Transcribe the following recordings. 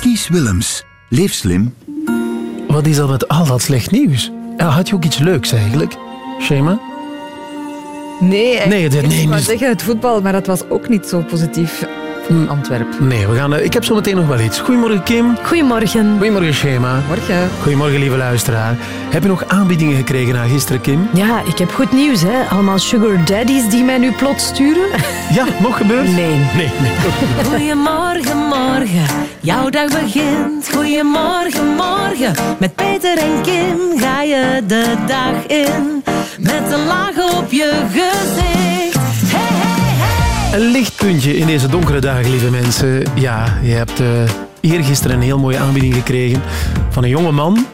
Kies Willems. Leef slim. Wat is dat met al dat slecht nieuws? Had je ook iets leuks eigenlijk? Shema? Nee, Nee, ik dat- nee, ik wou zeggen het voetbal, maar dat was ook niet zo positief voor Antwerpen. Nee, we gaan, eh, ik heb zo meteen nog wel iets. Goedemorgen Kim. Goedemorgen. Goedemorgen Shema. Morgen. Goedemorgen lieve luisteraar. Heb je nog aanbiedingen gekregen na gisteren Kim? Ja, ik heb goed nieuws. Hè. Allemaal sugar daddies die mij nu plots sturen. Ja, nog gebeurd? Nee. Nee, nee. Goedemorgen, morgen, jouw dag begint. Goedemorgen, morgen, met Peter en Kim ga je de dag in. Met een laag op je gezicht. Een lichtpuntje in deze donkere dagen, lieve mensen. Ja, je hebt eergisteren een heel mooie aanbieding gekregen van een jonge man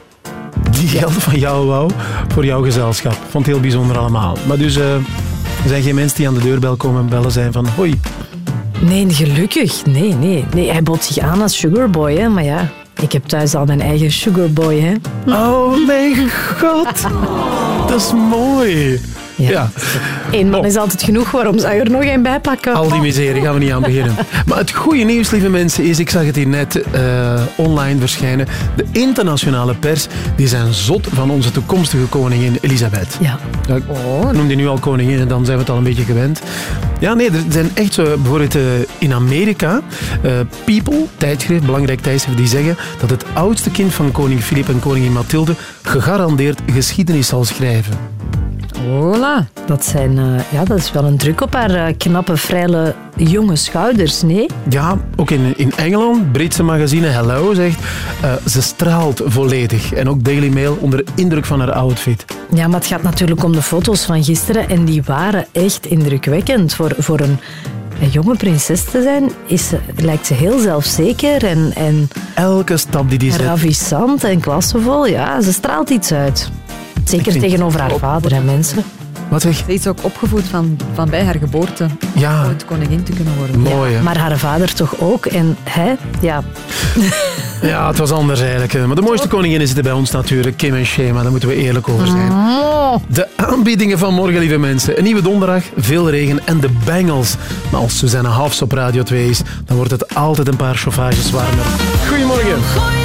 die geld van jou wou voor jouw gezelschap. Vond het heel bijzonder allemaal. Maar dus, eh, er zijn geen mensen die aan de deurbel komen en bellen zijn van hoi. Nee, gelukkig. Nee, nee. nee hij bood zich aan als sugarboy, hè. Maar ja, ik heb thuis al mijn eigen sugarboy, hè. Oh mijn god, dat is mooi. Ja. Eén man is altijd genoeg, waarom zou je er nog één bij pakken? Al die miserie gaan we niet aan beginnen. Maar het goede nieuws, lieve mensen, is, ik zag het hier net eh, online verschijnen, de internationale pers, die zijn zot van onze toekomstige koningin Elisabeth. Ja. Ja, ik noem die nu al koningin en dan zijn we het al een beetje gewend. Ja, nee, er zijn echt zo, bijvoorbeeld eh, in Amerika, eh, People, tijdschrift, belangrijk tijdschrift, die zeggen dat het oudste kind van koning Filip en koningin Mathilde gegarandeerd geschiedenis zal schrijven. Hola. Dat, zijn, eh, ja, dat is wel een druk op haar eh, knappe, vrije, jonge schouders, nee? Ja, ook in, in Engeland, Britse magazine Hello zegt, eh, ze straalt volledig. En ook Daily Mail onder indruk van haar outfit. Ja, maar het gaat natuurlijk om de foto's van gisteren en die waren echt indrukwekkend. Voor, voor een, een jonge prinses te zijn is lijkt ze heel zelfzeker en, en Elke stap die die zet. ravissant en klassevol. Ja, ze straalt iets uit. Zeker vind tegenover haar het vader en mensen. Wat zeg Ze is ook opgevoed van, van bij haar geboorte Ja, ooit koningin te kunnen worden. mooi. Maar haar vader toch ook. En hij, ja, Ja, het was anders eigenlijk. Maar de mooiste koninginnen zitten bij ons natuurlijk, Kim en Shema. Daar moeten we eerlijk over zijn. De aanbiedingen van morgen, lieve mensen. Een nieuwe donderdag, veel regen en de bangles. Maar als Suzanne Hafs op Radio 2 is, dan wordt het altijd een paar chauffages warmer. Goedemorgen. Goedemorgen,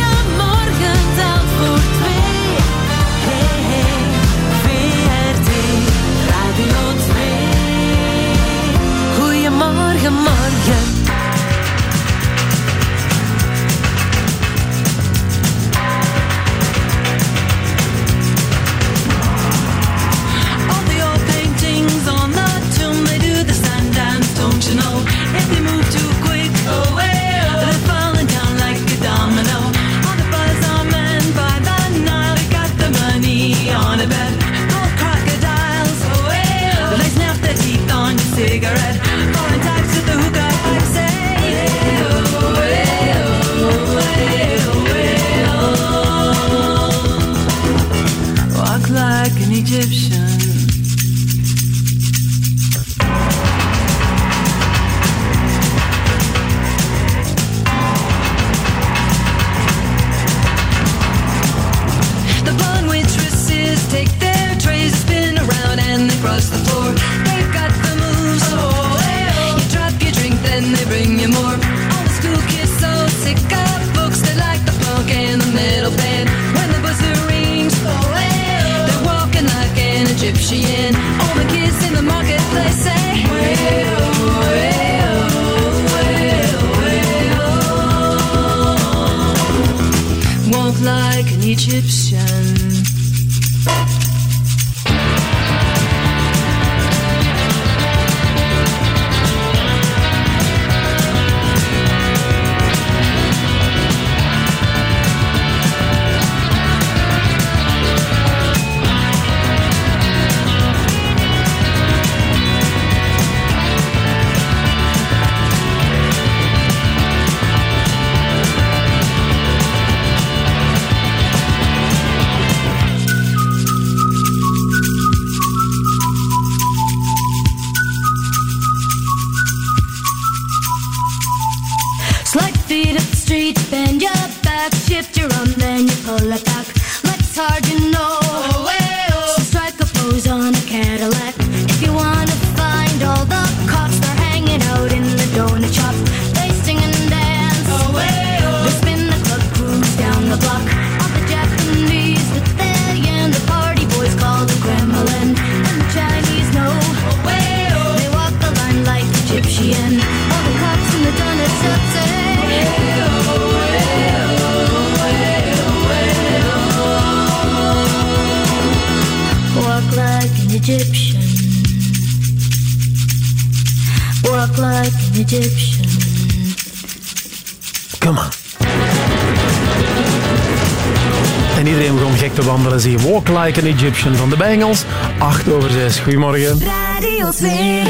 Begon gek te wandelen. Zie je Walk Like an Egyptian van de Bengals. 8 over 6. Goedemorgen. Radio 2.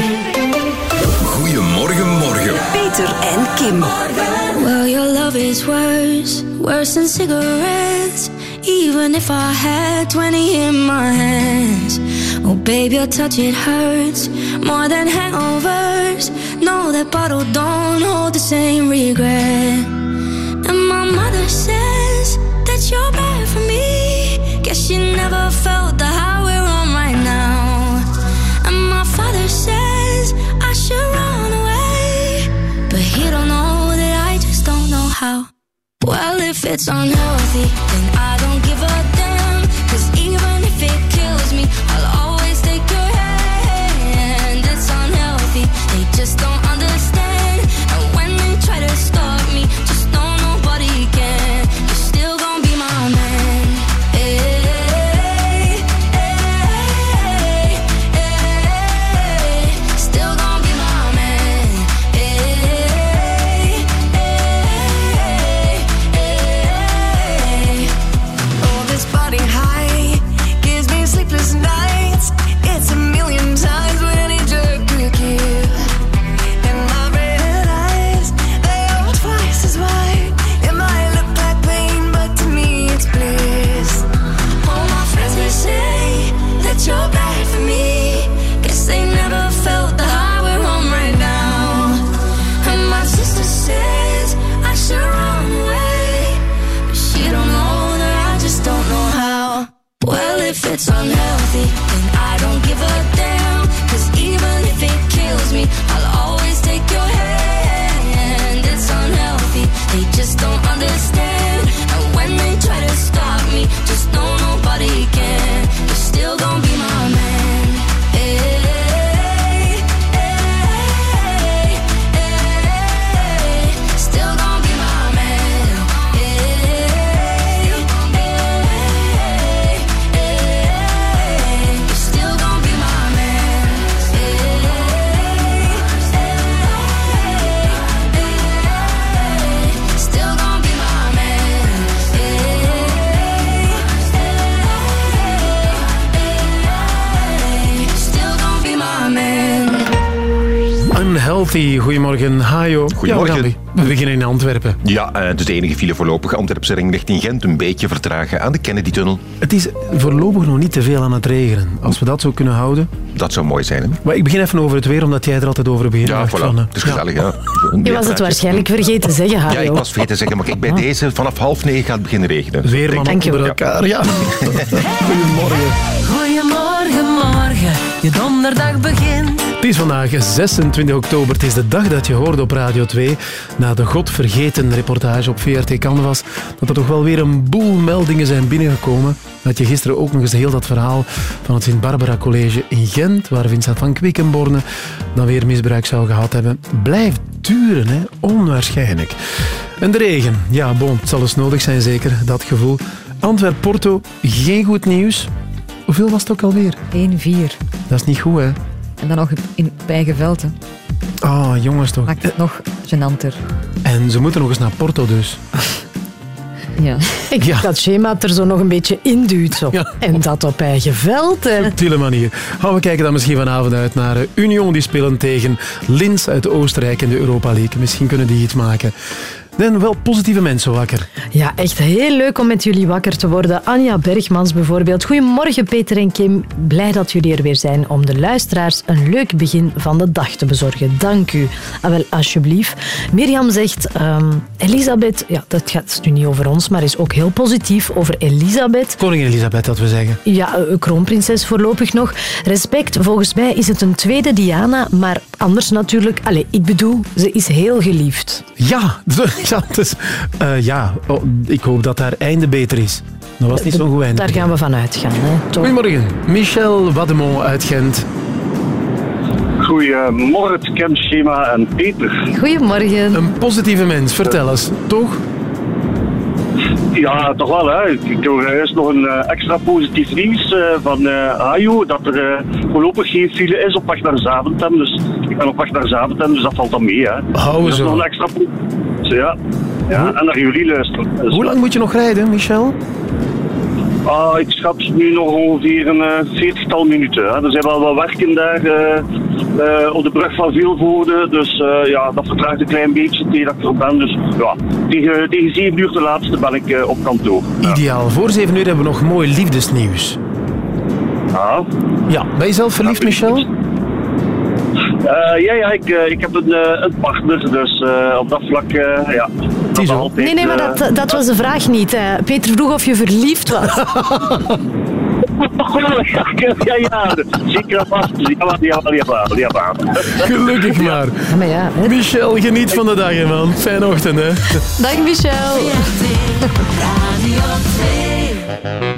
Goedemorgen, morgen. Peter en Kim. Well, your love is worse, worse than cigarettes. Even if I had 20 in my hands. Oh, baby, your touch, it hurts more than hangovers. No, that bottle don't hold the same regret. And my mother says that you're bad She never felt the high we're on right now. And my father says I should run away. But he don't know that I just don't know how. Well, if it's unhealthy, then I don't give a Goedemorgen. Hajo. Goedemorgen. Ja, we, beginnen in Antwerpen. Ja, dus de enige file voorlopig. Antwerpse ring richting Gent een beetje vertragen aan de Kennedy-tunnel. Het is voorlopig nog niet te veel aan het regenen. Als we dat zo kunnen houden. Dat zou mooi zijn. Hè? Maar ik begin even over het weer, omdat jij er altijd over begint. Ja, voilà. van, Het is ja. gezellig, ja. Je was het waarschijnlijk vergeten zeggen, Ja, Hajo. ik was vergeten te zeggen, maar kijk, bij deze vanaf half negen gaat het beginnen regenen. Weerman Dank je onder wel. elkaar. Ja. Goedemorgen. Goedemorgen, morgen. Je donderdag begint. Het is vandaag 26 oktober. Het is de dag dat je hoorde op Radio 2, na de godvergeten reportage op VRT Canvas, dat er toch wel weer een boel meldingen zijn binnengekomen. Dat je gisteren ook nog eens heel dat verhaal van het Sint-Barbara College in Gent, waar Vincent van Quickenborne dan weer misbruik zou gehad hebben, blijft duren. Hè? Onwaarschijnlijk. En de regen. Ja, bon, het zal eens nodig zijn zeker, dat gevoel. Antwerp-Porto, geen goed nieuws. Hoeveel was het ook alweer? 1-4. Dat is niet goed, hè? En dan nog in, bij eigen veld. hè. Ah, jongens toch. Maakt het nog gênanter. En ze moeten nog eens naar Porto dus. Ja. Ik Ja. denk dat schema er zo nog een beetje induwt. Zo. Ja. En dat op eigen veld. Hè. Subtiele manier. Gaan we kijken dan misschien vanavond uit naar eh, Union. Die spelen tegen Linz uit Oostenrijk in de Europa League. Misschien kunnen die iets maken. Dan wel positieve mensen wakker. Ja, echt heel leuk om met jullie wakker te worden. Anja Bergmans bijvoorbeeld. Goedemorgen Peter en Kim. Blij dat jullie er weer zijn om de luisteraars een leuk begin van de dag te bezorgen. Dank u. Ah, wel, alsjeblieft. Mirjam zegt, ehm, Elisabeth, ja, dat gaat nu niet over ons, maar is ook heel positief over Elisabeth. Koningin Elisabeth, dat we zeggen. Ja, eh, kroonprinses voorlopig nog. Respect, volgens mij is het een tweede Diana, maar anders natuurlijk. Allee, ik bedoel, ze is heel geliefd. Ja, ja, dus, eh, ja oh, ik hoop dat haar einde beter is. Dat was niet zo'n goed einde. Daar gaan we van uitgaan. Hè? Goedemorgen. Michel Wademont uit Gent. Goedemorgen, Kim Schema en Peter. Goedemorgen. Een positieve mens, vertel eens. Toch? Ja, toch wel. Hè. Ik er is nog een eh, extra positief nieuws eh, van eh Ajo, dat er voorlopig geen file is op weg naar Zaventem. Dus ik ben op weg naar Zaventem, dus dat valt dan mee. Hè. Houden is zo. nog een extra dus ja. ja, en naar jullie luisteren. Dus, Hoe lang moet je nog rijden, Michel? Ah, ik schat nu nog ongeveer een eh, veertigtal minuten. Hè. Er zijn wel wat werken daar eh, eh, op de brug van Vilvoorde. Dus ja, dat vertraagt een klein beetje tegen dat ik er ben. Dus ja, tegen, tegen 7 uur de laatste ben ik op kantoor. Ja. Ideaal. Voor 7 uur hebben we nog mooi liefdesnieuws. Ja. Ja, ben je zelf verliefd, Michel? Ja, ja ik, ik heb een, een partner, dus op dat vlak, ja. Dat Ziezo. altijd, Nee, nee, maar eh, dat, dat was de vraag niet. hè. Peter vroeg of je verliefd was. ja, ja, ja, zeker vast. Jawel, jawel, jawel, jawel. Gelukkig maar. Ja, maar ja. Michel, geniet van de dag, hè, man. Fijne ochtend, hè. Dag Michel. Radio 2.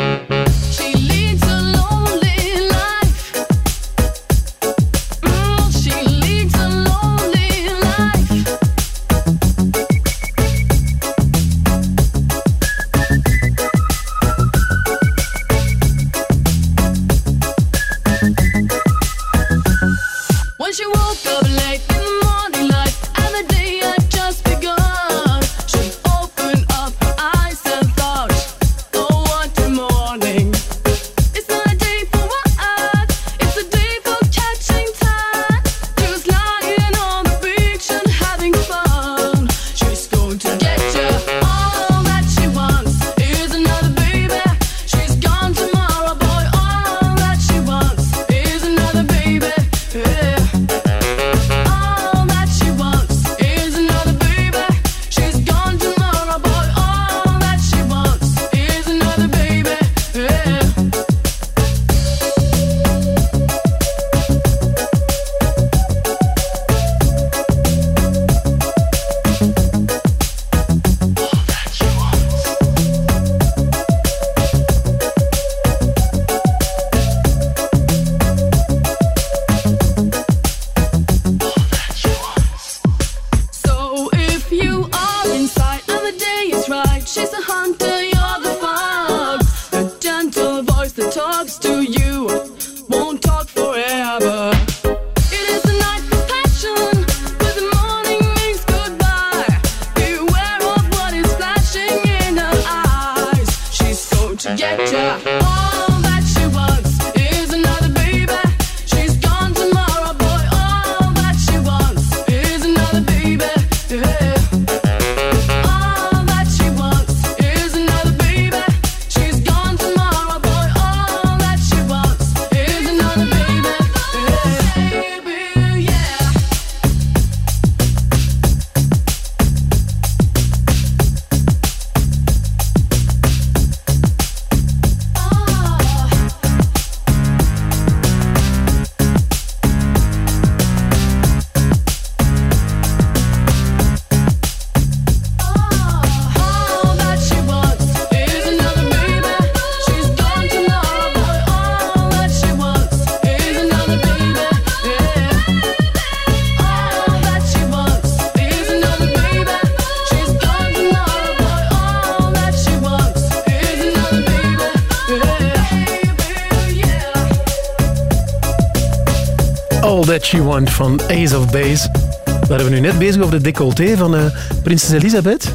Van Ace of Base. Daar hebben we nu net bezig over de decolleté van eh, prinses Elisabeth.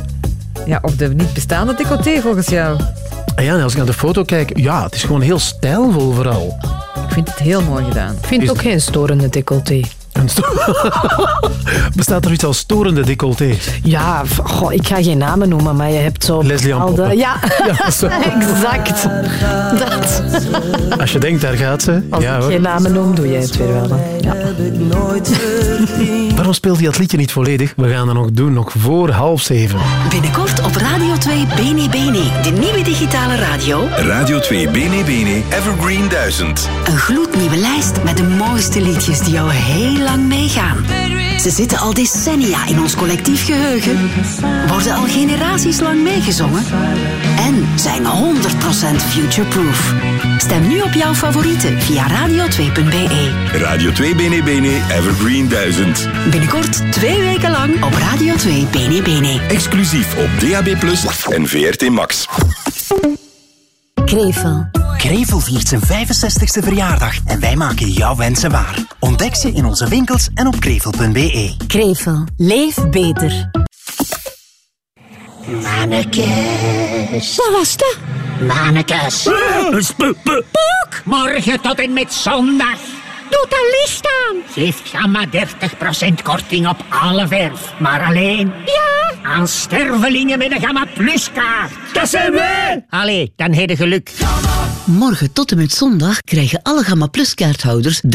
Ja, of de niet bestaande decolleté volgens jou. En ja, als ik naar de foto kijk, ja, het is gewoon heel stijlvol vooral. Ik vind het heel mooi gedaan. Ik vind het ook geen storende decolleté. Een sto- Bestaat er iets als storende decolleté? Ja, goh, ik ga geen namen noemen, maar je hebt zo... Leslie bepaalde-. Ja, Ja, zo. exact. Dat. Als je denkt, daar gaat ze. Als Ja ik hoor. geen namen noem, doe jij het weer wel. hè. Ja. Waarom speelt hij dat liedje niet volledig? We gaan dat nog doen, nog voor half zeven. Binnenkort op Radio 2 Bene Bene, de nieuwe digitale radio. Radio 2 Bene Bene Evergreen 1000. Een gloednieuwe lijst met de mooiste liedjes die al heel lang meegaan. Ze zitten al decennia in ons collectief geheugen, worden al generaties lang meegezongen en zijn 100% futureproof. Stem nu op jouw favorieten via radio2.be. Radio 2 Bene Bene Evergreen 1000. Binnenkort twee weken lang op Radio 2 Bene Bene. Exclusief op DAB+ en VRT Max. Krevel. Krevel viert zijn 65ste verjaardag en wij maken jouw wensen waar. Ontdek ze in onze winkels en op krevel.be. Krevel. Leef beter. Mannekes. Wat was dat? Mannekes. Poek. Morgen tot en met zondag. Doe dat licht aan. Geeft Gamma 30% korting op alle verf. Maar alleen... Ja? Aan stervelingen met een Gamma Plus kaart. Dat zijn wij. Allee, dan heb je geluk. Morgen tot en met zondag krijgen alle Gamma Plus kaarthouders 30%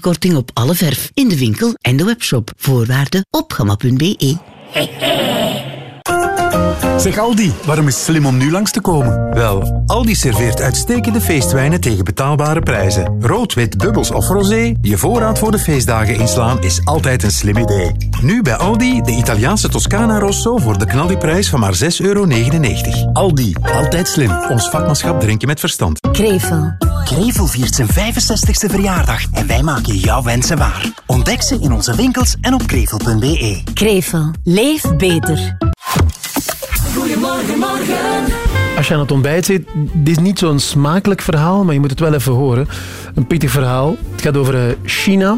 korting op alle verf. In de winkel en de webshop. Voorwaarden op gamma.be. Zeg Aldi, waarom is het slim om nu langs te komen? Wel, Aldi serveert uitstekende feestwijnen tegen betaalbare prijzen. Rood, wit, bubbels of rosé, je voorraad voor de feestdagen inslaan is altijd een slim idee. Nu bij Aldi de Italiaanse Toscana Rosso voor de knaldiprijs van maar 6,99 euro. Aldi, altijd slim. Ons vakmanschap drinken met verstand. Krevel. Krevel viert zijn 65ste verjaardag en wij maken jouw wensen waar. Ontdek ze in onze winkels en op krevel.be. Krevel. Leef beter. Goedemorgen, morgen. Als je aan het ontbijt zit, dit is niet zo'n smakelijk verhaal, maar je moet het wel even horen. Een pittig verhaal. Het gaat over eh, China.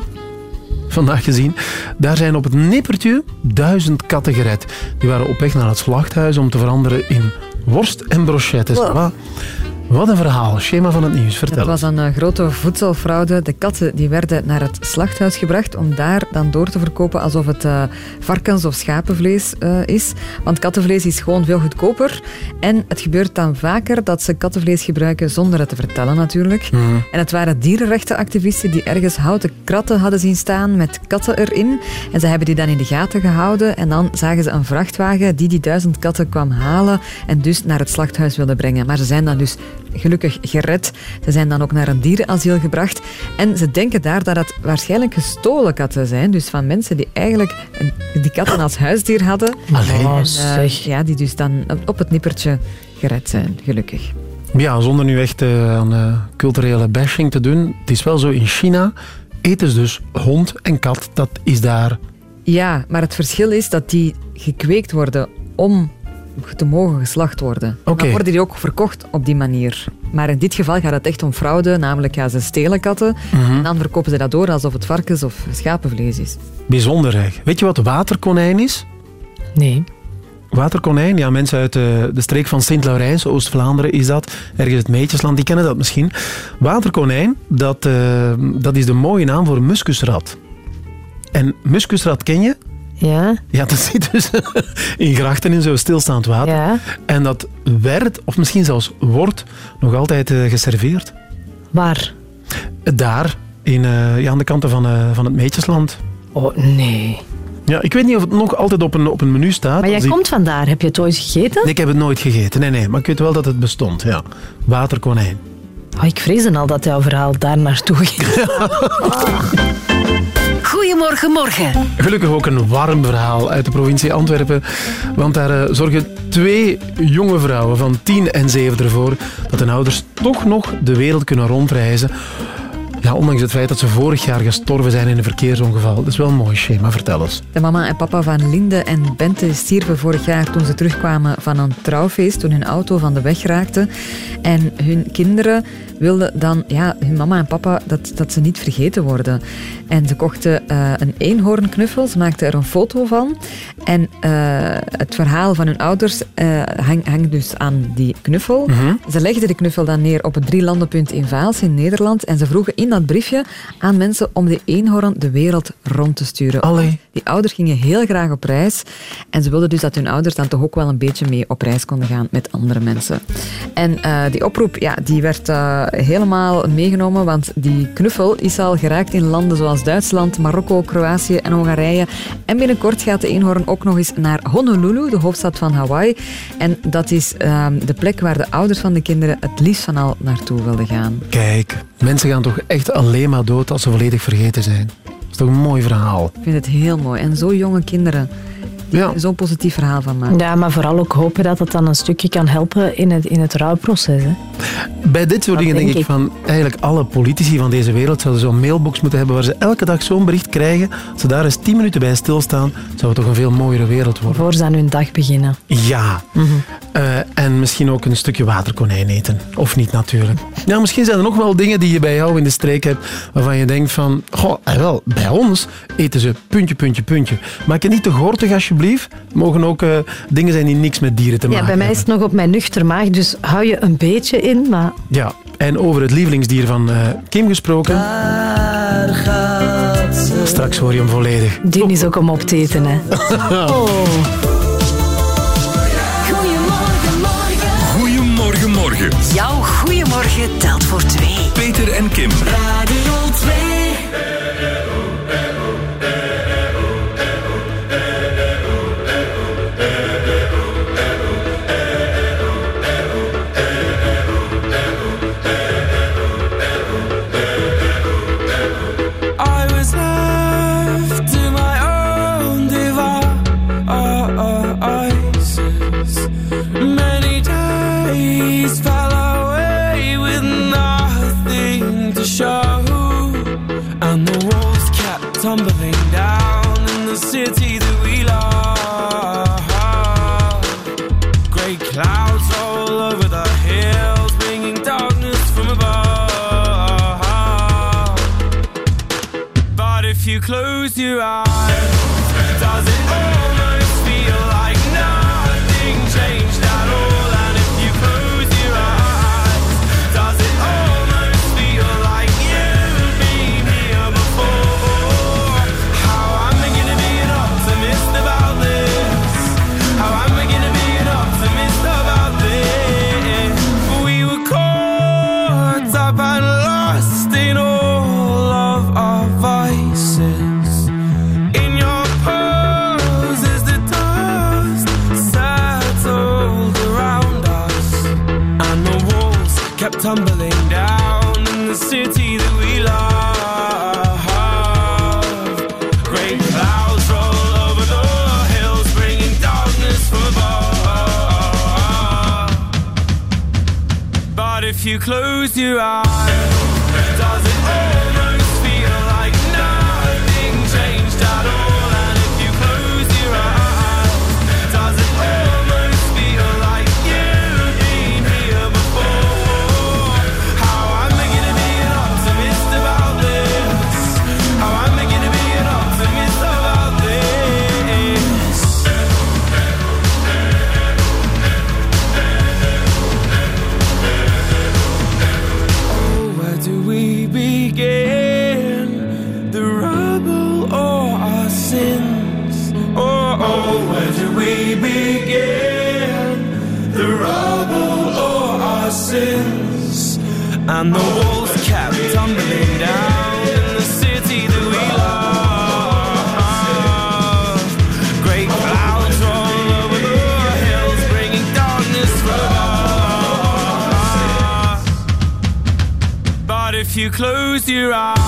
Vandaag gezien. Daar zijn op het nippertje duizend katten gered. Die waren op weg naar het slachthuis om te veranderen in worst en brochettes. Wat, wat een verhaal. Schema van het nieuws. Vertel. Het was een eh, grote voedselfraude. De katten die werden naar het slachthuis gebracht om daar dan door te verkopen alsof het eh, varkens- of schapenvlees eh, is. Want kattenvlees is gewoon veel goedkoper. En het gebeurt dan vaker dat ze kattenvlees gebruiken zonder het te vertellen natuurlijk. En het waren dierenrechtenactivisten die ergens houten kratten hadden zien staan met katten erin. En ze hebben die dan in de gaten gehouden. En dan zagen ze een vrachtwagen die die duizend katten kwam halen en dus naar het slachthuis wilde brengen. Maar ze zijn dan dus gelukkig gered. Ze zijn dan ook naar een dierenasiel gebracht. En ze denken daar dat het waarschijnlijk gestolen katten zijn. Dus van mensen die eigenlijk een- die katten als huisdier hadden. Allee. En, Oh, eh, zeg. ja, die dus dan op het nippertje gered zijn, gelukkig. Ja, zonder nu echt eh, aan eh, culturele bashing te doen. Het is wel zo, in China eten ze dus hond en kat. Dat is daar... Ja, maar het verschil is dat die gekweekt worden om te mogen geslacht worden. Oké. Dan worden die ook verkocht op die manier. Maar in dit geval gaat het echt om fraude, namelijk ja, ze stelen katten Mhm. en dan verkopen ze dat door alsof het varkens- of schapenvlees is. Bijzonder zeg. Weet je wat waterkonijn is? Nee. Waterkonijn, ja, mensen uit de, de streek van Sint-Laurens, Oost-Vlaanderen is dat. Ergens het Meetjesland, die kennen dat misschien. Waterkonijn, dat, eh, dat is de mooie naam voor muskusrat. En muskusrat ken je? Ja. Ja, dat zit dus in grachten in zo'n stilstaand water. Ja. En dat werd, of misschien zelfs wordt, nog altijd eh, geserveerd. Waar? Daar, in, eh, ja, aan de kanten van, eh, van het Meetjesland. Oh, nee. Ja, ik weet niet of het nog altijd op een, op een menu staat. Maar jij ik- komt vandaar. Heb je het ooit gegeten? Nee, ik heb het nooit gegeten. Nee, nee, maar ik weet wel dat het bestond. Ja. Waterkonijn. Oh, ik vreesde al dat jouw verhaal daar naartoe ging. Goedemorgen, morgen. Gelukkig ook een warm verhaal uit de provincie Antwerpen. Want daar eh, zorgen twee jonge vrouwen van 10 en 7 ervoor dat hun ouders toch nog de wereld kunnen rondreizen. Ja, ondanks het feit dat ze vorig jaar gestorven zijn in een verkeersongeval. Dat is wel een mooi schema, vertel eens. De mama en papa van Linde en Bente stierven vorig jaar toen ze terugkwamen van een trouwfeest, toen hun auto van de weg raakte. En hun kinderen wilden dan, ja, hun mama en papa, dat, dat ze niet vergeten worden. En ze kochten eh, een eenhoornknuffel, ze maakten er een foto van. En eh, het verhaal van hun ouders eh hangt hang dus aan die knuffel. Ze legden de knuffel dan neer op het drielandenpunt in Vaals in Nederland. En ze vroegen in dat briefje aan mensen om die eenhoorn de wereld rond te sturen. Allee. Die ouders gingen heel graag op reis. En ze wilden dus dat hun ouders dan toch ook wel een beetje mee op reis konden gaan met andere mensen. En eh, die oproep ja, die werd eh, helemaal meegenomen, want die knuffel is al geraakt in landen zoals Duitsland, Marokko, Kroatië en Hongarije. En binnenkort gaat de eenhoorn ook nog eens naar Honolulu, de hoofdstad van Hawaii. En dat is ehm, de plek waar de ouders van de kinderen het liefst van al naartoe wilden gaan. Kijk, mensen gaan toch echt alleen maar dood als ze volledig vergeten zijn. Dat is toch een mooi verhaal. Ik vind het heel mooi. En zo jonge kinderen. Ja. zo'n positief verhaal van maken. Ja, maar vooral ook hopen dat het dan een stukje kan helpen in het, in het rouwproces. Hè. Bij dit soort Dat dingen denk denk ik ik. van eigenlijk alle politici van deze wereld zouden zo'n mailbox moeten hebben waar ze elke dag zo'n bericht krijgen. Als ze daar eens tien minuten bij stilstaan, zou het toch een veel mooiere wereld worden. Voor ze aan hun dag beginnen. Ja. Eh, en misschien ook een stukje waterkonijn eten. Of niet natuurlijk. Ja, misschien zijn er nog wel dingen die je bij jou in de streek hebt waarvan je denkt van, goh, eh, wel, bij ons eten ze puntje, puntje, puntje. Maak het niet te gortig alsjeblieft. Mogen ook eh, dingen zijn die niks met dieren te Ja, maken bij mij is hebben. het nog op mijn nuchter maag, dus hou je een beetje in. Maar Ja, en over het lievelingsdier van eh, Kim gesproken. Straks hoor je hem volledig. die is ook om op te eten. Hè. Oh. Goedemorgen, morgen. Goedemorgen, morgen. Jouw goeiemorgen telt voor twee. Peter en Kim. Close your if you close your eyes, does it you close your eyes,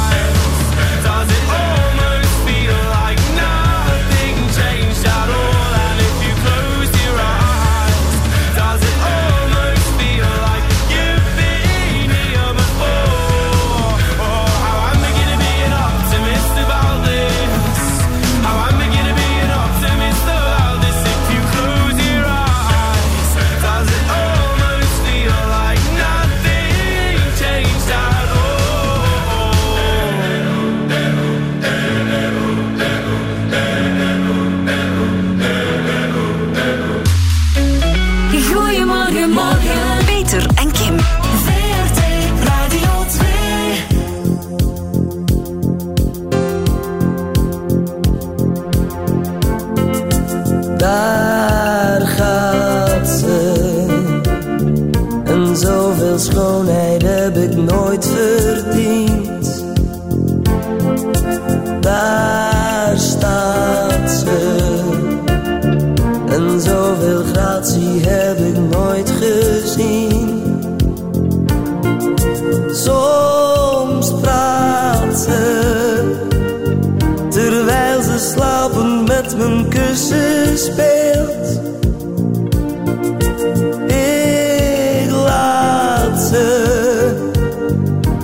mijn kussen speelt. Ik laat ze,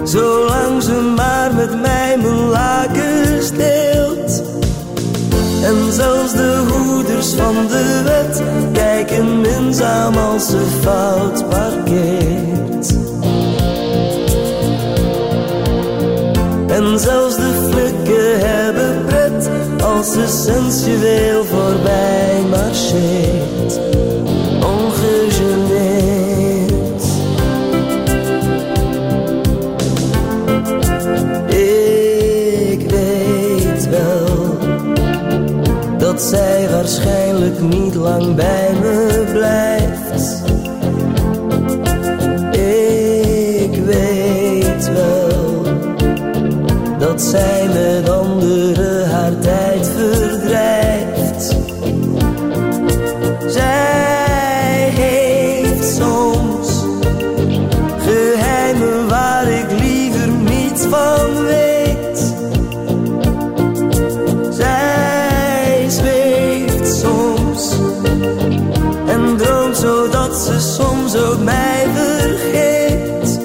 zolang ze maar met mij mijn lakens deelt. En zelfs de hoeders van de wet kijken minzaam als ze fout parkeert. En zelfs de als ze sensueel voorbij marcheert. Ongegeneerd. Ik weet wel dat zij waarschijnlijk niet lang bij me blijft. Ik weet wel dat zij met anderen soms mij vergeet.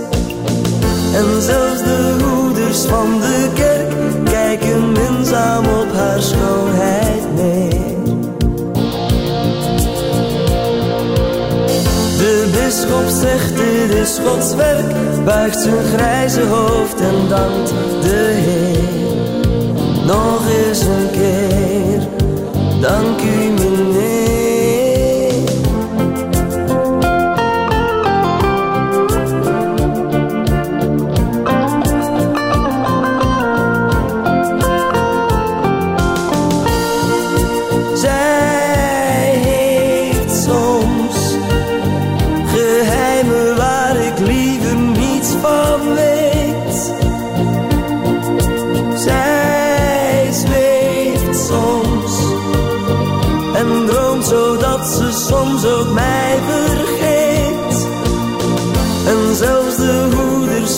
En zelfs de hoeders van de kerk kijken minzaam op haar schoonheid neer. De bisschop zegt dit is Gods werk, buigt zijn grijze hoofd en dankt de Heer. Nog eens een keer, dank u meneer.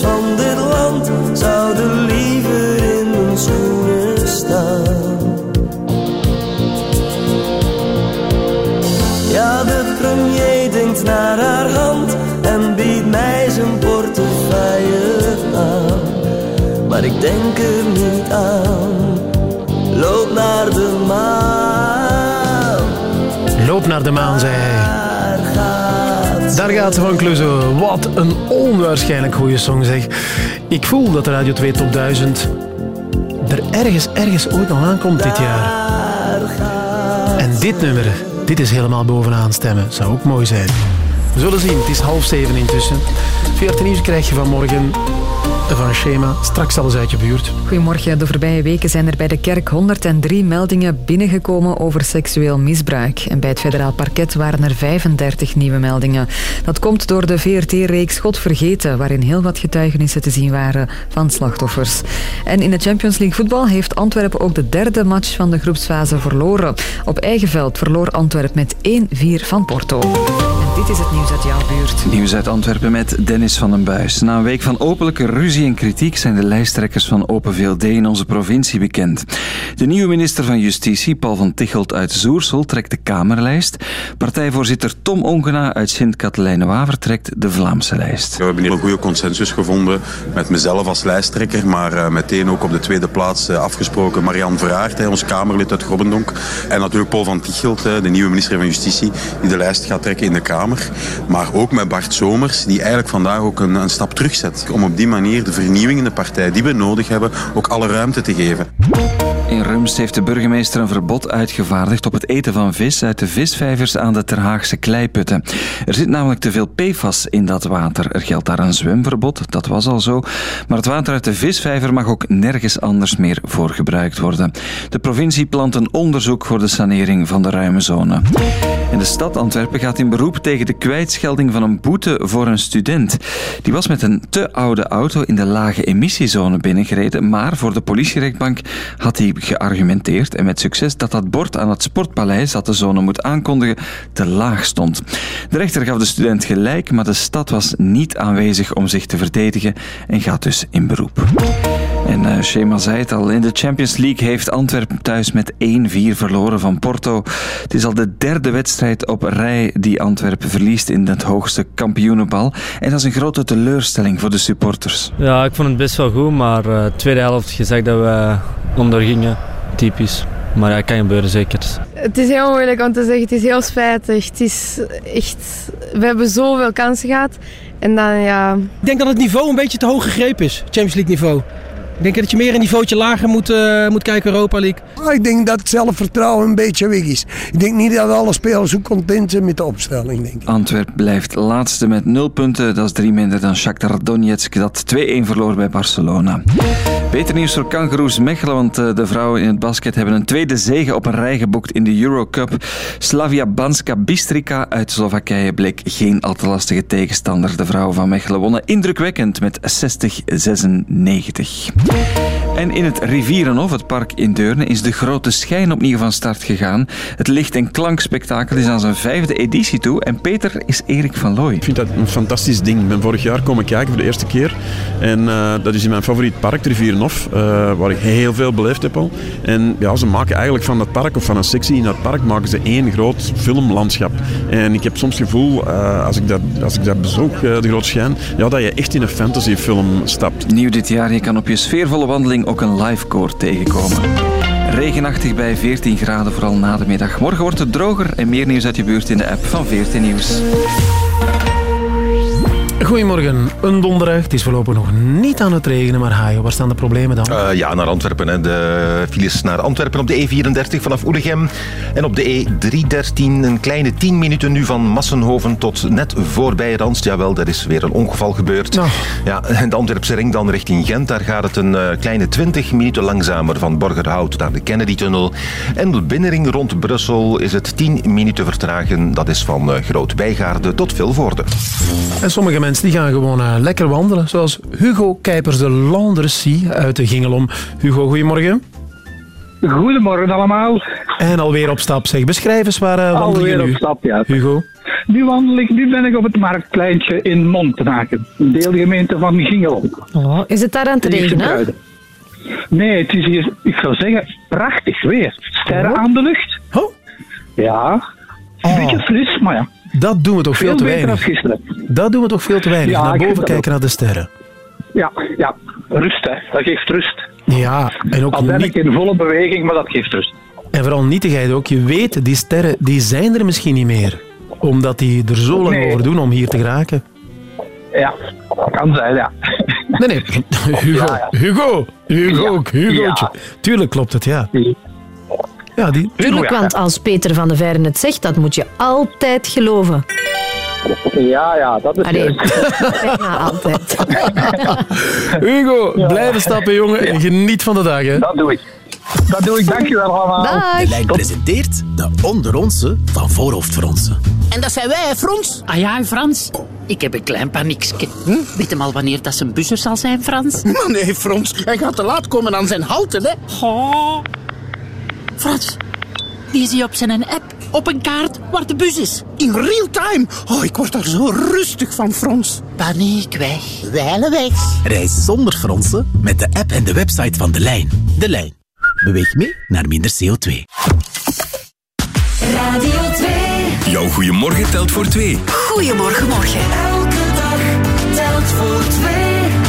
Van dit land zouden liever in mijn schoenen staan. Ja, de premier denkt naar haar hand en biedt mij zijn portefeuille aan. Maar ik denk er niet aan. Loop naar de maan. Loop naar de maan, zei hij. Daar gaat ze van Clouseau. Wat een onwaarschijnlijk goede song, zeg. Ik voel dat de Radio 2 Top 1000 er ergens, ergens ooit nog aankomt dit jaar. En dit nummer, dit is helemaal bovenaan stemmen. Zou ook mooi zijn. We zullen zien. Het is half zeven intussen. VRT Nieuws krijg je vanmorgen van Schema. Straks alles uit je buurt. Goedemorgen. De voorbije weken zijn er bij de kerk 103 meldingen binnengekomen over seksueel misbruik. En bij het federaal parket waren er 35 nieuwe meldingen. Dat komt door de VRT-reeks God Vergeten, waarin heel wat getuigenissen te zien waren van slachtoffers. En in de Champions League voetbal heeft Antwerpen ook de derde match van de groepsfase verloren. Op eigen veld verloor Antwerpen met 1-4 van Porto. Dit is het nieuws uit jouw buurt. Nieuws uit Antwerpen met Dennis van den Buis. Na een week van openlijke ruzie en kritiek zijn de lijsttrekkers van Open VLD in onze provincie bekend. De nieuwe minister van Justitie, Paul van Tichelt uit Zoersel, trekt de Kamerlijst. Partijvoorzitter Tom Ongena uit Sint-Katelijne-Waver trekt de Vlaamse lijst. We hebben hier een goede consensus gevonden met mezelf als lijsttrekker, maar eh, meteen ook op de tweede plaats eh, afgesproken Marianne Veraert, hè, ons Kamerlid uit Grobbendonk. En natuurlijk Paul van Tichelt, hè, de nieuwe minister van Justitie, die de lijst gaat trekken in de Kamer. Maar ook met Bart Somers, die eigenlijk vandaag ook een, een stap terugzet. Om op die manier de vernieuwing in de partij die we nodig hebben, ook alle ruimte te geven. In Rumst heeft de burgemeester een verbod uitgevaardigd op het eten van vis uit de visvijvers aan de Terhaagse kleiputten. Er zit namelijk te veel PFAS in dat water. Er geldt daar een zwemverbod, dat was al zo. Maar het water uit de visvijver mag ook nergens anders meer voor gebruikt worden. De provincie plant een onderzoek voor de sanering van de ruime zone. En de stad Antwerpen gaat in beroep tegen de kwijtschelding van een boete voor een student. Die was met een te oude auto in de lage emissiezone binnengereden, maar voor de politierechtbank had hij geargumenteerd en met succes dat dat bord aan het sportpaleis dat de zone moet aankondigen te laag stond. De rechter gaf de student gelijk, maar de stad was niet aanwezig om zich te verdedigen en gaat dus in beroep. En eh Shema zei het al, in de Champions League heeft Antwerpen thuis met 1-4 verloren van Porto. Het is al de derde wedstrijd op rij die Antwerpen verliest in het hoogste kampioenenbal. En dat is een grote teleurstelling voor de supporters. Ja, ik vond het best wel goed, maar eh tweede helft gezegd dat we ondergingen. Typisch. Maar ja, kan gebeuren zeker. Het is heel moeilijk om te zeggen. Het is heel spijtig. Het is echt... We hebben zoveel kansen gehad. En dan ja... Ik denk dat het niveau een beetje te hoog gegrepen is, Champions League niveau. Ik denk dat je meer een niveautje lager moet, eh, moet kijken, Europa League. Maar Ik denk dat het zelfvertrouwen een beetje weg is. Ik denk niet dat alle spelers zo content zijn met de opstelling. Denk ik. Antwerp blijft laatste met 0 punten. Dat is drie minder dan Shakhtar Donetsk, dat 2-1 verloor bij Barcelona. Beter nieuws voor Kangaroos Mechelen, want eh, de vrouwen in het basket hebben een tweede zege op een rij geboekt in de Eurocup. Slavia Banska Bistrica uit Slowakije bleek geen al te lastige tegenstander. De vrouwen van Mechelen wonnen indrukwekkend met 60-96. En in het Rivierenhof, het park in Deurne, is de grote schijn opnieuw van start gegaan. Het licht- en klankspektakel is aan zijn vijfde editie toe en Peter is Erik van Looy. Ik vind dat een fantastisch ding. Ik ben vorig jaar komen kijken voor de eerste keer. En eh, dat is in mijn favoriet park, Rivierenhof, eh, waar ik heel veel beleefd heb al. En ja, ze maken eigenlijk van dat park, of van een sectie in dat park, maken ze één groot filmlandschap. En ik heb soms het gevoel, eh, als, ik dat, als ik dat bezoek, de grote schijn, ja, dat je echt in een fantasyfilm stapt. Nieuw dit jaar, je kan op je sfeervolle wandeling ook een livecore tegenkomen. Regenachtig bij 14 graden, vooral na de middag. Morgen wordt het droger en meer nieuws uit je buurt in de app van 14 Nieuws. Goedemorgen, een donderdag. Het is voorlopig nog niet aan het regenen, maar Hajo, waar staan de problemen dan? Eh, ja, naar Antwerpen. Hè. De files naar Antwerpen op de E34 vanaf Oelegem. En op de E313 een kleine 10 minuten nu van Massenhoven tot net voorbij Randst. Jawel, er is weer een ongeval gebeurd. Ja, en de Antwerpse ring dan richting Gent. Daar gaat het een eh, kleine 20 minuten langzamer van Borgerhout naar de Kennedy-tunnel. En de binnenring rond Brussel is het 10 minuten vertragen. Dat is van eh, Groot-Bijgaarde tot Vilvoorde. En sommige mensen die gaan gewoon eh, lekker wandelen, zoals Hugo Kijpers de Landrecy uit de Gingelom. Hugo, goedemorgen. Goedemorgen allemaal. En alweer op stap, zeg. Beschrijf eens waar uh, wandel je Alweer nu? op stap, ja. Hugo? Nu, wandel ik, nu ben ik op het marktpleintje in Montenaken, een deelgemeente van Gingel. Oh, is het daar aan het regenen? Nee, het is hier, ik zou zeggen, prachtig weer. Sterren aan de lucht. Oh. Ja, een beetje fris, maar ja. Dat doen we toch veel, Veel te weinig. gisteren. Dat doen we toch veel te weinig. Ja, naar boven kijken naar de sterren. Ja, ja, rust hè, dat geeft rust. Ja, en ook Al ben niet, ik in volle beweging, maar dat geeft rust. en vooral nietigheid ook. Je weet, die sterren die zijn er misschien niet meer. Omdat die er zo lang Nee. over doen om hier te geraken. Ja, kan zijn, ja. Nee, nee. Hugo, Hugo, Hugo, Hugootje. Tuurlijk klopt het, ja. Ja, die... Tuurlijk, want als Peter van der Veijren het zegt, dat moet je altijd geloven. Ja, ja, dat is Allee, bijna altijd. Hugo, blijven stappen, jongen. En geniet van de dag, hè. Dat doe ik. Dat doe ik, dankjewel allemaal. De lijn presenteert de onderonse van voorhoofdfronsen. En dat zijn wij, hè, Frans? Ah ja, Frans. Ik heb een klein paniekske. Hm? Weet hem al wanneer dat zijn buzzer zal zijn, Frans? Maar nee, Frans, hij gaat te laat komen aan zijn houten, hè? Oh. Frans, die zie je op zijn app op een kaart waar de bus is. In real time. Oh, ik word daar zo rustig van, Frans. Paniek weg. Wijlen weg. Reis zonder fronsen met de app en de website van De Lijn. De Lijn. Beweeg mee naar minder CO2. Radio 2. Jouw goeiemorgen telt voor twee. Goedemorgen, morgen. Elke dag telt voor twee.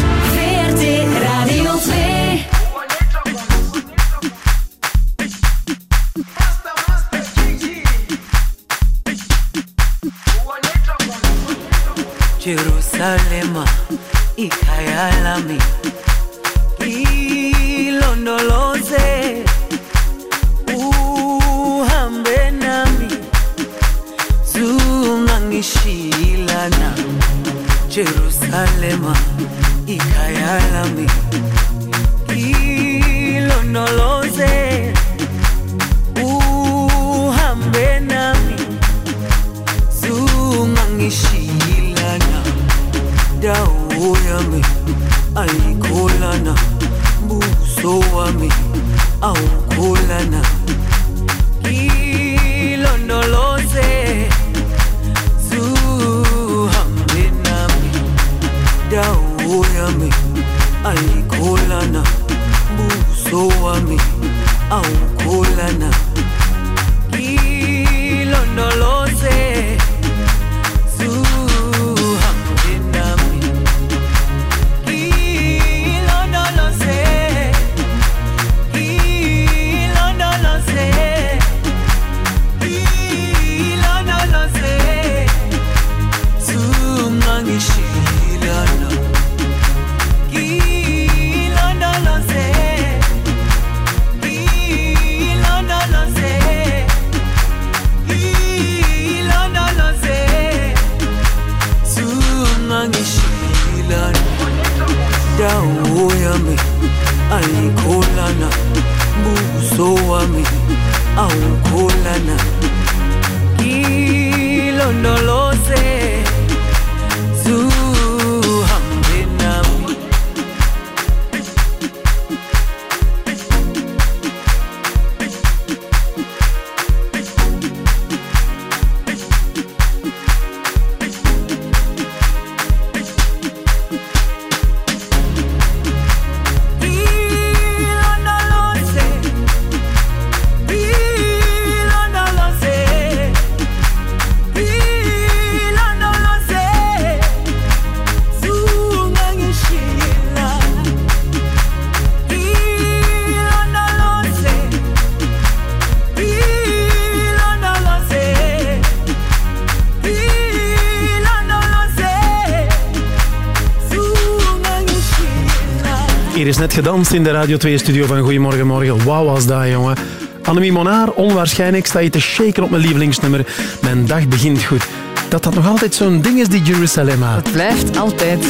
Gedanst in de Radio 2-studio van Goedemorgen Morgen. Wauw was dat, jongen. Annemie Monaar, onwaarschijnlijk sta je te shaken op mijn lievelingsnummer. Mijn dag begint goed. Dat dat nog altijd zo'n ding is, die Jerusalem. Het blijft altijd.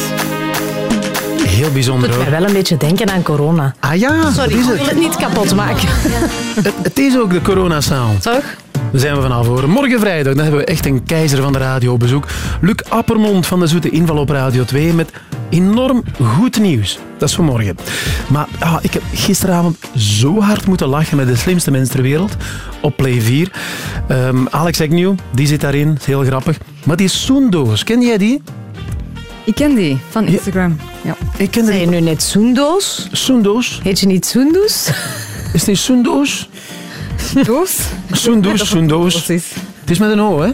Heel bijzonder Doet hoor. mij wel een beetje denken aan corona. Ah ja, Sorry, is ik het. wil het niet kapot maken. Het, het is ook de corona-sound. Toch? Daar zijn we vanaf hoor. Morgen vrijdag dan hebben we echt een keizer van de radio op bezoek. Luc Appermond van de Zoete Inval op Radio 2 met enorm goed nieuws. Dat is voor morgen. Maar ah, ik heb gisteravond zo hard moeten lachen met de slimste mens ter wereld op Play 4. Ehm, Alex Agnew, die zit daarin. is heel grappig. Maar die Soendoos, ken jij die? Ik ken die van Instagram. Ja. Ik ken Zijn je nu net Soendoos? Soendoos. Heet je niet Soendoes? Is het niet Soendoos? Doos? Soendoos, Soendoos. Het is met een O, hè?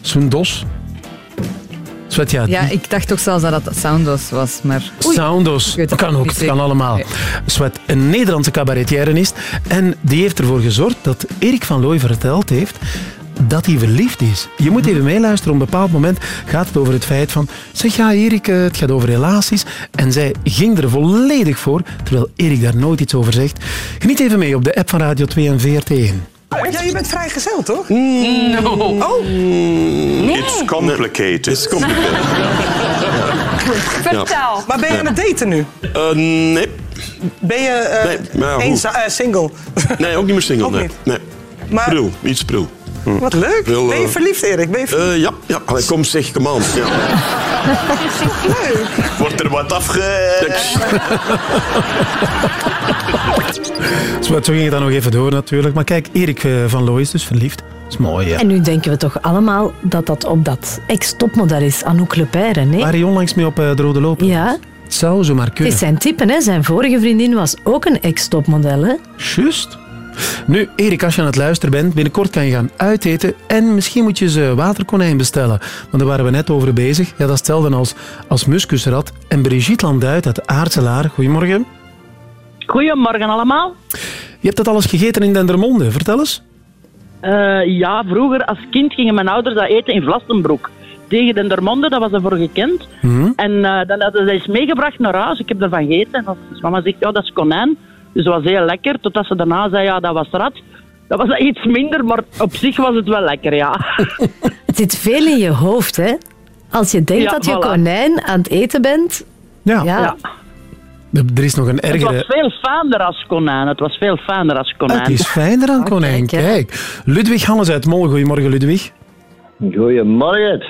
Soendos. Ja, Ja, ik dacht toch zelfs dat dat Soundos was, maar... Soundos. het kan ook, het kan allemaal. Swet, een Nederlandse cabaretière is. En die heeft ervoor gezorgd dat Erik van Looy verteld heeft dat hij verliefd is. Je moet even meeluisteren. Op een bepaald moment gaat het over het feit van... Zeg, ja, Erik, eh, het gaat over relaties. En zij ging er volledig voor, terwijl Erik daar nooit iets over zegt. Geniet even mee op de app van Radio 2 en VRT1. Ja, je bent vrijgezel, toch? No. Oh. It's complicated. It's complicated. Vertel. Maar ben je aan het daten nu? Eh, nee. Ben je eh Nee, eh, single? Nee, ook niet meer single. Ook nee. niet? nee. Maar- Prul, iets prul. Hm. Wat leuk. Ben je verliefd, Erik? Ben je verliefd? eh, ja, ja. Allee, kom zeg, kom aan. Ja. Leuk. Wordt er wat afge... Swet, zo ging het dan nog even door natuurlijk. Maar kijk, Erik eh, van Looy is dus verliefd. Dat is mooi, hè? En nu denken we toch allemaal dat dat op dat ex-topmodel is, Anouk Lepere, nee? Waar hij onlangs mee op eh, de rode loper Ja. Het zou zomaar Het kunnen. is zijn type, hè? Zijn vorige vriendin was ook een ex-topmodel, hè? Juist. Nu, Erik, als je aan het luisteren bent, binnenkort kan je gaan uiteten en misschien moet je ze waterkonijn bestellen. Want daar waren we net over bezig. Ja, dat is hetzelfde als, als muskusrat. En Brigitte Landuit uit Aartselaar. Goedemorgen. Goedemorgen allemaal. Je hebt dat alles gegeten in Dendermonde. Vertel eens. Eh, ja, vroeger als kind gingen mijn ouders dat eten in Vlastenbroek. Tegen Dendermonde, dat was ervoor gekend. Mhm. En eh, dan hadden ze dat eens meegebracht naar huis. Ik heb ervan gegeten. En als mama zegt, ja, dat is konijn. Dus dat was heel lekker. Totdat ze daarna zei, ja, dat was rat. Dat was dat iets minder, maar op zich was het wel lekker, ja. Het zit veel in je hoofd, hè? Als je denkt Ja, dat je voilà. konijn aan het eten bent... Ja. Ja. Er is nog een Het was ergere... veel fijner als konijn. Het was veel fijner als konijn. Het is fijner dan konijn. Kijk. Ludwig Hannes uit Mol. Goedemorgen, Ludwig. Goedemorgen.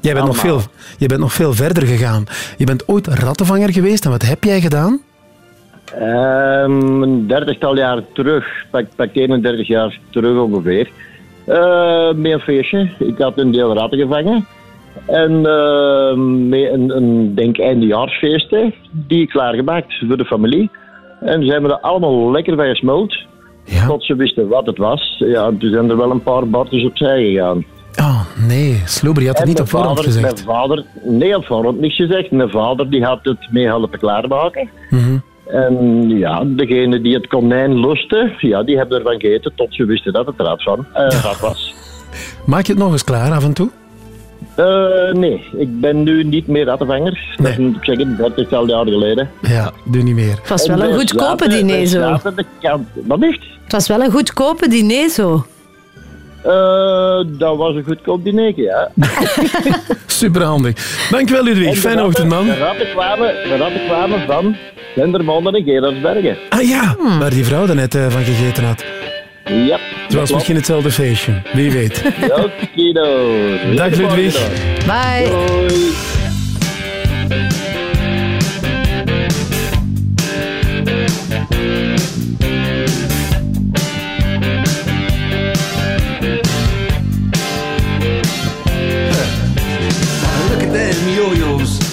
Jij bent, nog veel, je bent nog veel verder gegaan. Je bent ooit rattenvanger geweest. En wat heb jij gedaan? Ehm, een dertigtal jaar terug, pak, pak 31 jaar terug ongeveer, eh met een feestje. Ik had een deel ratten gevangen. En eh, met een, een denk eindejaarsfeest hè, die klaargemaakt voor de familie. En ze hebben er allemaal lekker bij gesmuld. Tot ze wisten wat het was. Ja, toen zijn er wel een paar bartjes opzij gegaan. Oh, nee. Sloeber, je had het En niet op voorhand vader, gezegd. Mijn vader, nee, op voorhand niks gezegd. Mijn vader die had het mee helpen klaarmaken. Mhm. En ja, degene die het konijn lustte, ja, die hebben ervan gegeten tot ze wisten dat het eruit van, eh, rat was. Maak je het nog eens klaar af en toe? Eh, nee, ik ben nu niet meer rattenvanger. Dat moet ik zeggen, dat is al jaren geleden. Ja, doe niet meer. Het was wel En een wij goedkope diner wij zo. zaten de kant- Wat echt? Het was wel een goedkope diner zo. Eh, dat was een goedkoop diner, ja. Superhandig. Dankjewel, Ludwig. Fijne ratten- ochtend, man. De ratten kwamen, de ratten kwamen van Dendermonde en Gerardsbergen. Ah ja, waar die vrouw daarnet eh, van gegeten had. Ja. Het was misschien hetzelfde feestje. Wie weet. Dag, Ludwig. Bye.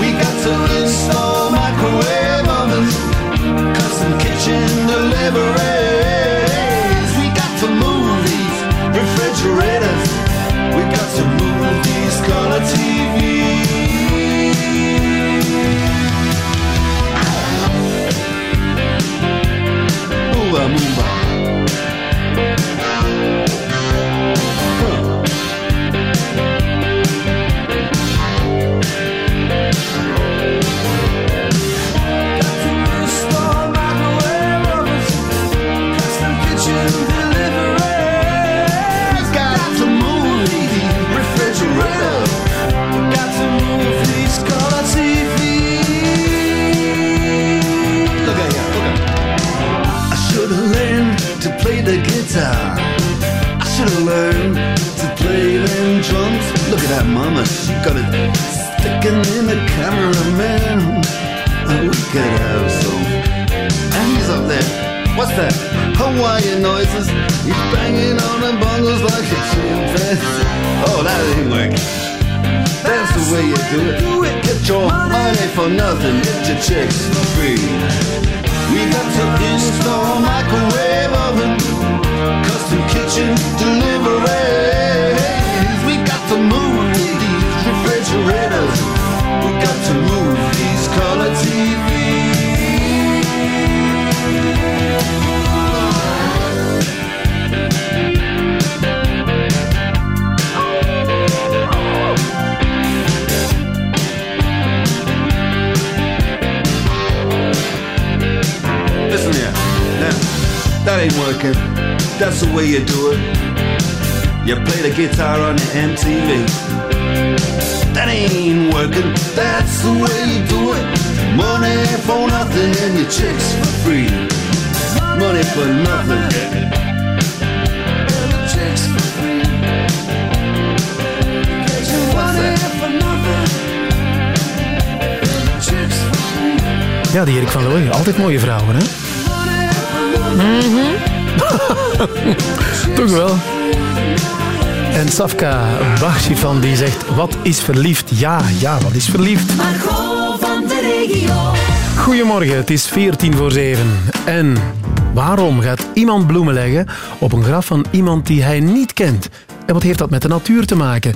We got to install microwave ovens, custom kitchen deliveries. We got refrigerators. We got color TVs. Move got it sticking in the cameraman. And we could have some. And he's up there. What's that? Hawaiian noises. He's banging on the bongos like a chimpanzee. Oh, that ain't working. That's the way you do it. Get your money for nothing. Get your chicks for free. We got to install microwave oven, custom kitchen deliveries. Ain't working. That's the way you do it. You play the guitar on MTV. That ain't working. That's the way you do it. Money for nothing and your chicks for free. Money for nothing. Ja, die Erik van Looy. Altijd mooie vrouwen, hè? Toch wel. En Safka Bachifan die zegt, wat is verliefd? Ja, ja, wat is verliefd? Margot van de regio. Goedemorgen, het is 14 voor 7. En waarom gaat iemand bloemen leggen op een graf van iemand die hij niet kent? En wat heeft dat met de natuur te maken?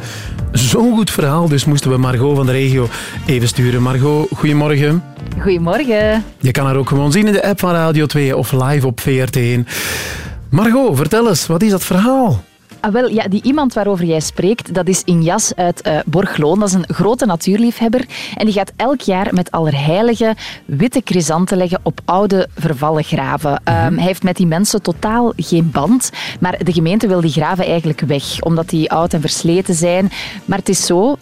Zo'n goed verhaal, dus moesten we Margot van de regio even sturen. Margot, goedemorgen. Goedemorgen. Je kan haar ook gewoon zien in de app van Radio 2 of live op VRT1. Margot, vertel eens, wat is dat verhaal? Ah, wel, ja, die iemand waarover jij spreekt, dat is Injas uit eh Borgloon. Dat is een grote natuurliefhebber. En die gaat elk jaar met allerheilige witte chrysanten leggen op oude vervallen graven. Ehm, hij heeft met die mensen totaal geen band. Maar de gemeente wil die graven eigenlijk weg, omdat die oud en versleten zijn. Maar het is zo,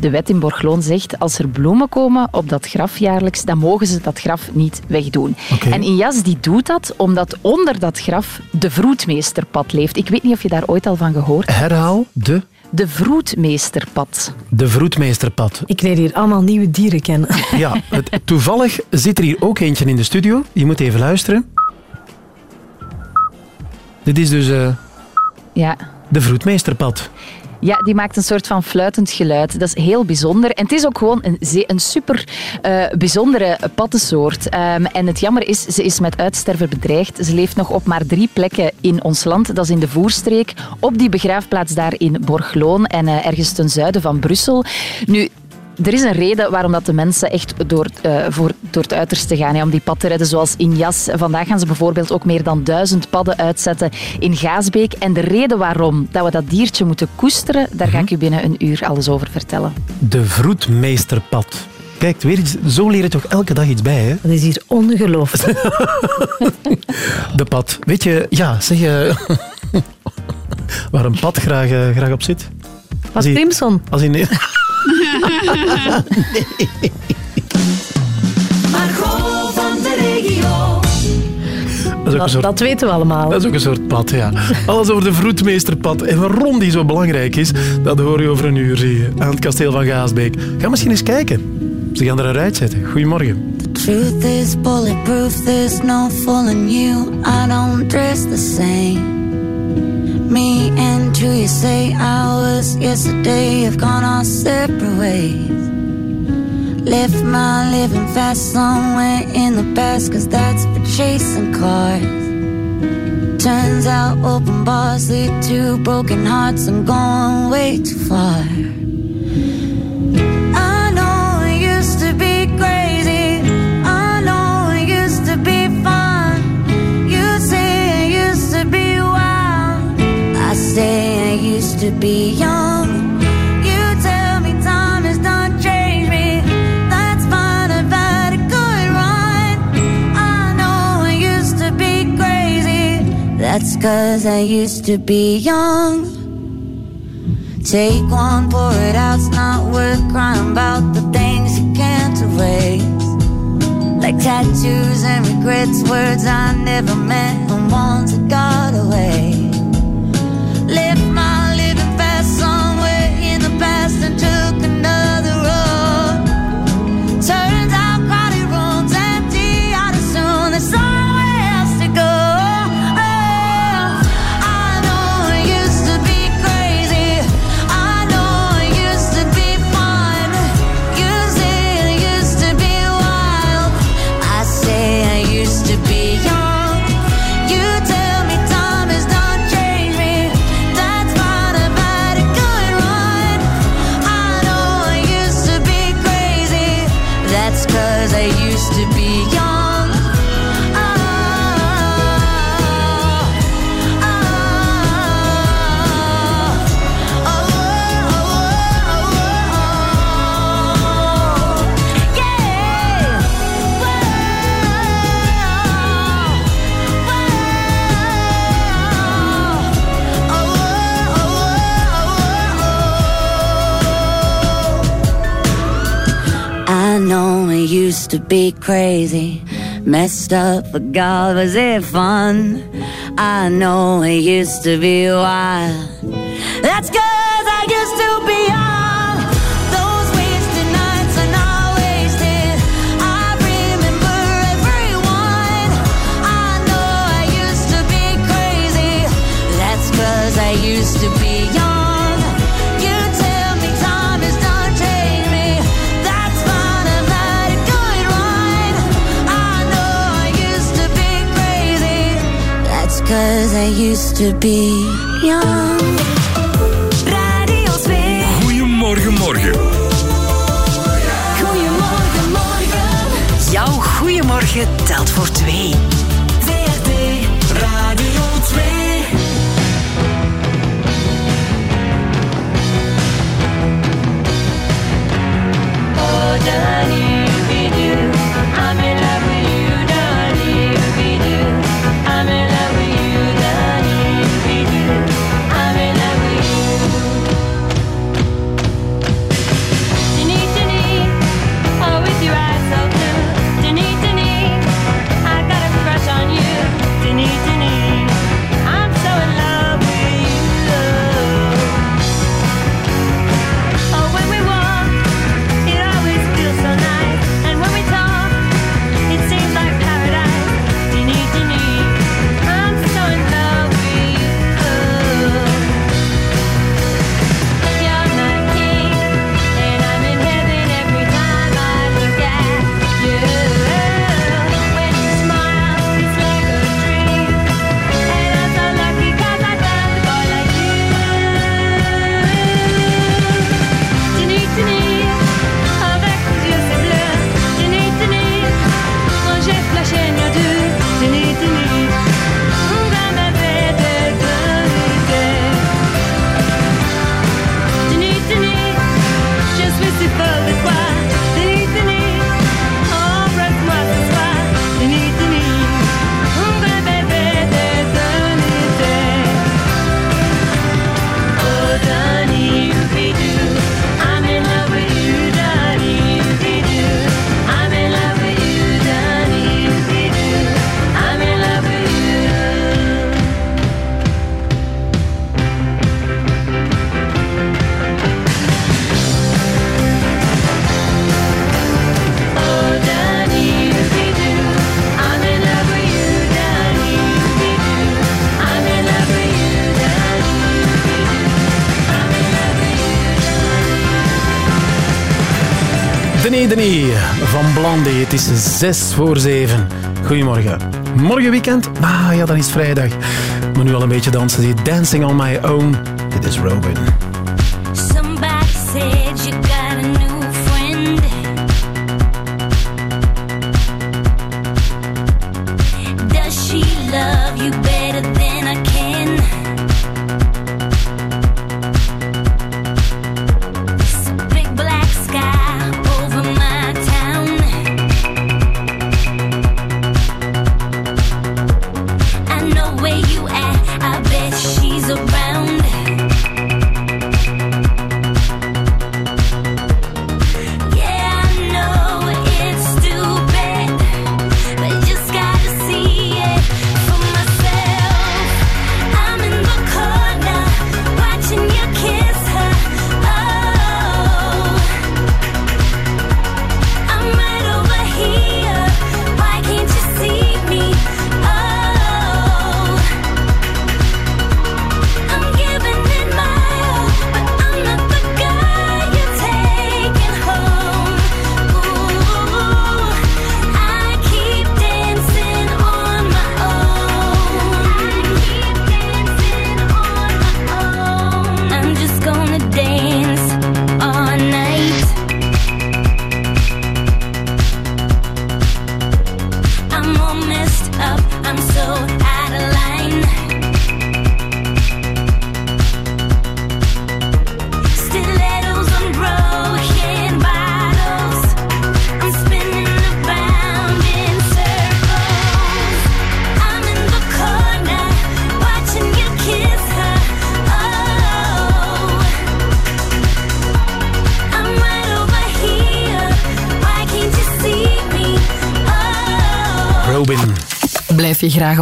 de wet in Borgloon zegt, als er bloemen komen op dat graf jaarlijks, dan mogen ze dat graf niet wegdoen. En Injas die doet dat omdat onder dat graf de vroedmeesterpad leeft. Ik weet niet of je daar ooit al van gehoord. Herhaal de, De vroedmeesterpad. de vroedmeesterpad. Ik leer hier allemaal nieuwe dieren kennen. Ja, het, toevallig zit er hier ook eentje in de studio. Je moet even luisteren. Dit is dus eh, Ja. de vroedmeesterpad. Ja, die maakt een soort van fluitend geluid. Dat is heel bijzonder. En het is ook gewoon een, een super eh, bijzondere paddensoort. Ehm, en het jammer is, ze is met uitsterven bedreigd. Ze leeft nog op maar drie plekken in ons land. Dat is in de Voerstreek, op die begraafplaats daar in Borgloon en eh, ergens ten zuiden van Brussel. Nu, er is een reden waarom dat de mensen echt door, eh, voor, door het uiterste gaan hè, om die pad te redden, zoals in Jas. Vandaag gaan ze bijvoorbeeld ook meer dan duizend padden uitzetten in Gaasbeek. En de reden waarom dat we dat diertje moeten koesteren, daar ga ik u binnen een uur alles over vertellen. De vroedmeesterpad. Kijk, weer iets, zo leer je toch elke dag iets bij, hè? Dat is hier ongelooflijk. De pad. Weet je, ja, zeg je... waar een pad graag, eh, graag op zit? Wat hij- Simpson. Als hij... nee. Margot van de regio. Dat soort weten we allemaal. Dat is ook een soort pad, ja. Alles over de vroedmeesterpad en waarom die zo belangrijk is, dat hoor je over een uur, zie je, aan het kasteel van Gaasbeek. Ga misschien eens kijken. Ze gaan er eruit zetten. Goedemorgen. Truth is bulletproof, there's no fooling you. I don't dress the same. Me and you, you say I was yesterday have gone our separate ways. Left my living fast somewhere in the past, cause that's for chasing cars. Turns out open bars lead to broken hearts. I'm going way too far. To be young. You tell me time has not changed me. That's fine. I've had a good run. I know I used to be crazy. That's cause I used to be young. Take one, pour it out, it's not worth crying about the things you can't erase. Like tattoos and regrets, words I never meant, and ones that got away. Left used to be crazy, messed up, but God, was it fun? I know it used to be wild. That's cause I used to be young. Those wasted nights are not wasted. I remember everyone. I know I used to be crazy. That's cause I used to be young. cause I used to be young. Radio 2. Goedemorgen, morgen. Goedemorgen, morgen. Jouw goedemorgen telt voor twee. VRT Radio 2. Is zes voor zeven. Goedemorgen. Morgen weekend? Ah ja, dan is vrijdag. Maar nu al een beetje dansen. Dancing on My Own. Dit is Robin. Somebody said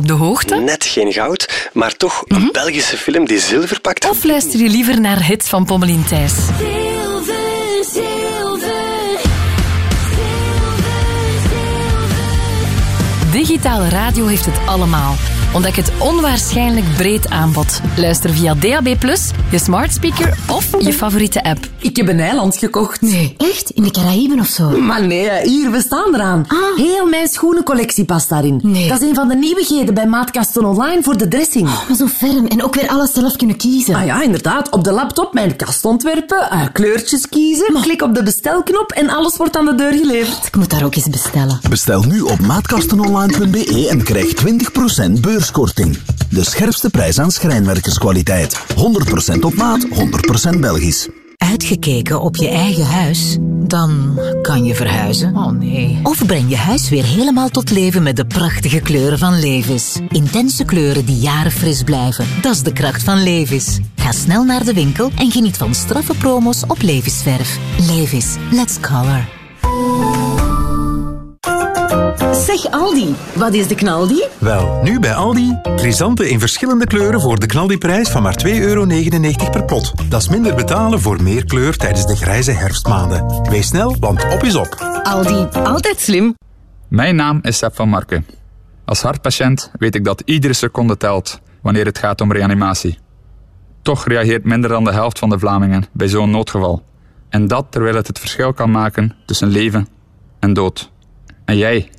op de hoogte? Net geen goud, maar toch een Belgische film die zilver pakt. Of luister je liever naar hits van Pommelien Thijs? Zilver, zilver. Digitale radio heeft het allemaal. Ontdek het onwaarschijnlijk breed aanbod. Luister via DAB+, je smart speaker of je favoriete app. Ik heb een eiland gekocht. Nee. Echt? In de Caraïben of zo? Maar nee, hier, we staan eraan. Heel mijn schoenencollectie past daarin. Nee. Dat is een van de nieuwigheden bij Maatkasten Online voor de dressing. maar zo ferm. En ook weer alles zelf kunnen kiezen. Ah ja, inderdaad. Op de laptop mijn kast ontwerpen, eh, kleurtjes kiezen, klik op de bestelknop en alles wordt aan de deur geleverd. Ik moet daar ook eens bestellen. Bestel nu op maatkastenonline.be en krijg 20% beurskorting. De scherpste prijs aan schrijnwerkerskwaliteit. 100% op maat, 100% Belgisch. Uitgekeken op je eigen huis? Dan kan je verhuizen. Oh nee. Of breng je huis weer helemaal tot leven met de prachtige kleuren van Levis. Intense kleuren die jaren fris blijven. Dat is de kracht van Levis. Ga snel naar de winkel en geniet van straffe promos op Levisverf. Levis, let's color. Zeg Aldi, wat is de knaldi? Wel, nu bij Aldi. Chrysanten in verschillende kleuren voor de knaldiprijs van maar 2,99 euro per pot. Dat is minder betalen voor meer kleur tijdens de grijze herfstmaanden. Wees snel, want op is op. Aldi, altijd slim. Mijn naam is Seb van Marken. Als hartpatiënt weet ik dat iedere seconde telt wanneer het gaat om reanimatie. Toch reageert minder dan de helft van de Vlamingen bij zo'n noodgeval. En dat terwijl het het verschil kan maken tussen leven en dood. En jij?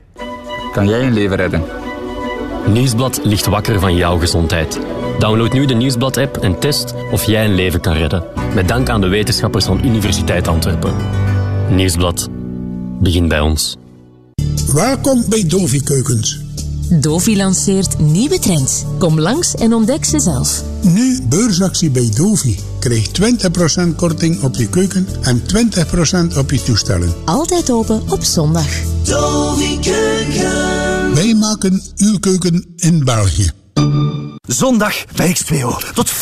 Kan jij een leven redden? Nieuwsblad ligt wakker van jouw gezondheid. Download nu de Nieuwsblad-app en test of jij een leven kan redden. Met dank aan de wetenschappers van Universiteit Antwerpen. Nieuwsblad. Begin bij ons. Welkom bij Dovi Keukens. Dovi lanceert nieuwe trends. Kom langs en ontdek ze zelf. Nu beursactie bij Dovi. Krijg 20% korting op je keuken en 20% op je toestellen. Altijd open op zondag. Dovi Keuken. Wij maken uw keuken in België. Zondag bij X2O. Tot 50%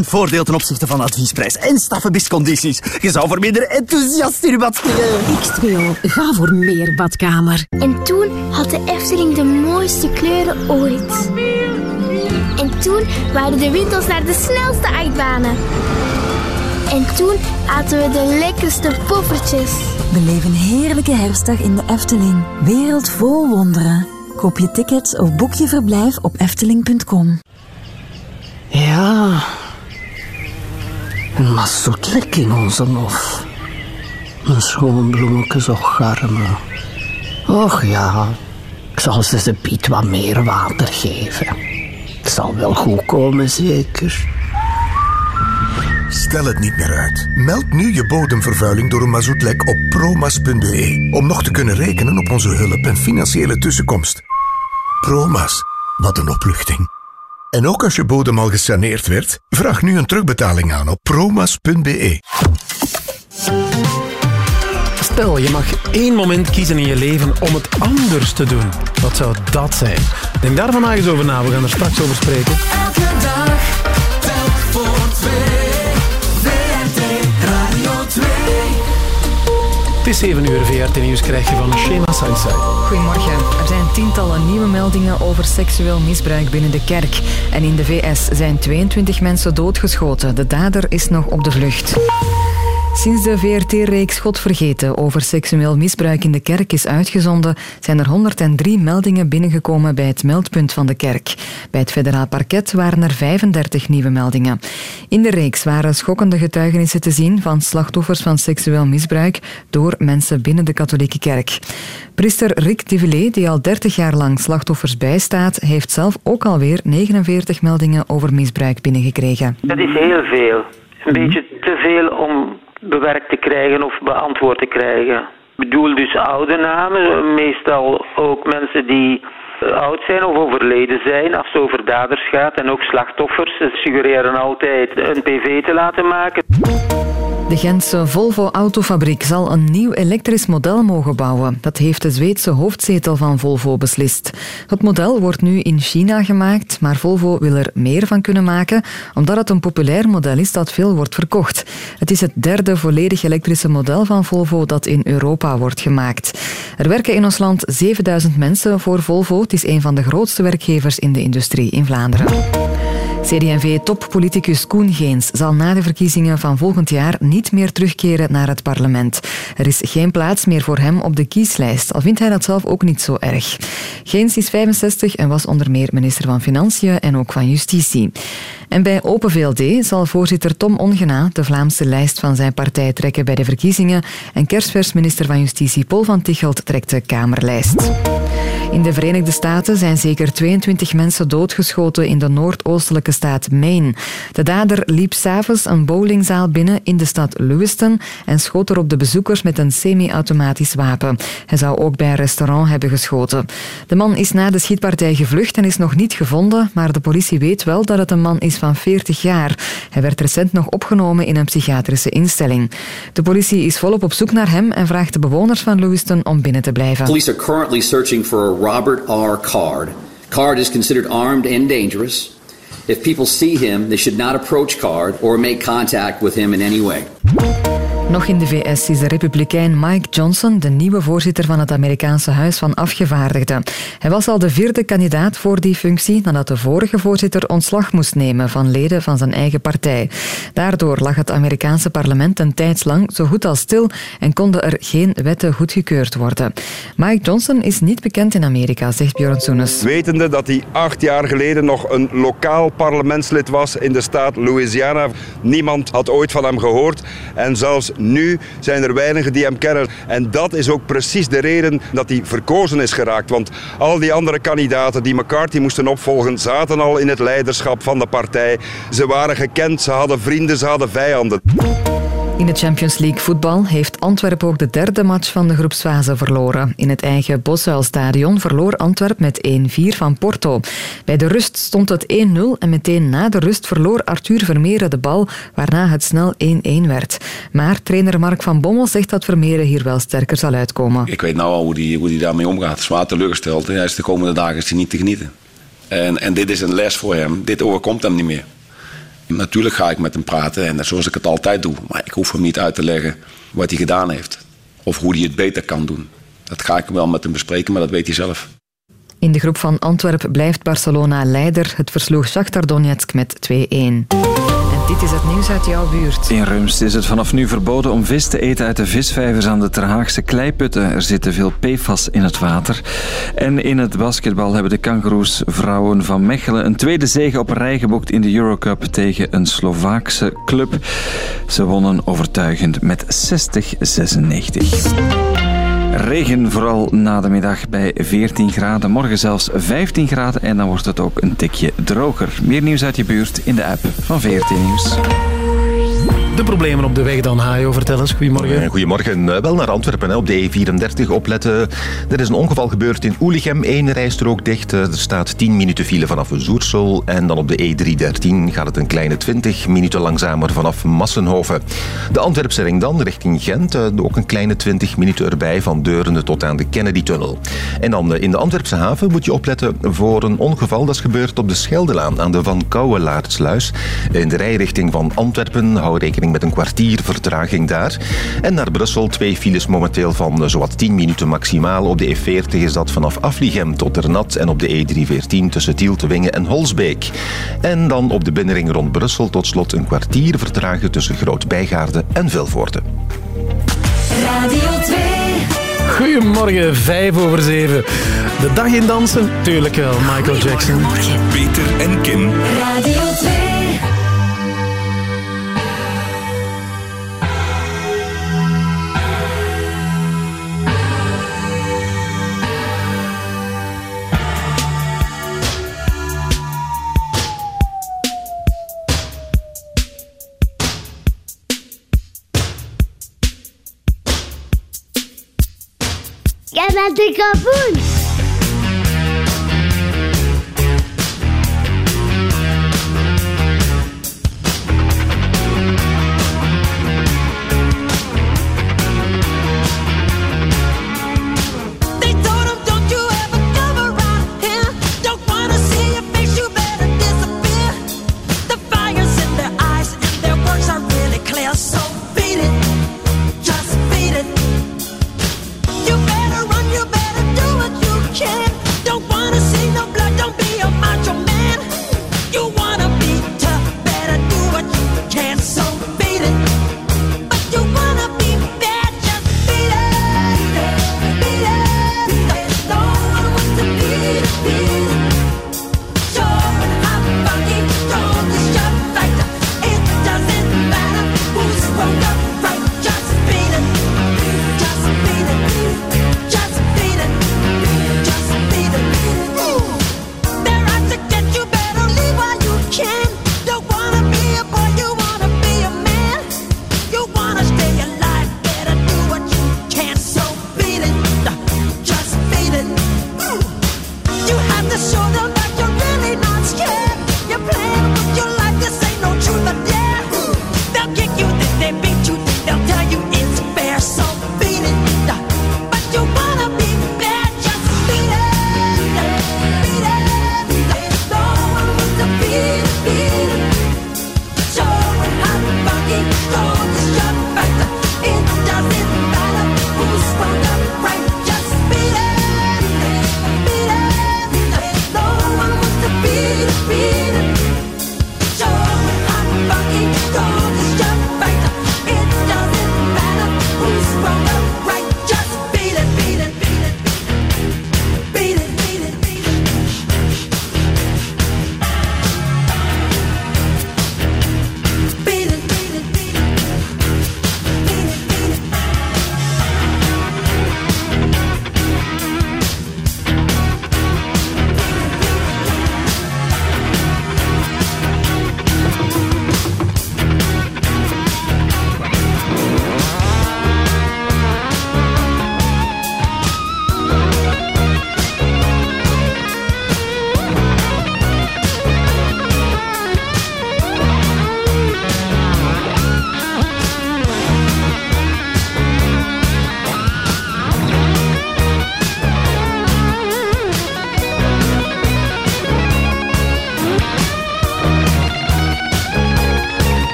voordeel ten opzichte van adviesprijs en staffenbiscondities. Je zou voor minder enthousiast in je bad springen. X2O, ga voor meer badkamer. En toen had de Efteling de mooiste kleuren ooit. En toen waren de winkels naar de snelste achtbanen. En toen aten we de lekkerste poffertjes. Beleef een heerlijke herfstdag in de Efteling. Wereld vol wonderen. Koop je tickets of boek je verblijf op efteling.com. Ja. Maar zoet lek in onze hof. Een schoon bloemetje zo garmen. Och ja, ik zal ze ze Piet wat meer water geven. Het zal wel goed komen, zeker. Stel het niet meer uit. Meld nu je bodemvervuiling door een mazoetlek op promas.be om nog te kunnen rekenen op onze hulp en financiële tussenkomst. Promas, wat een opluchting. En ook als je bodem al gesaneerd werd, vraag nu een terugbetaling aan op promas.be. Stel, je mag één moment kiezen in je leven om het anders te doen. Wat zou dat zijn? Denk daar vandaag eens over na. We gaan er straks over spreken. Elke dag voor twee. Is 7 uur. VRT Nieuws krijg je van Shema Saisai. Goedemorgen. Er zijn tientallen nieuwe meldingen over seksueel misbruik binnen de kerk. En in de VS zijn 22 mensen doodgeschoten. De dader is nog op de vlucht. Sinds de VRT-reeks God Vergeten over seksueel misbruik in de kerk is uitgezonden, zijn er 103 meldingen binnengekomen bij het meldpunt van de kerk. Bij het federaal parket waren er 35 nieuwe meldingen. In de reeks waren schokkende getuigenissen te zien van slachtoffers van seksueel misbruik door mensen binnen de katholieke kerk. Priester Rick Tivillé, die al 30 jaar lang slachtoffers bijstaat, heeft zelf ook alweer 49 meldingen over misbruik binnengekregen. Dat is heel veel. Een beetje te veel bewerkt te krijgen of beantwoord te krijgen. Ik bedoel dus oude namen, meestal ook mensen die eh, oud zijn of overleden zijn als het over daders gaat en ook slachtoffers. Ze suggereren altijd een PV te laten maken. De Gentse Volvo Autofabriek zal een nieuw elektrisch model mogen bouwen. Dat heeft de Zweedse hoofdzetel van Volvo beslist. Het model wordt nu in China gemaakt, maar Volvo wil er meer van kunnen maken, omdat het een populair model is dat veel wordt verkocht. Het is het derde volledig elektrische model van Volvo dat in Europa wordt gemaakt. Er werken in ons land 7000 mensen voor Volvo. Het is een van de grootste werkgevers in de industrie in Vlaanderen. CD&V-toppoliticus Koen Geens zal na de verkiezingen van volgend jaar niet meer terugkeren naar het parlement. Er is geen plaats meer voor hem op de kieslijst, al vindt hij dat zelf ook niet zo erg. Geens is 65 en was onder meer minister van Financiën en ook van Justitie. En bij Open VLD zal voorzitter Tom Ongena de Vlaamse lijst van zijn partij trekken bij de verkiezingen en kerstvers minister van Justitie Paul van Tichelt trekt de Kamerlijst. In de Verenigde Staten zijn zeker 22 mensen doodgeschoten in de noordoostelijke staat Maine. De dader liep s'avonds een bowlingzaal binnen in de stad Lewiston en schoot er op de bezoekers met een semi-automatisch wapen. Hij zou ook bij een restaurant hebben geschoten. De man is na de schietpartij gevlucht en is nog niet gevonden, maar de politie weet wel dat het een man is van 40 jaar. Hij werd recent nog opgenomen in een psychiatrische instelling. De politie is volop op zoek naar hem en vraagt de bewoners van Lewiston om binnen te blijven. Police are currently searching for Robert R. Card. Card is considered armed and dangerous. If people see him, they should not approach Card or make contact with him in any way. Nog in de VS is de republikein Mike Johnson de nieuwe voorzitter van het Amerikaanse Huis van Afgevaardigden. Hij was al de vierde kandidaat voor die functie nadat de vorige voorzitter ontslag moest nemen van leden van zijn eigen partij. Daardoor lag het Amerikaanse parlement een tijdslang zo goed als stil en konden er geen wetten goedgekeurd worden. Mike Johnson is niet bekend in Amerika, zegt Björn Soenes. Wetende dat hij acht jaar geleden nog een lokaal parlementslid was in de staat Louisiana. Niemand had ooit van hem gehoord. En zelfs nu zijn er weinigen die hem kennen. En dat is ook precies de reden dat hij verkozen is geraakt. Want al die andere kandidaten die McCarthy moesten opvolgen, zaten al in het leiderschap van de partij. Ze waren gekend, ze hadden vrienden, ze hadden vijanden. In de Champions League voetbal heeft Antwerpen ook de derde match van de groepsfase verloren. In het eigen Bosuilstadion verloor Antwerpen met 1-4 van Porto. Bij de rust stond het 1-0 en meteen na de rust verloor Arthur Vermeeren de bal, waarna het snel 1-1 werd. Maar trainer Mark van Bommel zegt dat Vermeeren hier wel sterker zal uitkomen. Ik weet nou al hoe die, hoe die daarmee omgaat. Zwaar teleurgesteld. Hij is de komende dagen is hij niet te genieten. En, en dit is een les voor hem. Dit overkomt hem niet meer. Natuurlijk ga ik met hem praten en zoals ik het altijd doe. Maar ik hoef hem niet uit te leggen wat hij gedaan heeft. Of hoe hij het beter kan doen. Dat ga ik wel met hem bespreken, maar dat weet hij zelf. In de groep van Antwerpen blijft Barcelona leider. Het versloeg Shakhtar Donetsk met 2-1. Dit is het nieuws uit jouw buurt. In Rumst is het vanaf nu verboden om vis te eten uit de visvijvers aan de Terhaagse kleiputten. Er zitten veel PFAS in het water. En in het basketbal hebben de kangaroes vrouwen van Mechelen een tweede zege op rij geboekt in de Eurocup tegen een Slovaakse club. Ze wonnen overtuigend met 60-96. Regen vooral na de middag bij 14 graden. Morgen zelfs 15 graden en dan wordt het ook een tikje droger. Meer nieuws uit je buurt in de app van VRT Nieuws. Problemen op de weg dan, Hajo. Vertel eens. Goedemorgen. Eh, Goedemorgen. Eh, Wel naar Antwerpen, op de E34 opletten. Er is een ongeval gebeurd in Oelichem. Eén rijstrook dicht. Eh, Er staat 10 minuten file vanaf Zoersel. En dan op de E313 gaat het een kleine 20 minuten langzamer vanaf Massenhoven. De Antwerpse ring dan, richting Gent. Ook een kleine 20 minuten erbij van Deurne tot aan de Kennedy-tunnel. En dan in de Antwerpse haven moet je opletten voor een ongeval dat is gebeurd op de Scheldelaan aan de Van Kouwelaartsluis. In de rijrichting van Antwerpen hou rekening met een kwartier vertraging daar. En naar Brussel twee files momenteel van eh, zowat 10 minuten maximaal. Op de E40 is dat vanaf Afligem tot Ternat en op de E314 tussen Tieltewingen en Holsbeek. En dan op de binnenring rond Brussel tot slot een kwartier vertragen tussen Groot-Bijgaarde en Vilvoorde. Radio 2. Goedemorgen, vijf over zeven. De dag in dansen? Tuurlijk wel, Michael Jackson. Peter en Kim. Radio 2. Jij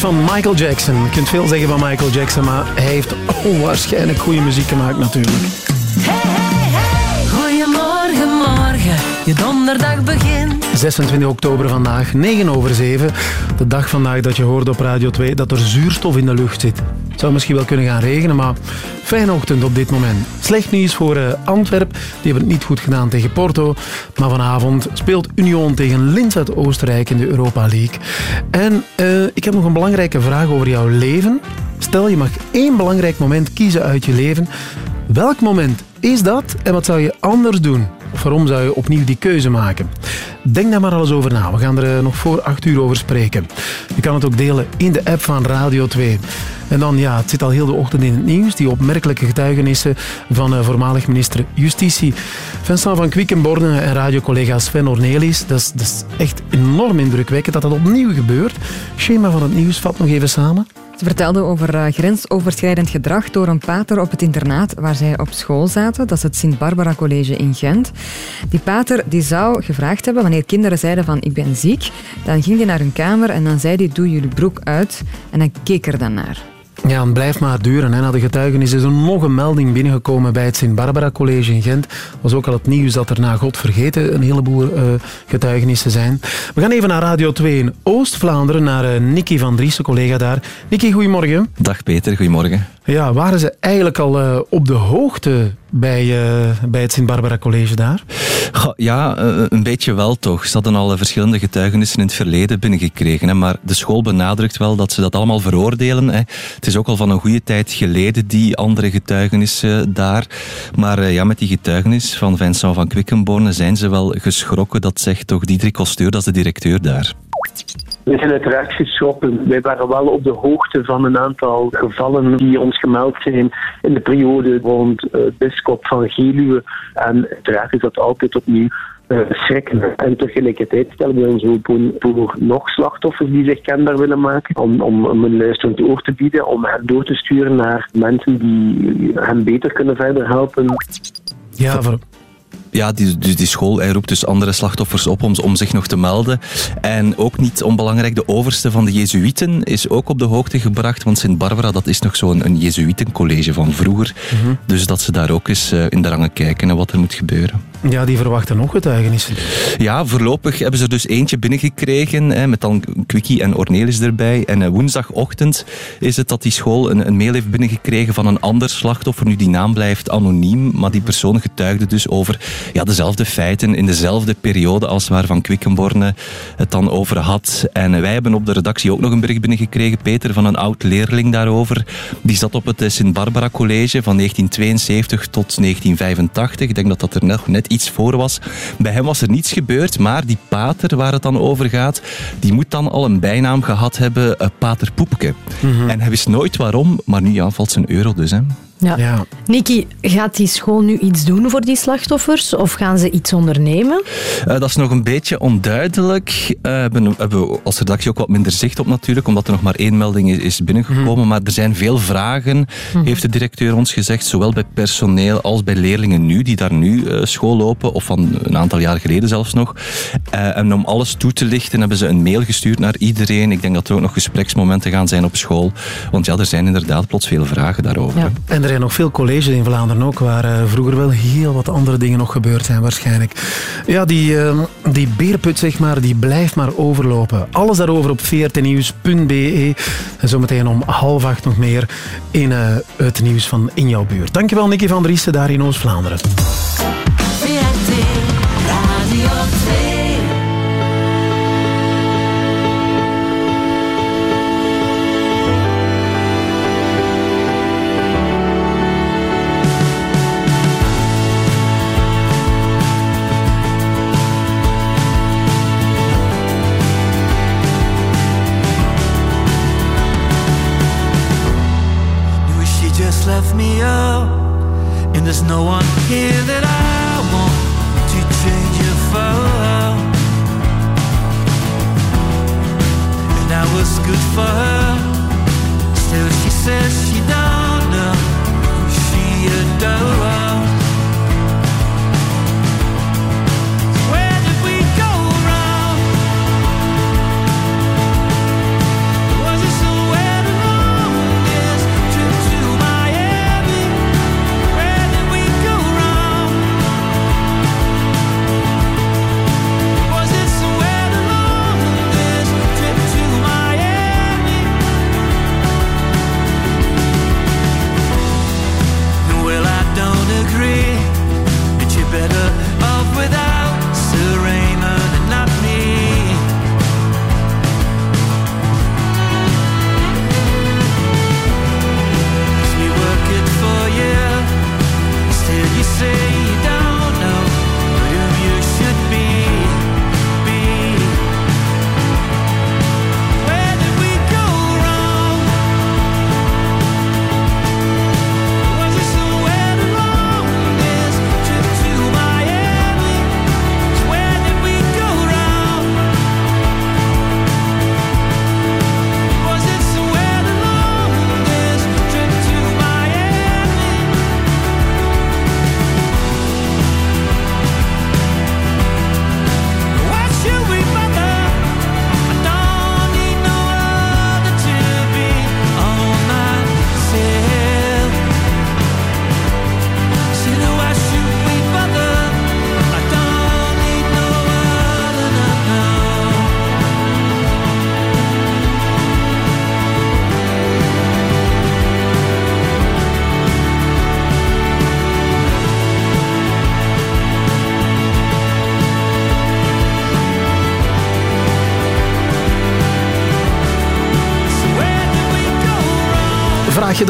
van Michael Jackson. Je kunt veel zeggen van Michael Jackson, maar hij heeft onwaarschijnlijk goede muziek gemaakt natuurlijk. Goedemorgen, morgen, je donderdag begint. 26 oktober vandaag, 9 over 7. De dag vandaag dat je hoorde op Radio 2 dat er zuurstof in de lucht zit. Het zou misschien wel kunnen gaan regenen, maar fijne ochtend op dit moment. Slecht nieuws voor eh, Antwerp. Die hebben het niet goed gedaan tegen Porto. Maar vanavond speelt Union tegen Linz uit Oostenrijk in de Europa League. En eh, ik heb nog een belangrijke vraag over jouw leven. Stel, je mag één belangrijk moment kiezen uit je leven. Welk moment is dat en wat zou je anders doen? Of waarom zou je opnieuw die keuze maken? Denk daar maar alles over na. We gaan er eh, nog voor acht uur over spreken. Je kan het ook delen in de app van Radio 2. En dan, ja, het zit al heel de ochtend in het nieuws. Die opmerkelijke getuigenissen van eh, voormalig minister Justitie Vincent van Quickenborne en radiocollega Sven Ornelis. Dat is, echt enorm indrukwekkend dat dat opnieuw gebeurt. Schema van het nieuws, vat nog even samen. Ze vertelde over eh, grensoverschrijdend gedrag door een pater op het internaat waar zij op school zaten. Dat is het Sint-Barbara College in Gent. Die pater die zou gevraagd hebben, wanneer kinderen zeiden van ik ben ziek, dan ging hij naar hun kamer en dan zei hij doe jullie broek uit en dan keek er dan naar. Ja, het blijft maar duren. Hè. Na de getuigenis is er nog een melding binnengekomen bij het Sint-Barbara College in Gent. was ook al het nieuws dat er na God vergeten een heleboel eh, getuigenissen zijn. We gaan even naar Radio 2 in Oost-Vlaanderen, naar uh, Nicky van Driessen, collega daar. Nicky, goedemorgen. Dag Peter, goedemorgen. Ja, waren ze eigenlijk al eh, op de hoogte bij, eh, bij het Sint-Barbara College daar? Ja, eh, een beetje wel toch. Ze hadden al eh, verschillende getuigenissen in het verleden binnengekregen. Hè, maar de school benadrukt wel dat ze dat allemaal veroordelen. Hè. Het is ook al van een goede tijd geleden, die andere getuigenissen daar. Maar ja, met die getuigenis van Vincent van Quickenborne zijn ze wel geschrokken. Dat zegt toch Diederik Kosteur, dat is de directeur daar. We zijn uiteraard geschrokken. Wij waren wel op de hoogte van een aantal gevallen die ons gemeld zijn in de periode rond uh, van Geluwe. En uiteraard is dat altijd opnieuw uh, schrikken. En tegelijkertijd stellen we ons open voor nog slachtoffers die zich kenbaar willen maken. Om, om, om een luisterend oor te bieden, om hen door te sturen naar mensen die hen beter kunnen verder helpen. Ja, voor, Ja, die, dus die school hij roept dus andere slachtoffers op om, om zich nog te melden. En ook niet onbelangrijk, de overste van de Jezuïeten is ook op de hoogte gebracht. Want Sint-Barbara, dat is nog zo'n een Jezuïtencollege van vroeger. Mhm. Dus dat ze daar ook eens eh, in de rangen kijken en wat er moet gebeuren. Ja, die verwachten nog getuigenissen. Ja, voorlopig hebben ze er dus eentje binnengekregen, hè, met dan Quickie en Ornelis erbij. En eh, woensdagochtend is het dat die school een, een mail heeft binnengekregen van een ander slachtoffer. Nu, die naam blijft anoniem, maar die persoon getuigde dus over ja, dezelfde feiten in dezelfde periode als waar Van Quickenborne het dan over had. En wij hebben op de redactie ook nog een bericht binnengekregen, Peter, van een oud-leerling daarover. Die zat op het eh, Sint-Barbara College van 1972 tot 1985. Ik denk dat dat er nog net iets voor was. Bij hem was er niets gebeurd, maar die pater waar het dan over gaat, die moet dan al een bijnaam gehad hebben, eh, Pater Poepke. En hij wist nooit waarom, maar nu ja, valt zijn euro dus. Hè. Ja. Niki, gaat die school nu iets doen voor die slachtoffers? Of gaan ze iets ondernemen? Eh, dat is nog een beetje onduidelijk. Eh, hebben, hebben we als redactie ook wat minder zicht op natuurlijk, omdat er nog maar één melding is, is binnengekomen. Maar er zijn veel vragen, heeft de directeur ons gezegd, zowel bij personeel als bij leerlingen nu, die daar nu eh, school lopen, of van een aantal jaar geleden zelfs nog. Eh, en om alles toe te lichten hebben ze een mail gestuurd naar iedereen. Ik denk dat er ook nog gespreksmomenten gaan zijn op school. Want ja, er zijn inderdaad plots veel vragen daarover. hè. Er zijn nog veel colleges in Vlaanderen ook, waar eh, vroeger wel heel wat andere dingen nog gebeurd zijn waarschijnlijk. Ja, die, eh, die beerput, zeg maar, die blijft maar overlopen. Alles daarover op vrtnieuws.be. En zometeen om half acht nog meer in eh, het nieuws van In Jouw Buurt. Dankjewel, Nicky van Driessen, daar in Oost-Vlaanderen.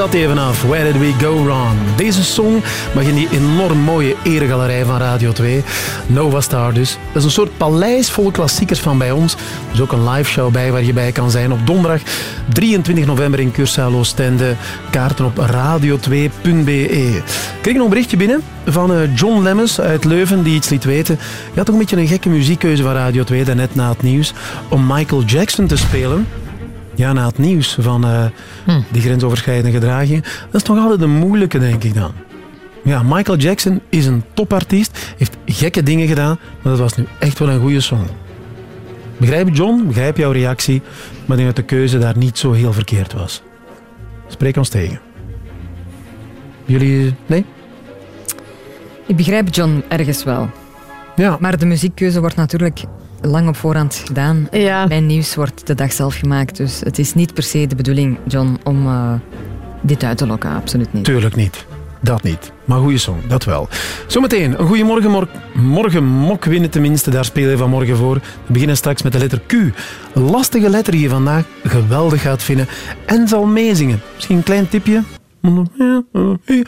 Dat even af. Where did we go wrong? Deze song mag in die enorm mooie eregalerij van Radio 2. Nova Star dus. Dat is een soort paleis vol klassiekers van bij ons. Er is ook een live show bij waar je bij kan zijn op donderdag 23 november in Cursaal Oostende. Kaarten op radio2.be. Ik kreeg nog een berichtje binnen van eh, John Lemmens uit Leuven die iets liet weten. Je had toch een beetje een gekke muziekkeuze van Radio 2 daarnet na het nieuws om Michael Jackson te spelen. Ja, na het nieuws van eh, die grensoverschrijdende gedragingen. Dat is toch altijd een moeilijke, denk ik dan. Ja, Michael Jackson is een topartiest, heeft gekke dingen gedaan, maar dat was nu echt wel een goede song. Begrijp John, begrijp jouw reactie, maar ik denk dat de keuze daar niet zo heel verkeerd was. Spreek ons tegen. Jullie, nee? Ik begrijp John ergens wel. Ja. Maar de muziekkeuze wordt natuurlijk lang op voorhand gedaan. Mijn nieuws wordt de dag zelf gemaakt. Dus het is niet per se de bedoeling, John, om eh, dit uit te lokken. Absoluut niet. Tuurlijk niet. Dat niet. Maar goede song, dat wel. Zometeen, een goede morgen, mor morgen mok winnen tenminste. Daar spelen we vanmorgen voor. We beginnen straks met de letter Q. Een lastige letter die je vandaag geweldig gaat vinden. En zal meezingen. Misschien een klein tipje? Mm-hmm.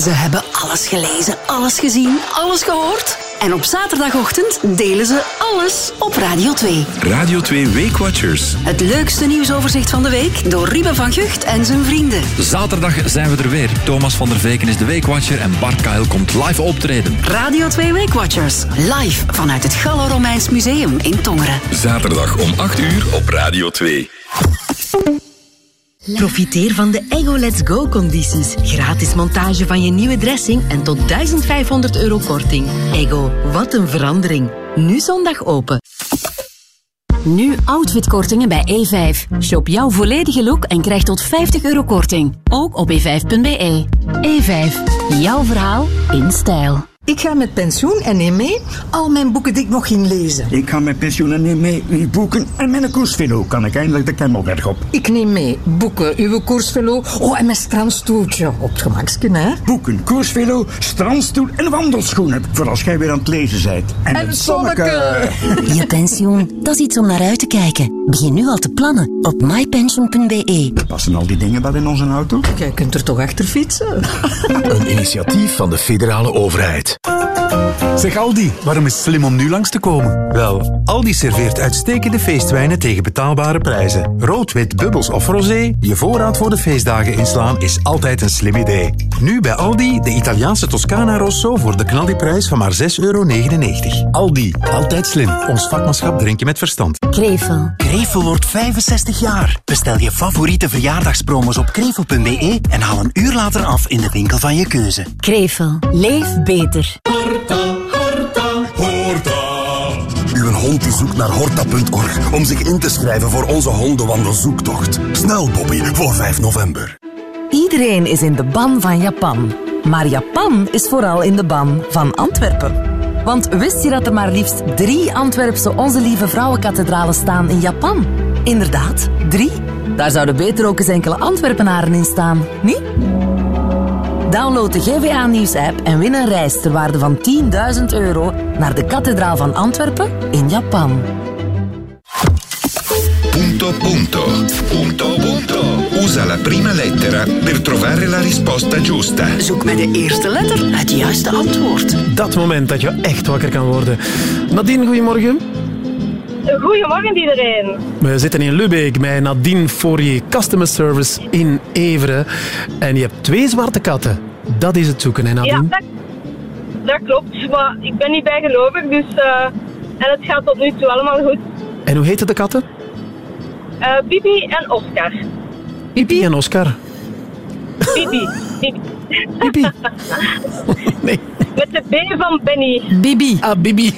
Ze hebben alles gelezen, alles gezien, alles gehoord. En op zaterdagochtend delen ze alles op Radio 2. Radio 2 Weekwatchers. Het leukste nieuwsoverzicht van de week door Ruben van Gucht en zijn vrienden. Zaterdag zijn we er weer. Thomas van der Veken is de Weekwatcher en Bart Kuil komt live optreden. Radio 2 Weekwatchers, live vanuit het Gallo-Romeins Museum in Tongeren. Zaterdag om 8 uur op Radio 2. Profiteer van de Ego Let's Go condities. Gratis montage van je nieuwe dressing en tot 1500 euro korting. Ego, wat een verandering. Nu zondag open. Nu outfitkortingen bij E5. Shop jouw volledige look en krijg tot 50 euro korting. Ook op e5.be. E5, jouw verhaal in stijl. Ik ga met pensioen en neem mee al mijn boeken die ik nog ging lezen. Ik ga met pensioen en neem mee uw boeken en mijn koersvelo. Kan ik eindelijk de Kemmelberg op. Ik neem mee boeken, uw koersvelo, oh en mijn strandstoeltje. Op het hè? Boeken, koersvelo, strandstoel en wandelschoenen. Voor als jij weer aan het lezen bent. En het zonneke. Je pensioen, dat is iets om naar uit te kijken. Begin nu al te plannen op mypension.be. Passen al die dingen wel in onze auto? Jij kunt er toch achter fietsen? Een initiatief van de federale overheid. Zeg Aldi, waarom is het slim om nu langs te komen? Wel, Aldi serveert uitstekende feestwijnen tegen betaalbare prijzen. Rood, wit, bubbels of rosé, je voorraad voor de feestdagen inslaan is altijd een slim idee. Nu bij Aldi de Italiaanse Toscana Rosso voor de knaldiprijs van maar 6,99 euro. Aldi, altijd slim. Ons vakmanschap drink je met verstand. Krevel. Krevel wordt 65 jaar. Bestel je favoriete verjaardagspromos op krevel.be en haal een uur later af in de winkel van je keuze. Krevel. Leef beter. Uw hond die zoekt naar horta.org om zich in te schrijven voor onze hondenwandelzoektocht. Snel, Bobby, voor 5 november. Iedereen is in de ban van Japan. Maar Japan is vooral in de ban van Antwerpen. Want wist je dat er maar liefst drie Antwerpse Onze Lieve Vrouwenkathedralen staan in Japan? Inderdaad, drie. Daar zouden beter ook eens enkele Antwerpenaren in staan, niet? Download de GVA Nieuws app en win een reis ter waarde van 10.000 euro naar de kathedraal van Antwerpen in Japan. Punto punto. Punto punto. Usa la prima lettera per trovare la risposta giusta. Zoek met de eerste letter het juiste antwoord. Dat moment dat je echt wakker kan worden. Nadine, goedemorgen. Goedemorgen iedereen. We zitten in Lubbeek bij Nadine Fourier, Customer Service in Everen. En je hebt twee zwarte katten. Dat is het zoeken, hè Ja, Nadine? dat, dat klopt. Maar ik ben niet bijgelovig, dus... eh, en het gaat tot nu toe allemaal goed. En hoe heten de katten? Eh Bibi en Oscar. Pipi en Oscar. Bibi. Bibi. Bibi. nee. Met de B van Benny. Bibi. Ah, Bibi.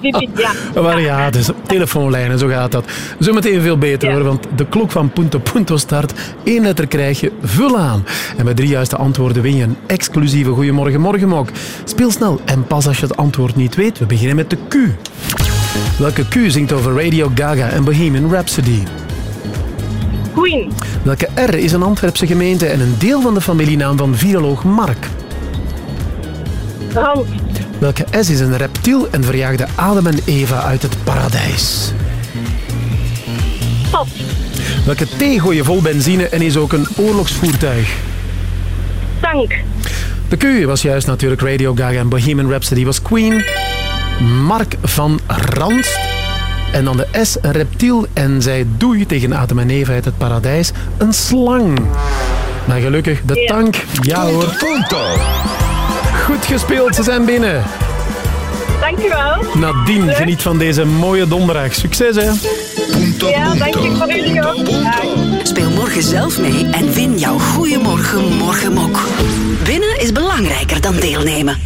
Bibi, ja. Maar ja, dus telefoonlijnen, zo gaat dat. Zometeen veel beter hoor, want de klok van Punto Punto start. Eén letter krijg je, vul aan. En met drie juiste antwoorden win je een exclusieve Goeiemorgen Morgenmok. Speel snel en pas als je het antwoord niet weet. We beginnen met de Q. Welke Q zingt over Radio Gaga en Bohemian Rhapsody? Queen. Welke R is een Antwerpse gemeente en een deel van de familienaam van viroloog Mark? Hans. Welke S is een reptiel en verjaagde Adam en Eva uit het paradijs? Pas. Welke T gooi je vol benzine en is ook een oorlogsvoertuig? Tank. De Q was juist natuurlijk Radio Gaga en Bohemian Rhapsody was Queen. Mark van Randst. En dan de S, een reptiel. En zij doei tegen Adam en Eva uit het paradijs. Een slang. Maar gelukkig, de tank. Ja hoor. Goed gespeeld, ze zijn binnen. Dankjewel. Nadien, geniet van deze mooie donderdag. Succes hè. Ja, dank je voor jullie ook. Dag. Speel morgen zelf mee en win jouw Goeiemorgen Morgenmok. Winnen is belangrijker dan deelnemen.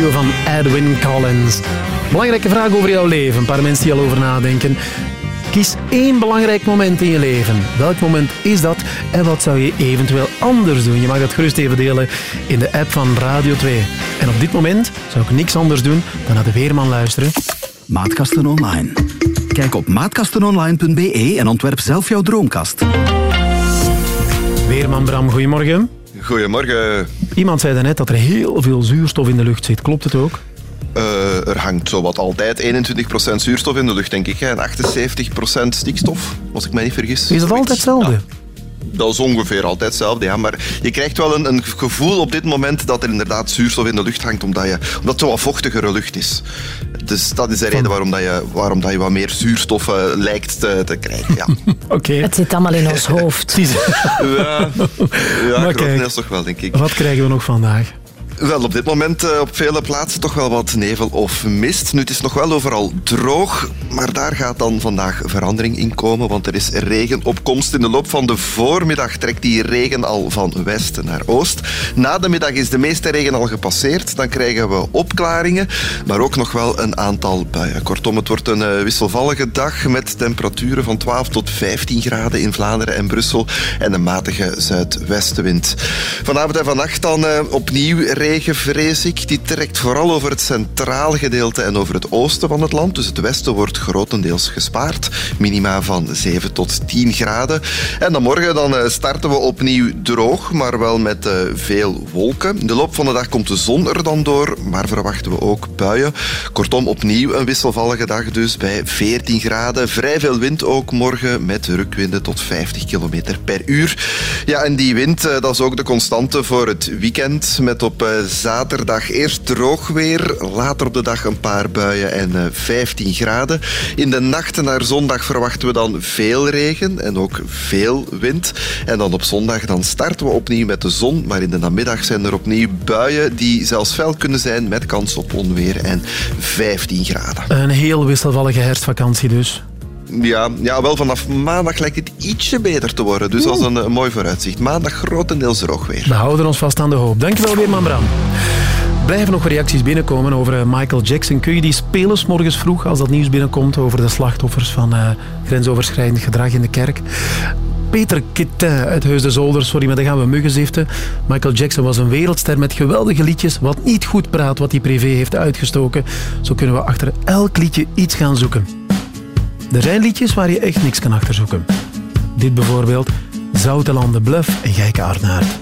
Van Edwin Collins. Belangrijke vraag over jouw leven. Een paar mensen die al over nadenken. Kies één belangrijk moment in je leven. Welk moment is dat en wat zou je eventueel anders doen? Je mag dat gerust even delen in de app van Radio 2. En op dit moment zou ik niks anders doen dan naar de Weerman luisteren. Maatkasten Online. Kijk op maatkastenonline.be en ontwerp zelf jouw droomkast. Weerman Bram, goedemorgen. Goedemorgen. Iemand zei daarnet dat er heel veel zuurstof in de lucht zit. Klopt het ook? Eh, er hangt zowat altijd 21% zuurstof in de lucht, denk ik. hè, En 78% stikstof, als ik mij niet vergis. Is dat altijd hetzelfde? Dat is ongeveer altijd hetzelfde, ja. Maar je krijgt wel een, een gevoel op dit moment dat er inderdaad zuurstof in de lucht hangt, omdat, je, omdat het zo wat vochtigere lucht is. Dus dat is de reden waarom, dat je, waarom dat je wat meer zuurstof eh, lijkt te, te krijgen, ja. Oké. Het zit allemaal in ons hoofd. ja, ja grotendeels toch wel, denk ik. Wat krijgen we nog vandaag? Wel, op dit moment eh, op vele plaatsen toch wel wat nevel of mist. Nu, het is nog wel overal droog, maar daar gaat dan vandaag verandering in komen, want er is regenopkomst. In de loop van de voormiddag trekt die regen al van west naar oost. Na de middag is de meeste regen al gepasseerd. Dan krijgen we opklaringen, maar ook nog wel een aantal buien. Kortom, het wordt een eh, wisselvallige dag met temperaturen van 12 tot 15 graden in Vlaanderen en Brussel en een matige zuidwestenwind. Vanavond en vannacht dan eh, opnieuw regen, vrees ik. Die trekt vooral over het centrale gedeelte en over het oosten van het land. Dus het westen wordt grotendeels gespaard. Minima van 7 tot 10 graden. En dan morgen dan eh, starten we opnieuw droog, maar wel met eh, veel wolken. In de loop van de dag komt de zon er dan door, maar verwachten we ook buien. Kortom, opnieuw een wisselvallige dag dus bij 14 graden. Vrij veel wind ook morgen met rukwinden tot 50 km per uur. Ja, en die wind, eh, dat is ook de constante voor het weekend. Met op zaterdag eerst droog weer, later op de dag een paar buien en eh, 15 graden. In de nachten naar zondag verwachten we dan veel regen en ook veel wind. En dan op zondag dan starten we opnieuw met de zon, maar in de namiddag zijn er opnieuw buien die zelfs fel kunnen zijn met kans op onweer en 15 graden. Een heel wisselvallige herfstvakantie dus. Ja, ja, wel vanaf maandag lijkt het ietsje beter te worden. Dus dat is een, een mooi vooruitzicht. Maandag grotendeels droog weer. We houden ons vast aan de hoop. Dankjewel weer, Bram. Blijven nog reacties binnenkomen over eh, Michael Jackson. Kun je die spelen morgens vroeg als dat nieuws binnenkomt over de slachtoffers van eh, grensoverschrijdend gedrag in de kerk? Peter Kittin uit Heus de Zolder, sorry, maar dan gaan we muggen ziften. Michael Jackson was een wereldster met geweldige liedjes. Wat niet goed praat, wat hij privé heeft uitgestoken. Zo kunnen we achter elk liedje iets gaan zoeken. Er zijn liedjes waar je echt niks kan achterzoeken. Dit bijvoorbeeld, Zoutelanden Bluff en Gijke Arnaert.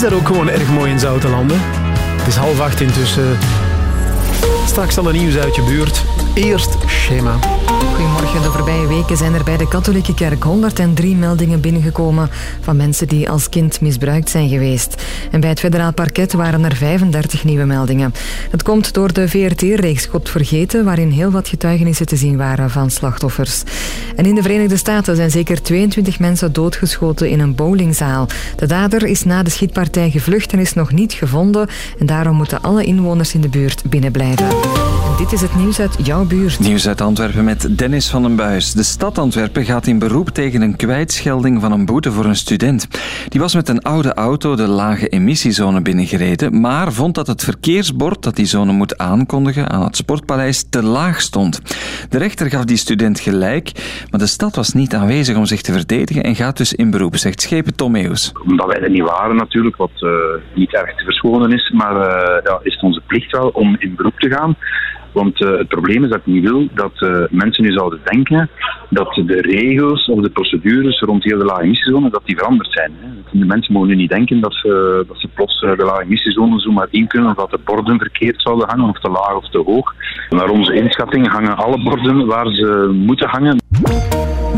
Daar ook gewoon erg mooi in Zoutelanden. Het is half acht intussen. Straks al een nieuws uit je buurt. Eerst schema. Goedemorgen. De voorbije weken zijn er bij de katholieke kerk 103 meldingen binnengekomen van mensen die als kind misbruikt zijn geweest. En bij het federaal parket waren er 35 nieuwe meldingen. Dat komt door de VRT-reeks God Vergeten, waarin heel wat getuigenissen te zien waren van slachtoffers. En in de Verenigde Staten zijn zeker 22 mensen doodgeschoten in een bowlingzaal. De dader is na de schietpartij gevlucht en is nog niet gevonden. En daarom moeten alle inwoners in de buurt binnenblijven. En dit is het nieuws uit jouw buurt. Nieuws uit Antwerpen met Dennis van den Buis. De stad Antwerpen gaat in beroep tegen een kwijtschelding van een boete voor een student. Die was met een oude auto de lage emissiezone binnengereden, maar vond dat het verkeersbord dat die zone moet aankondigen aan het Sportpaleis te laag stond. De rechter gaf die student gelijk, maar de stad was niet aanwezig om zich te verdedigen en gaat dus in beroep, zegt schepen Tom Eeuws. Omdat wij er niet waren natuurlijk, wat eh, niet erg te verschonen is, maar eh, ja, is het onze plicht wel om in beroep te gaan. Want eh, het probleem is dat ik niet wil dat eh, mensen nu zouden denken dat de regels of de procedures rond heel de lage emissiezone dat die veranderd zijn. Hè. De mensen mogen nu niet denken dat ze, dat ze plots eh, de lage emissiezone zo maar in kunnen of dat de borden verkeerd zouden hangen of te laag of te hoog. Naar onze inschatting hangen alle borden waar ze moeten hangen.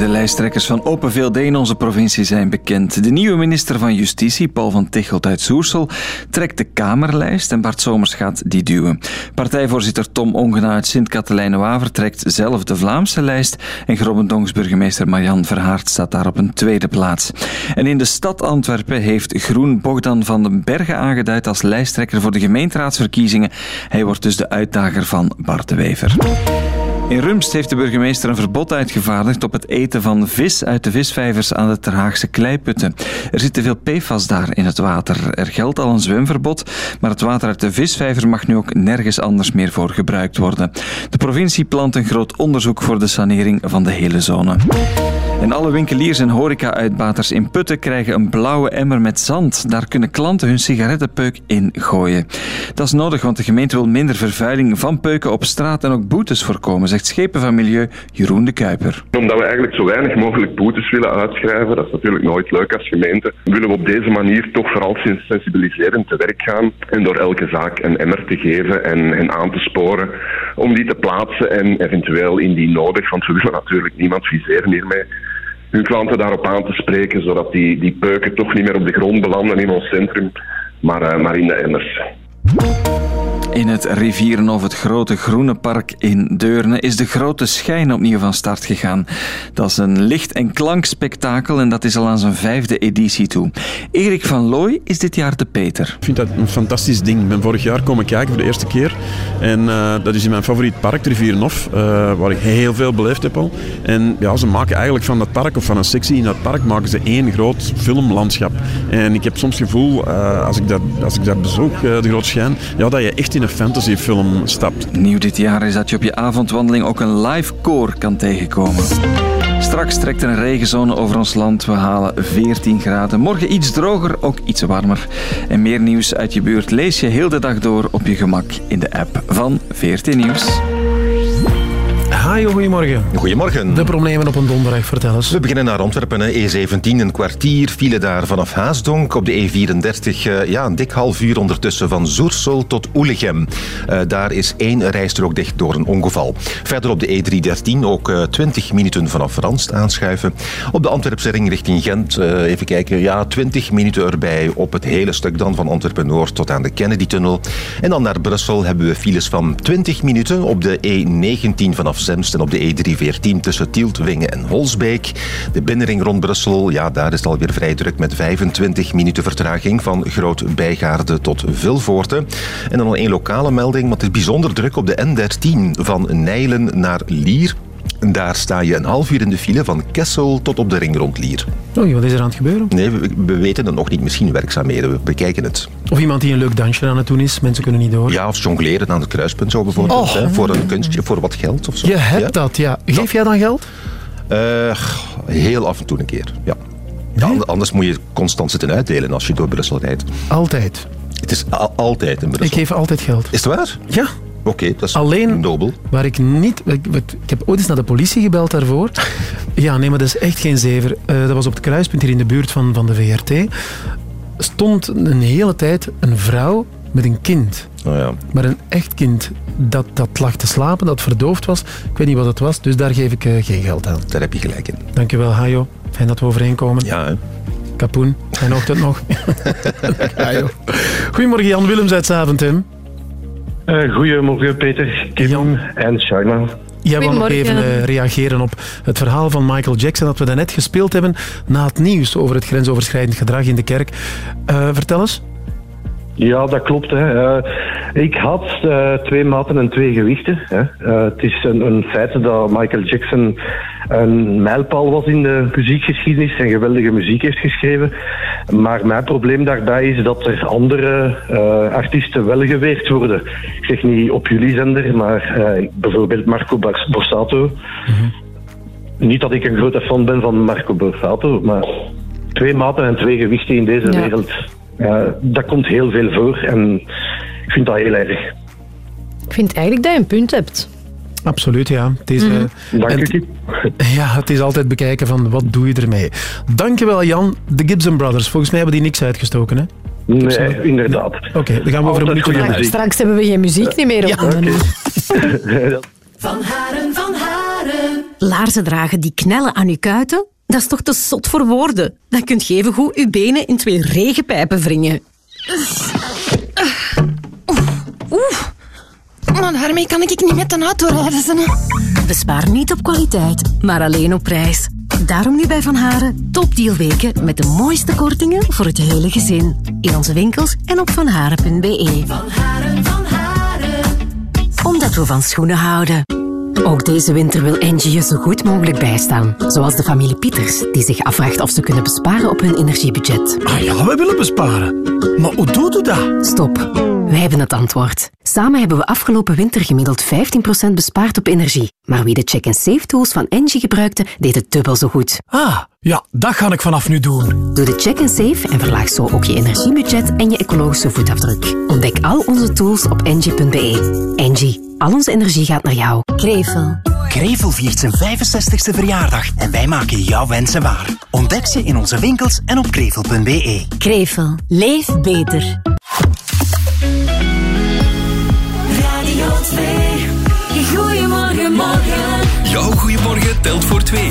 De lijsttrekkers van Open VLD in onze provincie zijn bekend. De nieuwe minister van Justitie, Paul van Tichelt uit Soersel, trekt de Kamerlijst en Bart Somers gaat die duwen. Partijvoorzitter Tom Ongena uit Sint-Katelijne-Waver trekt zelf de Vlaamse lijst en Grobbendongs burgemeester Marian Verhaart staat daar op een tweede plaats. En in de stad Antwerpen heeft Groen Bogdan van den Bergen aangeduid als lijsttrekker voor de gemeenteraadsverkiezingen. Hij wordt dus de uitdager van Bart de Wever. In Rumst heeft de burgemeester een verbod uitgevaardigd op het eten van vis uit de visvijvers aan de Terhaagse kleiputten. Er zit te veel PFAS daar in het water. Er geldt al een zwemverbod, maar het water uit de visvijver mag nu ook nergens anders meer voor gebruikt worden. De provincie plant een groot onderzoek voor de sanering van de hele zone. En alle winkeliers en horeca-uitbaters in Putten krijgen een blauwe emmer met zand. Daar kunnen klanten hun sigarettenpeuk in gooien. Dat is nodig, want de gemeente wil minder vervuiling van peuken op straat en ook boetes voorkomen, zegt schepen van Milieu Jeroen de Kuiper. Omdat we eigenlijk zo weinig mogelijk boetes willen uitschrijven, dat is natuurlijk nooit leuk als gemeente, willen we op deze manier toch vooral sensibiliserend te werk gaan en door elke zaak een emmer te geven en, en aan te sporen om die te plaatsen en eventueel indien nodig, want we willen natuurlijk niemand viseren hiermee, hun klanten daarop aan te spreken, zodat die, die peuken toch niet meer op de grond belanden in ons centrum, maar, eh, maar in de emmers. In het Rivierenhof, het grote groene park in Deurne, is de grote schijn opnieuw van start gegaan. Dat is een licht- en klankspektakel en dat is al aan zijn vijfde editie toe. Erik van Looy is dit jaar de Peter. Ik vind dat een fantastisch ding. Ik ben vorig jaar komen kijken voor de eerste keer. En eh, dat is in mijn favoriet park, Rivierenhof, eh, waar ik heel veel beleefd heb al. En ja, ze maken eigenlijk van dat park, of van een sectie in dat park, maken ze één groot filmlandschap. En ik heb soms het gevoel, eh, als, ik dat, als ik dat bezoek, de grote schijn, ja, dat je echt in een fantasyfilm stapt. Nieuw dit jaar is dat je op je avondwandeling ook een live koor kan tegenkomen. Straks trekt een regenzone over ons land. We halen 14 graden. Morgen iets droger, ook iets warmer. En meer nieuws uit je buurt lees je heel de dag door op je gemak in de app van 14 Nieuws. Goedemorgen. Goedemorgen. De problemen op een donderdag, vertel eens. We beginnen naar Antwerpen, hè. E17, een kwartier file daar vanaf Haasdonk. Op de E34, eh, ja, een dik half uur ondertussen van Zoersel tot Oelegem. Eh, daar is één rijstrook dicht door een ongeval. Verder op de E313 ook eh, 20 minuten vanaf Ranst aanschuiven. Op de Antwerpse ring richting Gent, even kijken, ja, 20 minuten erbij op het hele stuk dan van Antwerpen-Noord tot aan de Kennedy-tunnel. En dan naar Brussel hebben we files van 20 minuten op de E19 vanaf Zemst en op de E314 tussen Tielt, Wingen en Holsbeek. De binnenring rond Brussel, ja, daar is het alweer vrij druk met 25 minuten vertraging van Groot Bijgaarde tot Vilvoorde. En dan nog één lokale melding, want het is bijzonder druk op de N13 van Nijlen naar Lier. En Daar sta je een half uur in de file van Kessel tot op de ring rond Lier. Oei, wat is er aan het gebeuren? Nee, we, we weten het nog niet. Misschien werkzaamheden. We bekijken het. Of iemand die een leuk dansje aan het doen is. Mensen kunnen niet door. Ja, of jongleren aan het kruispunt zo bijvoorbeeld. Oh. hè, voor een kunstje, voor wat geld of zo. Je hebt Ja. dat, ja. Geef jij dan geld? Eh, heel af en toe een keer, ja. Ja, and- Anders moet je constant zitten uitdelen als je door Brussel rijdt. Altijd. Het is al- altijd in Brussel. Ik geef altijd geld. Is het waar? Ja. Oké, dat is Alleen nobel. waar ik niet... Ik, heb ooit eens naar de politie gebeld daarvoor. Ja, nee, maar dat is echt geen zever. Eh, dat was op het kruispunt hier in de buurt van, van de VRT. stond een hele tijd een vrouw met een kind. Oh ja. Maar een echt kind dat, dat lag te slapen, dat verdoofd was. Ik weet niet wat het was, dus daar geef ik eh, geen geld aan. Daar heb je gelijk in. Dankjewel, Hajo. Fijn dat we overeenkomen. Ja, hè. Kapoen, fijne ochtend nog. Hajo. Goedemorgen, Jan Willems uit Zaventem. Eh, goedemorgen Peter, Kim en Shaima. Jij wou nog even eh, reageren op het verhaal van Michael Jackson dat we daarnet gespeeld hebben na het nieuws over het grensoverschrijdend gedrag in de kerk. Eh, vertel eens. Ja, dat klopt. Hè. Eh, ik had eh, twee maten en twee gewichten. Hè. Eh, het is een, een feit dat Michael Jackson een mijlpaal was in de muziekgeschiedenis en geweldige muziek heeft geschreven. Maar mijn probleem daarbij is dat er andere eh, artiesten wel geweerd worden. Ik zeg niet op jullie zender, maar eh, bijvoorbeeld Marco Borsato. Niet dat ik een grote fan ben van Marco Borsato, maar twee maten en twee gewichten in deze Ja. wereld, ja, dat komt heel veel voor en ik vind dat heel erg. Ik vind eigenlijk dat je een punt hebt. Absoluut, ja. Het is, eh, Dank Kip. Ja, het is altijd bekijken van wat doe je ermee. Dankjewel, Jan. De Gibson Brothers. Volgens mij hebben die niks uitgestoken, hè? Nee, inderdaad. Oké, dan gaan we over naar muziek. Straks hebben we geen muziek niet meer op de Van haren, van haren. Laarzen dragen die knellen aan uw kuiten? Dat is toch te zot voor woorden? Dan kunt je even goed uw benen in twee regenpijpen wringen. Oeh. Maar daarmee kan ik niet met een auto rijden. Bespaar niet op kwaliteit, maar alleen op prijs. Daarom nu bij Van Haren topdealweken met de mooiste kortingen voor het hele gezin. In onze winkels en op vanharen.be. Van Haren, van Haren. Omdat we van schoenen houden. Ook deze winter wil Engie je zo goed mogelijk bijstaan. Zoals de familie Pieters, die zich afvraagt of ze kunnen besparen op hun energiebudget. Ah ja, we willen besparen. Maar hoe doet u dat? Stop. Wij hebben het antwoord. Samen hebben we afgelopen winter gemiddeld 15% bespaard op energie. Maar wie de check-and-save tools van Engie gebruikte, deed het dubbel zo goed. Ah, ja, dat ga ik vanaf nu doen. Doe de check-and-save en verlaag zo ook je energiebudget en je ecologische voetafdruk. Ontdek al onze tools op engie.be. Engie, al onze energie gaat naar jou. Krevel. Krevel viert zijn 65ste verjaardag en wij maken jouw wensen waar. Ontdek ze in onze winkels en op krevel.be. Krevel. Leef beter. Radio 2. Goedemorgen, morgen. Jouw goeiemorgen telt voor twee.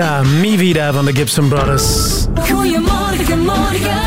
Será Mi Vida van de Gibson Brothers. Goedemorgen, morgen.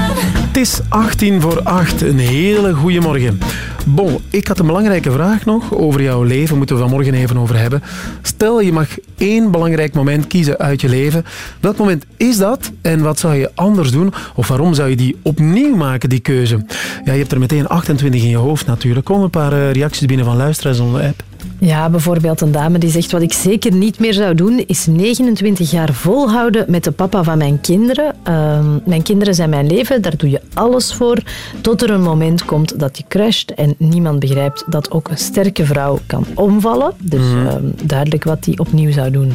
Het is 18 voor 8. Een hele goede morgen. Bon, ik had een belangrijke vraag nog over jouw leven. Moeten we vanmorgen even over hebben. Stel, je mag één belangrijk moment kiezen uit je leven. Welk moment is dat? En wat zou je anders doen? Of waarom zou je die opnieuw maken, die keuze? Ja, je hebt er meteen 28 in je hoofd natuurlijk. Komen een paar eh, reacties binnen van luisteraars onder de app. Ja, bijvoorbeeld een dame die zegt wat ik zeker niet meer zou doen, is 29 jaar volhouden met de papa van mijn kinderen. Ehm, mijn kinderen zijn mijn leven, daar doe je alles voor. Tot er een moment komt dat je crasht en niemand begrijpt dat ook een sterke vrouw kan omvallen. Dus Mhm. ehm, duidelijk wat die opnieuw zou doen.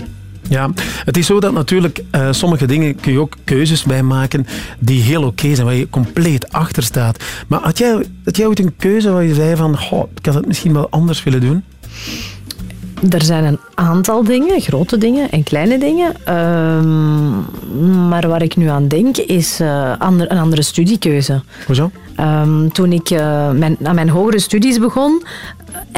Ja, het is zo dat natuurlijk eh, sommige dingen kun je ook keuzes bij maken die heel oké zijn, waar je compleet achter staat. Maar had jij, had jij ooit een keuze waar je zei van, goh, ik had het misschien wel anders willen doen? Er zijn een aantal dingen, grote dingen en kleine dingen. Ehm, maar waar ik nu aan denk, is eh, ander, een andere studiekeuze. Hoezo? Ehm, toen ik eh, mijn, aan mijn hogere studies begon,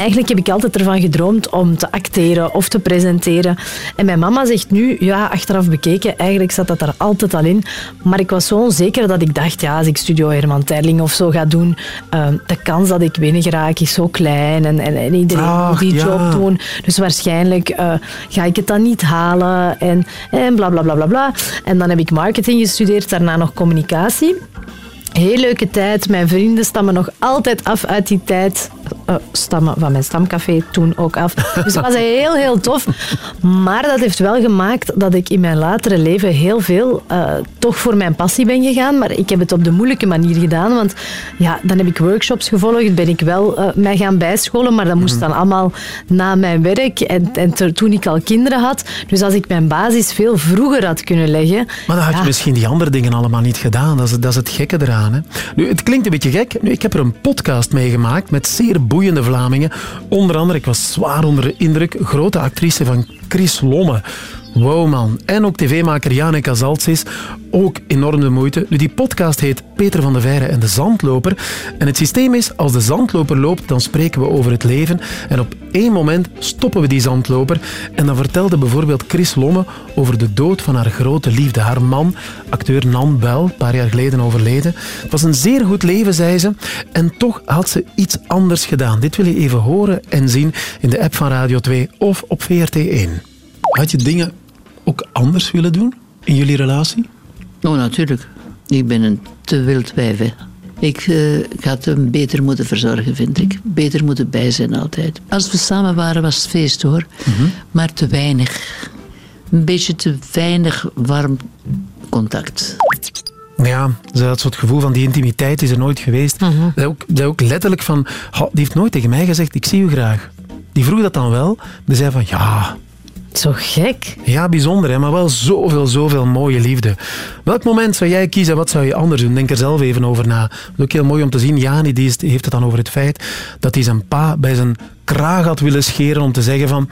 eigenlijk heb ik altijd ervan gedroomd om te acteren of te presenteren. En mijn mama zegt nu, ja, achteraf bekeken, eigenlijk zat dat daar altijd al in. Maar ik was zo onzeker dat ik dacht, ja, als ik Studio Herman Terling of zo ga doen, ehm, de kans dat ik binnen geraak is zo klein en, en, en iedereen Ach, moet die ja. job doen. Dus waarschijnlijk eh, ga ik het dan niet halen en, en bla bla bla bla bla. En dan heb ik marketing gestudeerd, daarna nog communicatie. Heel leuke tijd. Mijn vrienden stammen nog altijd af uit die tijd. Eh, stammen van mijn stamcafé toen ook af. Dus het was heel, heel tof. Maar dat heeft wel gemaakt dat ik in mijn latere leven heel veel eh, toch voor mijn passie ben gegaan. Maar ik heb het op de moeilijke manier gedaan. Want ja, dan heb ik workshops gevolgd. Ben ik wel eh, mij gaan bijscholen. Maar dat moest Mhm. dan allemaal na mijn werk. En, en ter- toen ik al kinderen had. Dus als ik mijn basis veel vroeger had kunnen leggen. Maar dan had je ja, misschien die andere dingen allemaal niet gedaan. Dat is, dat is het gekke eraan. Hè? Nu, het klinkt een beetje gek. Nu, ik heb er een podcast mee gemaakt met zeer boeiende Vlamingen. Onder andere, ik was zwaar onder de indruk, grote actrice van Chris Lomme. Wow man. En ook tv-maker Janeka Zaltzis. Ook enorm de moeite. Nu, die podcast heet Peter van de Veire en de Zandloper. En het systeem is, als de zandloper loopt, dan spreken we over het leven. En op één moment stoppen we die zandloper. En dan vertelde bijvoorbeeld Chris Lomme over de dood van haar grote liefde. Haar man, acteur Nan Bel, een paar jaar geleden overleden. Het was een zeer goed leven, zei ze. En toch had ze iets anders gedaan. Dit wil je even horen en zien in de app van Radio 2 of op VRT1. Had je dingen ook anders willen doen in jullie relatie? Oh, natuurlijk. Ik ben een te wild wijf. hè. Ik, ik had hem beter moeten verzorgen, vind ik. Beter moeten bij zijn altijd. Als we samen waren, was het feest hoor. Maar te weinig. Een beetje te weinig warm contact. Ja, zo het gevoel van die intimiteit is er nooit geweest. Zij ook, zij ook letterlijk van, "Goh, die heeft nooit tegen mij gezegd, ik zie u graag. Die vroeg dat dan wel, die zei van, ja... Zo gek. Ja, bijzonder, hè? maar wel zoveel, zoveel mooie liefde. Welk moment zou jij kiezen, wat zou je anders doen? Denk er zelf even over na. Het is ook heel mooi om te zien, Jani die heeft het dan over het feit dat hij zijn pa bij zijn kraag had willen scheren om te zeggen van...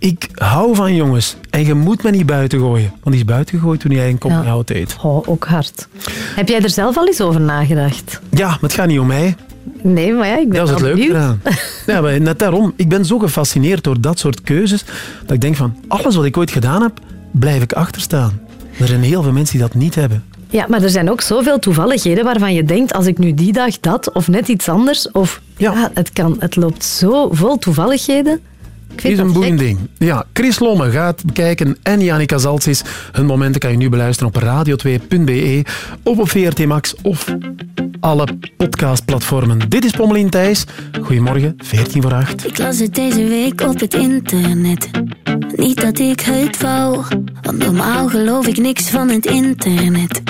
Ik hou van jongens en je moet me niet buiten gooien. Want die is buiten gegooid toen hij een kop Ja. hout eet. Oh, ook hard. Heb jij er zelf al eens over nagedacht? Ja, maar het gaat niet om mij. Nee, maar ja, ik ben Dat is het leuke benieuwd. eraan. Ja, maar net daarom. Ik ben zo gefascineerd door dat soort keuzes, dat ik denk van, alles wat ik ooit gedaan heb, blijf ik achterstaan. Er zijn heel veel mensen die dat niet hebben. Ja, maar er zijn ook zoveel toevalligheden waarvan je denkt, als ik nu die dag dat of net iets anders, of ja, het, kan, het loopt zo vol toevalligheden. Ik vind is een boeiend ding. Ja, Chris Lomme gaat bekijken en Janika Zaltzis. Hun momenten kan je nu beluisteren op radio2.be of op VRT Max of alle podcastplatformen. Dit is Pommelien Thijs. Goedemorgen, 14 voor 8. Ik las het deze week op het internet. Niet dat ik het wou, want normaal geloof ik niks van het internet.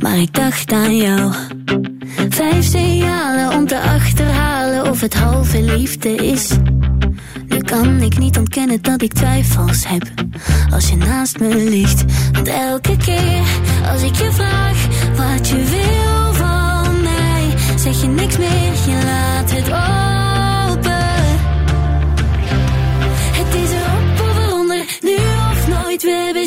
Maar ik dacht aan jou. Vijf signalen om te achterhalen of het halve liefde is. Kan ik niet ontkennen dat ik twijfels heb als je naast me ligt. Want elke keer als ik je vraag wat je wil van mij, zeg je niks meer, je laat het open. Het is erop of eronder, nu of nooit. We hebben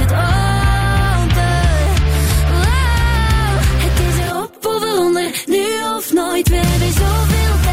nooit. We hebben zoveel tijd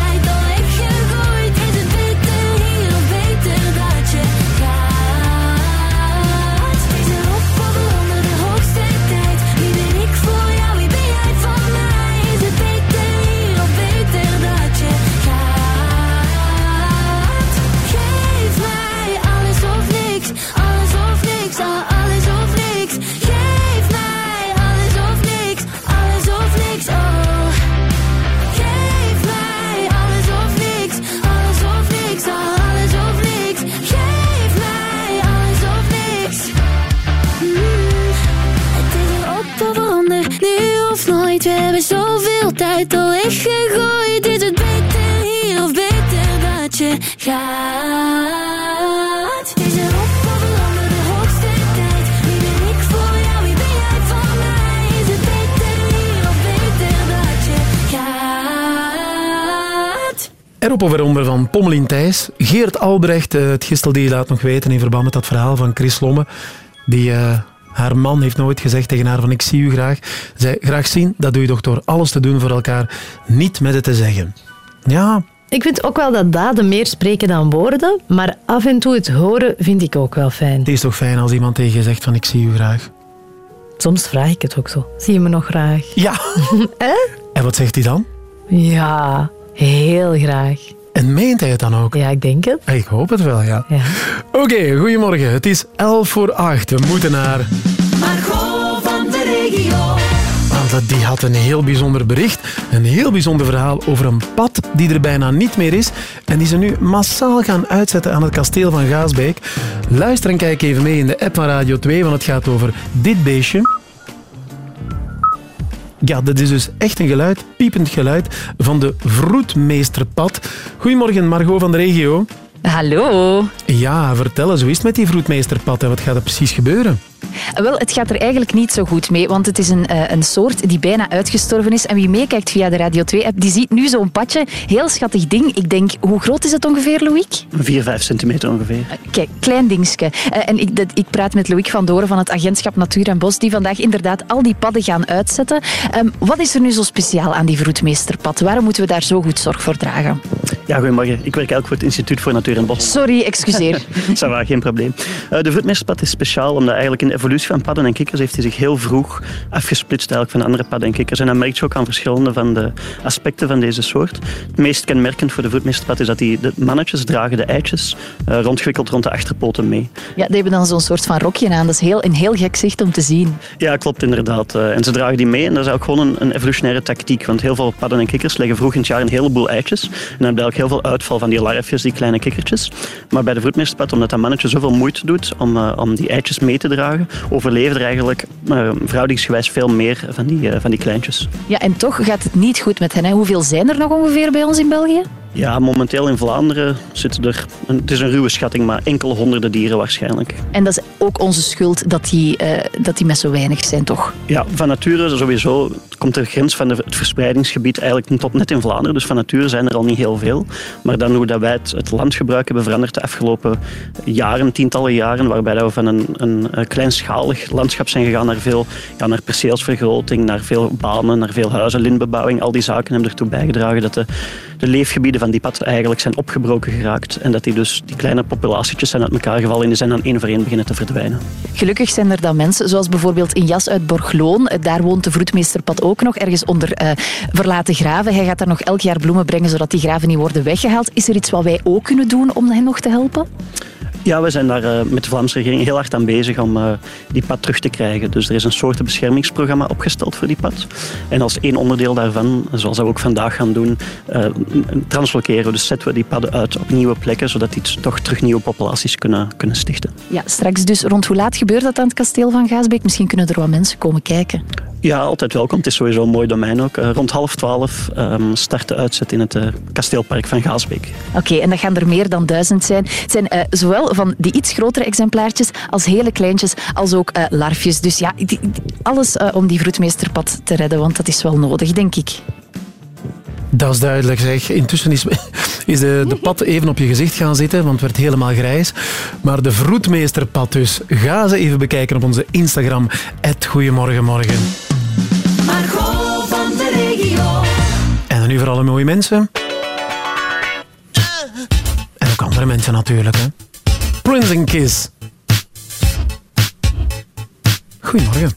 zoveel tijd al weggegooid. Is het beter hier of beter dat je gaat? Is erop of eronder, de hoogste tijd. Wie ben ik voor jou, wie ben jij van mij? Is het beter hier of beter dat je gaat? Erop of eronder van Pommelien Thijs. Geert Albrecht, eh, het gistel die je laat nog weten in verband met dat verhaal van Chris Lomme. Die, eh, haar man heeft nooit gezegd tegen haar van ik zie u graag. Zij graag zien, dat doe je toch door alles te doen voor elkaar, niet met het te zeggen. Ja, Ik vind ook wel dat daden meer spreken dan woorden, maar af en toe het horen vind ik ook wel fijn. het is toch fijn als iemand tegen je zegt van ik zie u graag. Soms vraag ik het ook zo. Zie je me nog graag? Ja. En wat zegt hij dan? Ja, heel graag. En meent hij het dan ook? Ja, ik denk het. Ik hoop het wel, ja. Oké, goedemorgen. Het is 11 voor 8. We moeten naar... Margot van de regio. Want die had een heel bijzonder bericht, een heel bijzonder verhaal over een pad die er bijna niet meer is en die ze nu massaal gaan uitzetten aan het kasteel van Gaasbeek. Luister en kijk even mee in de app van Radio 2, want het gaat over dit beestje. Ja, dat is dus echt een geluid, piepend geluid van de vroedmeesterpad. Goedemorgen, Margot van de regio. Hallo. Ja, vertel eens, hoe is het met die vroedmeesterpad en wat gaat er precies gebeuren? Wel, het gaat er eigenlijk niet zo goed mee, want het is een, eh, een soort die bijna uitgestorven is. En wie meekijkt via de Radio 2-app, die ziet nu zo'n padje. Heel schattig ding. Ik denk, hoe groot is het ongeveer, Loïc? 4, 5 centimeter ongeveer. Kijk, klein dingetje. Eh, en ik, dat, ik praat met Loïc van Doren van het agentschap Natuur en Bos, die vandaag inderdaad al die padden gaan uitzetten. Ehm, wat is er nu zo speciaal aan die vroedmeesterpad? Waarom moeten we daar zo goed zorg voor dragen? Ja, goedemorgen. Ik werk eigenlijk voor het Instituut voor Natuur en Bos. Sorry, excuseer. Va, geen probleem. Eh, de voetmeesterpad is speciaal omdat eigenlijk in de evolutie van padden en kikkers heeft hij zich heel vroeg afgesplitst eigenlijk van andere padden en kikkers. En dat merk je ook aan verschillende van de aspecten van deze soort. Het meest kenmerkend voor de voetmeesterpad is dat die, de mannetjes dragen de eitjes uh, rondgewikkeld rond de achterpoten mee. Ja, die hebben dan zo'n soort van rokje aan. Dat is heel, een heel gek zicht om te zien. Ja, klopt inderdaad. Uh, en ze dragen die mee en dat is ook gewoon een, een, evolutionaire tactiek. Want heel veel padden en kikkers leggen vroeg in het jaar een heleboel eitjes. En dan heb je ook heel veel uitval van die larfjes, die kleine kikkertjes. Maar bij de voetmeesterpad, omdat dat mannetje zoveel moeite doet om, uh, om die eitjes mee te dragen, overleven er eigenlijk uh, veel meer van die, uh, van die kleintjes. Ja, en toch gaat het niet goed met hen. Hoeveel zijn er nog ongeveer bij ons in België? Ja, momenteel in Vlaanderen zitten er, het is een ruwe schatting, maar enkele honderden dieren waarschijnlijk. En dat is ook onze schuld dat die, uh, dat die met zo weinig zijn, toch? Ja, van nature sowieso komt de grens van het verspreidingsgebied eigenlijk tot net in Vlaanderen. Dus van nature zijn er al niet heel veel. Maar dan hoe dat wij het, het landgebruik hebben veranderd de afgelopen jaren, tientallen jaren, waarbij we van een, een, een kleinschalig landschap zijn gegaan naar veel, ja, naar perceelsvergroting, naar veel banen, naar veel huizen, lintbebouwing. Al die zaken hebben ertoe bijgedragen dat de, de leefgebieden van die pad eigenlijk zijn opgebroken geraakt. En dat die dus, die kleine populatietjes zijn uit elkaar gevallen en die zijn dan één voor één beginnen te verdwijnen. Gelukkig zijn er dan mensen, zoals bijvoorbeeld in Jas uit Borgloon. Daar woont de vroedmeesterpad ook nog, ergens onder uh, verlaten graven. Hij gaat daar nog elk jaar bloemen brengen, zodat die graven niet worden weggehaald. Is er iets wat wij ook kunnen doen om hen nog te helpen? Ja, we zijn daar uh, met de Vlaamse regering heel hard aan bezig om uh, die pad terug te krijgen. Dus er is een soort beschermingsprogramma opgesteld voor die pad. En als één onderdeel daarvan, zoals we ook vandaag gaan doen, uh, translokeren. Dus zetten we die padden uit op nieuwe plekken, zodat die toch terug nieuwe populaties kunnen, kunnen stichten. Ja, straks dus rond hoe laat gebeurt dat aan het kasteel van Gaasbeek? Misschien kunnen er wat mensen komen kijken. Ja, altijd welkom. Het is sowieso een mooi domein ook. Eh, rond half twaalf ehm, start de uitzet in het eh, kasteelpark van Gaasbeek. Oké, en dat gaan er meer dan duizend zijn. Het zijn eh, zowel van die iets grotere exemplaartjes als hele kleintjes, als ook larfjes. Dus ja, alles om die vroedmeesterpad te redden, want dat is wel nodig, denk ik. Dat is duidelijk, zeg. Intussen is, is de, de pad even op je gezicht gaan zitten, want het werd helemaal grijs. Maar de vroedmeesterpad dus. Ga ze even bekijken op onze Instagram. Goedemorgenmorgen. Margot van de regio. En dan nu voor alle mooie mensen. En ook andere mensen natuurlijk, hè. Prince and Kiss. Goedemorgen.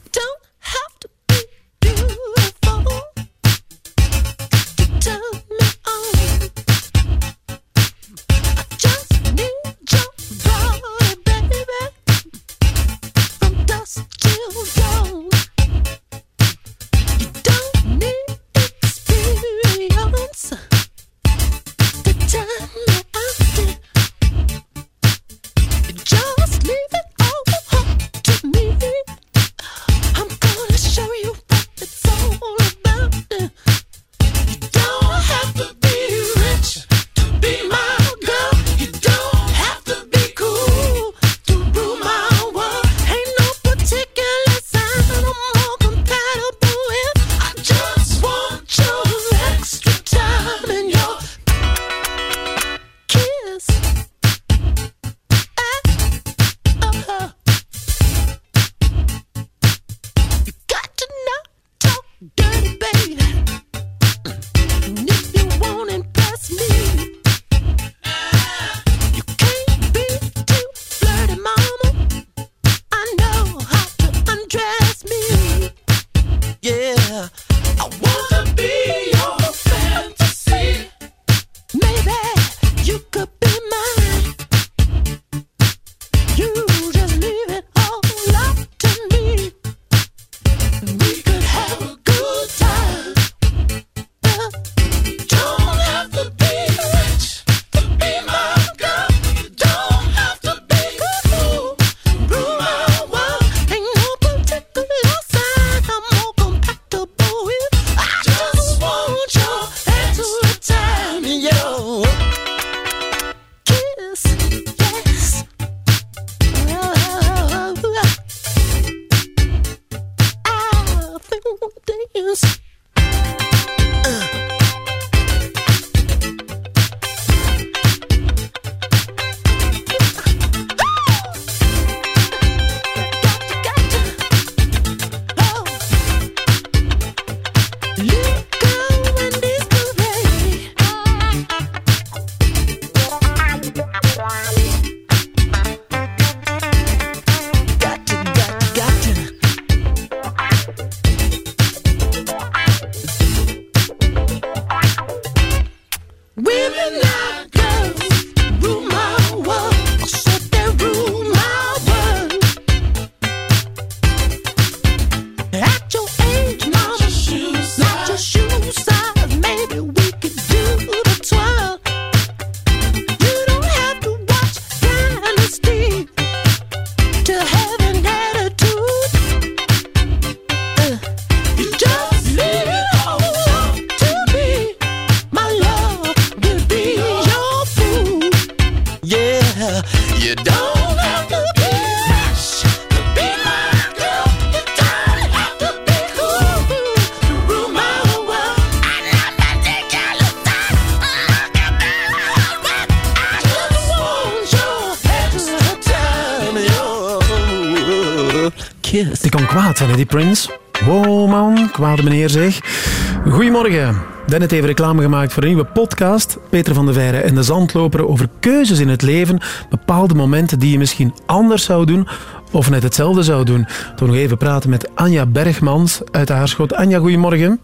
Dennet heeft reclame gemaakt voor een nieuwe podcast. Peter van de Veire en de Zandloper over keuzes in het leven. Bepaalde momenten die je misschien anders zou doen of net hetzelfde zou doen. Toen nog even praten met Anja Bergmans uit Aarschot. Anja, goedemorgen.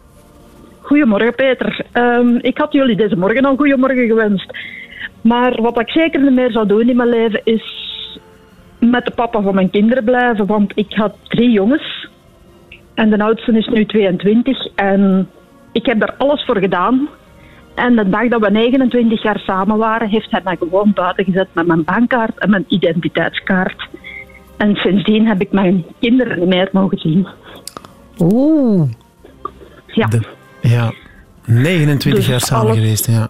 Goedemorgen, Peter. Ehm, ik had jullie deze morgen al goedemorgen gewenst. Maar wat ik zeker niet meer zou doen in mijn leven is met de papa van mijn kinderen blijven. Want ik had drie jongens. En de oudste is nu 22. En ik heb daar alles voor gedaan. En de dag dat we 29 jaar samen waren, heeft hij mij gewoon buiten gezet met mijn bankkaart en mijn identiteitskaart. En sindsdien heb ik mijn kinderen niet meer mogen zien. Oeh. Ja. Ja. 29 Dus jaar samen alles- geweest, ja.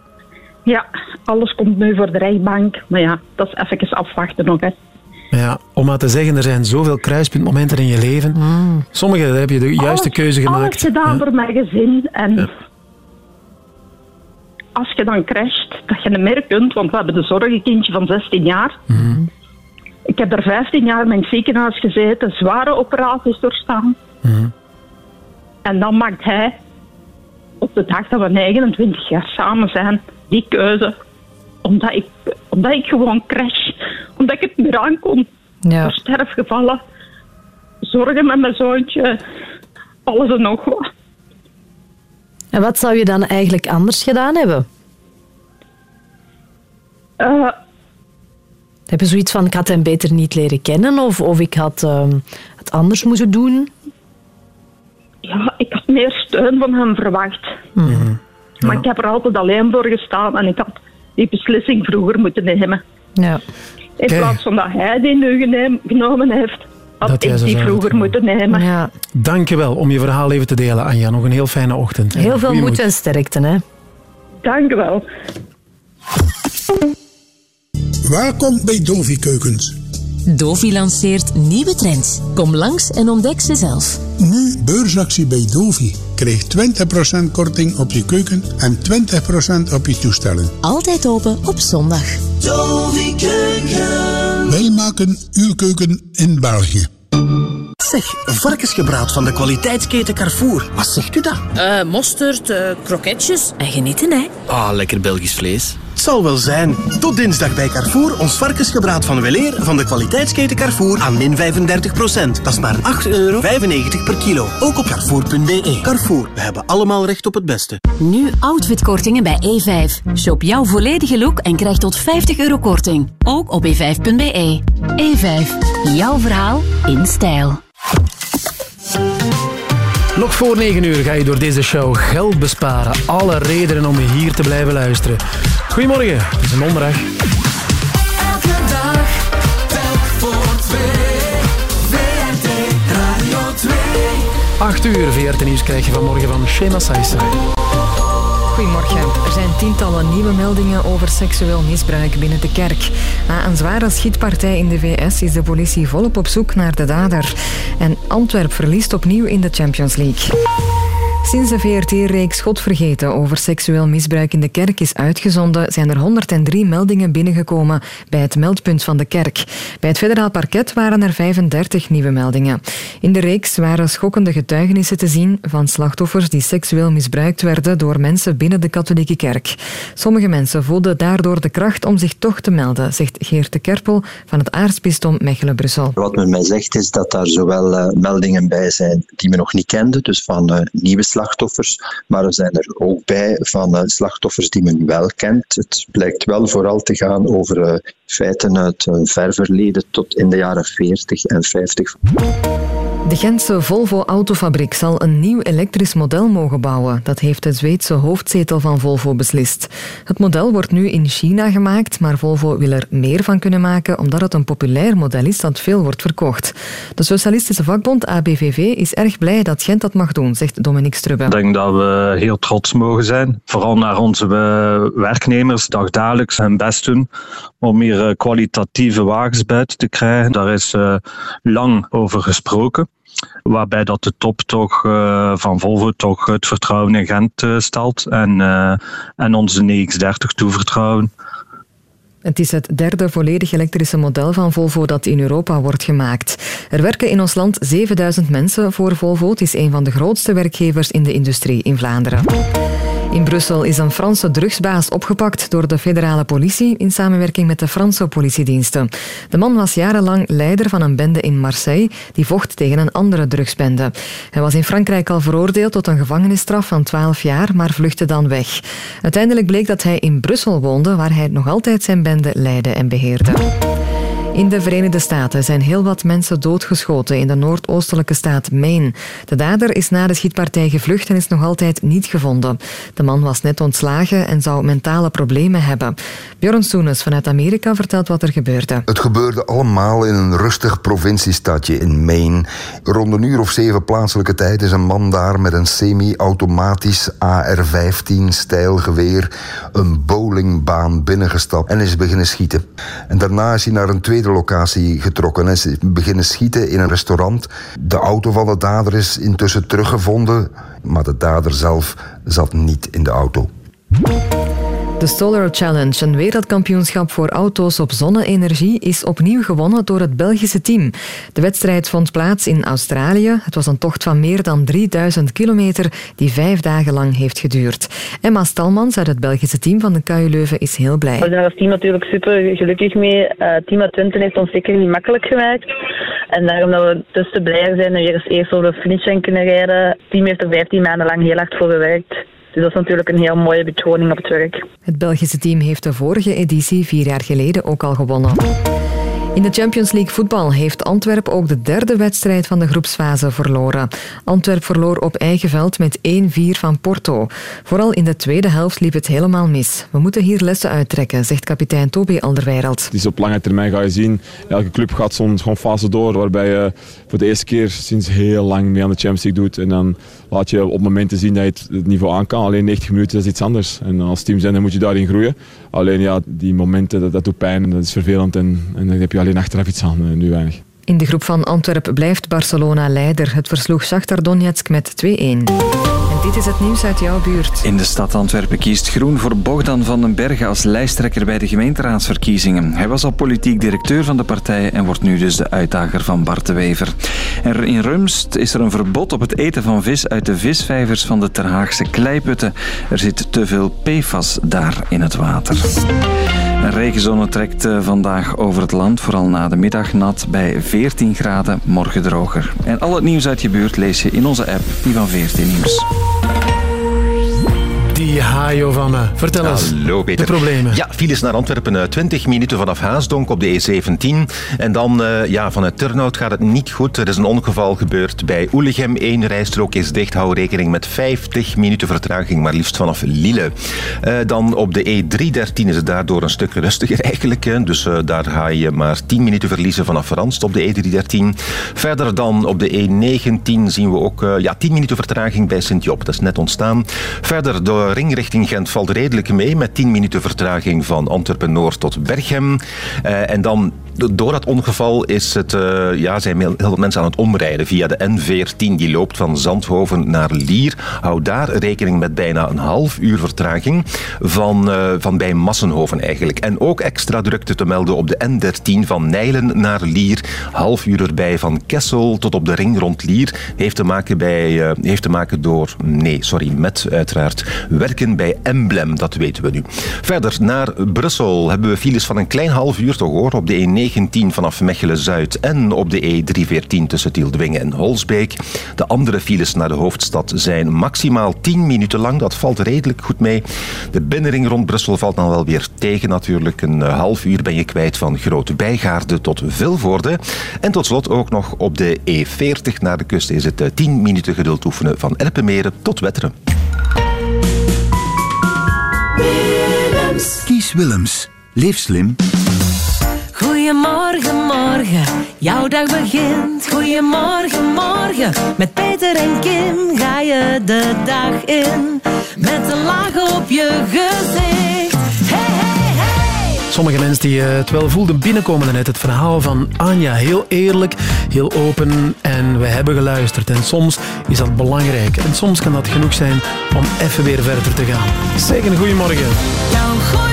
Ja, alles komt nu voor de rechtbank. Maar ja, dat is even afwachten nog. Hè. Ja, om maar te zeggen, er zijn zoveel kruispuntmomenten in je leven. Sommige daar heb je de juiste alles, keuze gemaakt. Alles gedaan Ja. voor mijn gezin. En als je dan crasht, dat je niet meer kunt, want we hebben een zorgenkindje van 16 jaar. Mhm. Ik heb er 15 jaar in het ziekenhuis gezeten, zware operaties doorstaan. Mhm. En dan maakt hij, op de dag dat we 29 jaar samen zijn, die keuze. Omdat ik, omdat ik gewoon crash. Omdat ik het meer aan kon. Ja. Door sterfgevallen. Zorgen met mijn zoontje. Alles en nog wat. En wat zou je dan eigenlijk anders gedaan hebben? Eh, Heb je zoiets van, ik had hem beter niet leren kennen of, of ik had ehm, het anders moeten doen? ja, ik had meer steun van hem verwacht. Maar ik heb er altijd alleen voor gestaan. En ik had die beslissing vroeger moeten nemen. Ja. In Kijk. plaats van dat hij die nu geneem- genomen heeft, had Dat ik die vroeger moeten nemen. Ja. Dank je wel om je verhaal even te delen, Anja. Nog een heel fijne ochtend. Heel veel Goeie moed en sterkte, hè? Dank u wel. Welkom bij Dovi Keukens. Dovi lanceert nieuwe trends. Kom langs en ontdek ze zelf. Nu beursactie bij Dovi. Krijg 20% korting op je keuken en 20% op je toestellen. Altijd open op zondag. Dovi Keuken. Wij maken uw keuken in België. Zeg, varkensgebraad van de kwaliteitsketen Carrefour. Wat zegt u dat? Eh, mosterd, eh, kroketjes en genieten, hè? Ah, lekker Belgisch vlees. Het zal wel zijn. Tot dinsdag bij Carrefour ons varkensgebraad van Weleer van de kwaliteitsketen Carrefour aan min 35%. Dat is maar 8,95 euro per kilo. Ook op carrefour.be. Carrefour, we hebben allemaal recht op het beste. Nu outfitkortingen bij E5. Shop jouw volledige look en krijg tot 50 euro korting. Ook op e5.be. E5. Jouw verhaal in stijl. Nog voor 9 uur ga je door deze show geld besparen. Alle redenen om hier te blijven luisteren. Goedemorgen, het is een donderdag. Elke dag, telk voor twee. VRT Radio 2. 8 uur VRT Nieuws krijg je vanmorgen van Shema Saisen. Goedemorgen. Er zijn tientallen nieuwe meldingen over seksueel misbruik binnen de kerk. Na een zware schietpartij in de VS is de politie volop op zoek naar de dader. En Antwerp verliest opnieuw in de Champions League. Sinds de VRT-reeks God vergeten over seksueel misbruik in de kerk is uitgezonden, zijn er 103 meldingen binnengekomen bij het meldpunt van de kerk. Bij het federaal parket waren er 35 nieuwe meldingen. In de reeks waren schokkende getuigenissen te zien van slachtoffers die seksueel misbruikt werden door mensen binnen de katholieke kerk. Sommige mensen voelden daardoor de kracht om zich toch te melden, zegt Geert de Kerpel van het aartsbisdom Mechelen-Brussel. Wat men mij zegt is dat daar zowel eh, meldingen bij zijn die men nog niet kende, dus van eh, nieuwe slachtoffers, maar er zijn er ook bij van eh, slachtoffers die men wel kent. Het blijkt wel vooral te gaan over eh, feiten uit een ver verleden tot in de jaren 40 en 50. De Gentse Volvo Autofabriek zal een nieuw elektrisch model mogen bouwen. Dat heeft de Zweedse hoofdzetel van Volvo beslist. Het model wordt nu in China gemaakt, maar Volvo wil er meer van kunnen maken omdat het een populair model is dat veel wordt verkocht. De socialistische vakbond ABVV is erg blij dat Gent dat mag doen, zegt Dominique Strubbe. Ik denk dat we heel trots mogen zijn. Vooral naar onze eh, werknemers dagdagelijks hun best doen om hier eh, kwalitatieve wagens buiten te krijgen. Daar is eh, lang over gesproken. Waarbij dat de top toch eh, van Volvo toch het vertrouwen in Gent eh, stelt en, eh, en onze NX30 toevertrouwen. Het is het derde volledig elektrische model van Volvo dat in Europa wordt gemaakt. Er werken in ons land 7000 mensen voor Volvo. Het is een van de grootste werkgevers in de industrie in Vlaanderen. In Brussel is een Franse drugsbaas opgepakt door de federale politie in samenwerking met de Franse politiediensten. De man was jarenlang leider van een bende in Marseille die vocht tegen een andere drugsbende. Hij was in Frankrijk al veroordeeld tot een gevangenisstraf van 12 jaar, maar vluchtte dan weg. Uiteindelijk bleek dat hij in Brussel woonde, waar hij nog altijd zijn bende leidde en beheerde. In de Verenigde Staten zijn heel wat mensen doodgeschoten in de noordoostelijke staat Maine. De dader is na de schietpartij gevlucht en is nog altijd niet gevonden. De man was net ontslagen en zou mentale problemen hebben. Bjorn Soenes vanuit Amerika vertelt wat er gebeurde. Het gebeurde allemaal in een rustig provinciestadje in Maine. Rond een uur of zeven plaatselijke tijd is een man daar met een semi-automatisch AR-15-stijlgeweer een bowlingbaan binnengestapt en is beginnen schieten. En daarna is hij naar een tweede locatie getrokken en is beginnen schieten in een restaurant. De auto van de dader is intussen teruggevonden, maar de dader zelf zat niet in de auto. De Solar Challenge, een wereldkampioenschap voor auto's op zonne-energie, is opnieuw gewonnen door het Belgische team. De wedstrijd vond plaats in Australië. Het was een tocht van meer dan 3000 kilometer die vijf dagen lang heeft geduurd. Emma Stalmans uit het Belgische team van de KU Leuven is heel blij. We zijn als team natuurlijk super gelukkig mee. Eh team Twente heeft ons zeker niet makkelijk gemaakt. En daarom dat we dus te blij zijn en weer eens eerst over de finish kunnen rijden. Het team heeft er 15 maanden lang heel hard voor gewerkt. Dus dat is natuurlijk een heel mooie bekroning op het werk. Het Belgische team heeft de vorige editie vier jaar geleden ook al gewonnen. In de Champions League voetbal heeft Antwerp ook de derde wedstrijd van de groepsfase verloren. Antwerp verloor op eigen veld met 1-4 van Porto. Vooral in de tweede helft liep het helemaal mis. We moeten hier lessen uittrekken, zegt kapitein Toby Alderweireld. Het is op lange termijn ga je zien, elke club gaat zo'n zo'n fase door waarbij je voor de eerste keer sinds heel lang mee aan de Champions League doet. En dan laat je op momenten zien dat je het- niveau aan kan. Alleen 90 minuten is iets anders. En als team zijn dan moet je daarin groeien. Alleen ja, die momenten dat, dat doet pijn en dat is vervelend. En, en dan heb je alleen achteraf iets aan, eh, nu weinig. In de groep van Antwerp blijft Barcelona leider. Het versloeg Shakhtar Donetsk met 2-1. Dit is het nieuws uit jouw buurt. In de stad Antwerpen kiest Groen voor Bogdan van den Bergen als lijsttrekker bij de gemeenteraadsverkiezingen. Hij was al politiek directeur van de partij en wordt nu dus de uitdager van Bart de Wever. En in Rumst is er een verbod op het eten van vis uit de visvijvers van de Terhaagse kleiputten. Er zit te veel PFAS daar in het water. Een regenzone trekt eh, vandaag over het land, vooral na de middag nat bij 14 graden, morgen droger. En al het nieuws uit je buurt lees je in onze app, die van 14 Nieuws. Van me. Vertel eens. Hallo Peter. De problemen. Ja, files naar Antwerpen, eh, 20 minuten vanaf Haasdonk op de E17. En dan eh, ja, vanuit Turnhout gaat het niet goed. Er is een ongeval gebeurd bij Oelegem. Eén rijstrook is dicht. Hou rekening met 50 minuten vertraging, maar liefst vanaf Lille. Eh, dan op de E313 is het daardoor een stuk rustiger eigenlijk. Dus eh, daar ga je maar 10 minuten verliezen vanaf Ranst op de E313. Verder dan op de E19 zien we ook eh, ja, 10 minuten vertraging bij Sint-Job. Dat is net ontstaan. Verder de richting Gent valt redelijk mee met 10 minuten vertraging van Antwerpen-Noord tot Berchem. Eh, en dan door dat ongeval is het, eh, ja, zijn heel veel mensen aan het omrijden via de N14. Die loopt van Zandhoven naar Lier. Hou daar rekening met bijna een half uur vertraging van, eh, van bij Massenhoven eigenlijk. En ook extra drukte te melden op de N13 van Nijlen naar Lier. Half uur erbij van Kessel tot op de ring rond Lier. Heeft te maken, bij, eh, heeft te maken door, nee, sorry, met uiteraard werken bij Emblem. Dat weten we nu. Verder naar Brussel hebben we files van een klein half uur toch hoor. Op de E19 vanaf Mechelen-Zuid en op de E314 tussen Tielddwingen en Holsbeek. De andere files naar de hoofdstad zijn maximaal 10 minuten lang. Dat valt redelijk goed mee. De binnenring rond Brussel valt dan wel weer tegen natuurlijk. Een eh, half uur ben je kwijt van Grote Bijgaarde tot Vilvoorde. En tot slot ook nog op de E40 naar de kust is het eh, 10 minuten geduld oefenen van Erpenmeren tot Wetteren. Kies Willems. Leef slim. Goedemorgen, morgen, jouw dag begint. Goedemorgen, morgen, met Peter en Kim ga je de dag in. Met een laag op je gezicht. Hey, hey, hey. Sommige mensen die eh, het wel voelden binnenkomen net het verhaal van Anja. Heel eerlijk, heel open en we hebben geluisterd. En soms is dat belangrijk. En soms kan dat genoeg zijn om even weer verder te gaan. Zeg een goeiemorgen. Jouw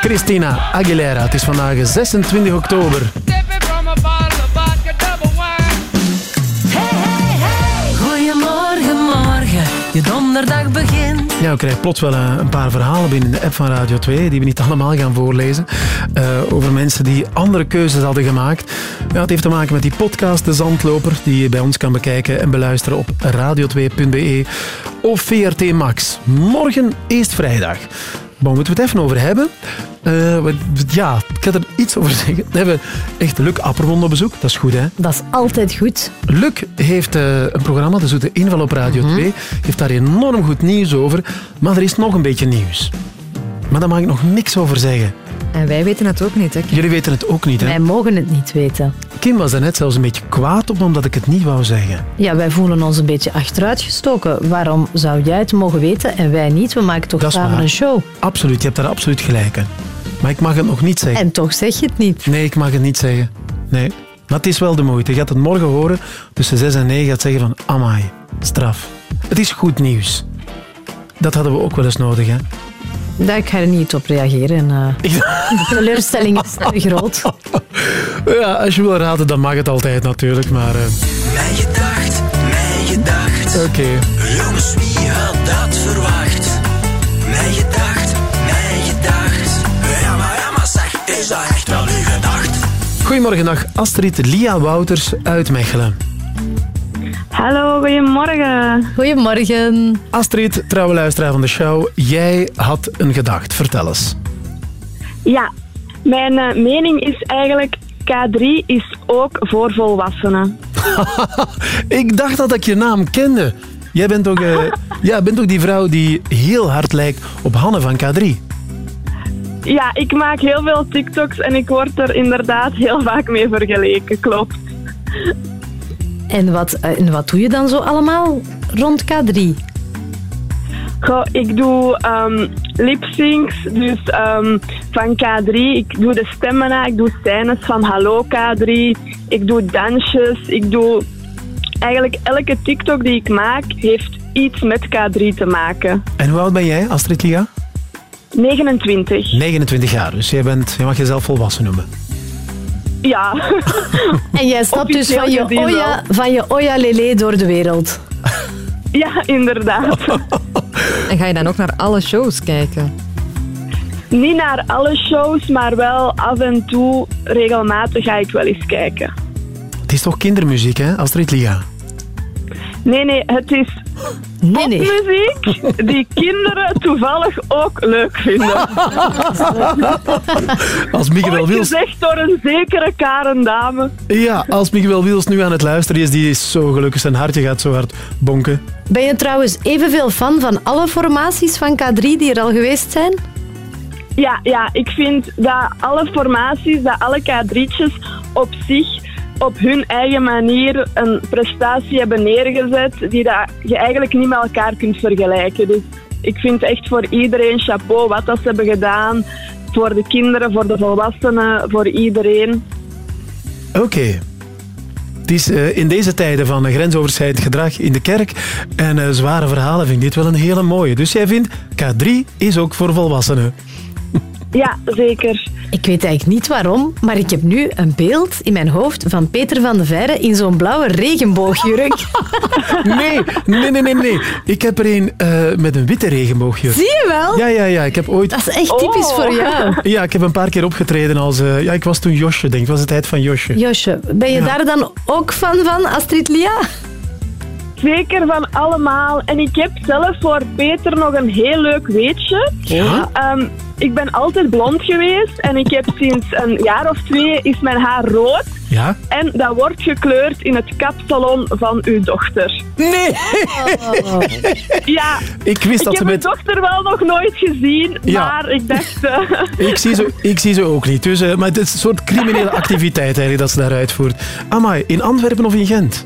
Christina Aguilera. Het is vandaag 26 oktober. Goedemorgen, morgen, je donderdag begint. Ja, we krijgen plots wel eh, een paar verhalen binnen de app van Radio 2, die we niet allemaal gaan voorlezen, eh, over mensen die andere keuzes hadden gemaakt. Ja, het heeft te maken met die podcast De Zandloper, die je bij ons kan bekijken en beluisteren op radio2.be of VRT Max. Morgen is vrijdag. Waar moeten we het even over hebben? Eh, ja, ik ga er iets over zeggen. We hebben echt Luc Appermond op bezoek. Dat is goed, hè? Dat is altijd goed. Luc heeft eh, een programma, De Zoete Inval op Radio 2. Heeft daar enorm goed nieuws over. Maar er is nog een beetje nieuws. Maar daar mag ik nog niks over zeggen. En wij weten het ook niet, hè? Jullie weten het ook niet, hè? Wij mogen het niet weten. Kim was er net zelfs een beetje kwaad op omdat ik het niet wou zeggen. Ja, wij voelen ons een beetje achteruitgestoken. Waarom zou jij het mogen weten en wij niet? We maken toch samen waar. een show. Absoluut, je hebt daar absoluut gelijk in. Maar ik mag het nog niet zeggen. En toch zeg je het niet. Nee, ik mag het niet zeggen. Nee. Maar het is wel de moeite. Je gaat het morgen horen. Tussen 6 en 9 gaat zeggen van... Amai, straf. Het is goed nieuws. Dat hadden we ook wel eens nodig, hè? Daar ik ga er niet op reageren. eh. de teleurstelling is te groot. Ja, als je wil raden, dan mag het altijd natuurlijk, maar... eh, Mijn gedacht, mijn gedacht. Oké. Jongens, wie had dat verwacht? Mijn gedacht, mijn gedacht. Ja, maar, ja, maar zeg, is dat echt wel uw gedacht? Goedemorgen, dag Astrid Lia Wouters uit Mechelen. Hallo, goedemorgen. Goedemorgen. Astrid, trouwe luisteraar van de show. Jij had een gedacht. Vertel eens. Ja, mijn eh, mening is eigenlijk K3 is ook voor volwassenen. Ik dacht dat ik je naam kende. Jij bent toch, eh, ja, bent toch die vrouw die heel hard lijkt op Hanne van K3? Ja, ik maak heel veel TikToks en ik word er inderdaad heel vaak mee vergeleken, klopt. En wat, eh, en wat doe je dan zo allemaal rond K3? Goh, ik doe ehm lip-syncs, dus ehm, van K3. Ik doe de stemmen na, ik doe scènes van Hallo K3. Ik doe dansjes, ik doe... Eigenlijk elke TikTok die ik maak heeft iets met K3 te maken. En hoe oud ben jij, Astrid Lia? 29. 29 jaar, dus jij, bent, jij mag jezelf volwassen noemen. Ja. En jij stapt dus van je, oja, van je oja lele door de wereld. Ja, inderdaad. En ga je dan ook naar alle shows kijken? Niet naar alle shows, maar wel af en toe regelmatig ga ik wel eens kijken. Het is toch kindermuziek, hè, Astrid Lia? Nee, nee, het is popmuziek die kinderen toevallig ook leuk vinden. Als Miguel Ooit Wils... gezegd door een zekere Karen Dame. Ja, als Miguel Wils nu aan het luisteren is, die is zo gelukkig. Zijn hartje gaat zo hard bonken. Ben je trouwens evenveel fan van alle formaties van K3 die er al geweest zijn? Ja, ja, ik vind dat alle formaties, dat alle K3'tjes op zich op hun eigen manier een prestatie hebben neergezet die dat je eigenlijk niet met elkaar kunt vergelijken. Dus ik vind echt voor iedereen chapeau wat dat ze hebben gedaan. Voor de kinderen, voor de volwassenen, voor iedereen. Oké. Het is eh, in deze tijden van grensoverschrijdend gedrag in de kerk en eh, zware verhalen vind ik dit wel een hele mooie. Dus jij vindt K3 is ook voor volwassenen. Ja, zeker. Ik weet eigenlijk niet waarom, maar ik heb nu een beeld in mijn hoofd van Peter van de Veire in zo'n blauwe regenboogjurk. Nee, nee, nee, nee, nee. Ik heb er een eh, met een witte regenboogjurk. Zie je wel? Ja, ja, ja. Ik heb ooit... Dat is echt typisch Oh. voor jou. Ja, ik heb een paar keer opgetreden als... eh, ja, ik was toen Josje, denk ik. Het was de tijd van Josje. Josje, ben je Ja. daar dan ook fan van, Astrid Lia? Zeker van allemaal. En ik heb zelf voor Peter nog een heel leuk weetje. Ja? Ehm, ik ben altijd blond geweest en ik heb sinds een jaar of twee is mijn haar rood. Ja? En dat wordt gekleurd in het kapsalon van uw dochter. Nee! Ja, Ik wist dat ik heb met... mijn dochter wel nog nooit gezien, Ja. maar ik dacht... eh, Ik zie, ze, ik zie ze ook niet. Dus, eh, maar het is een soort criminele activiteit eigenlijk dat ze daar uitvoert. Amai, in Antwerpen of in Gent?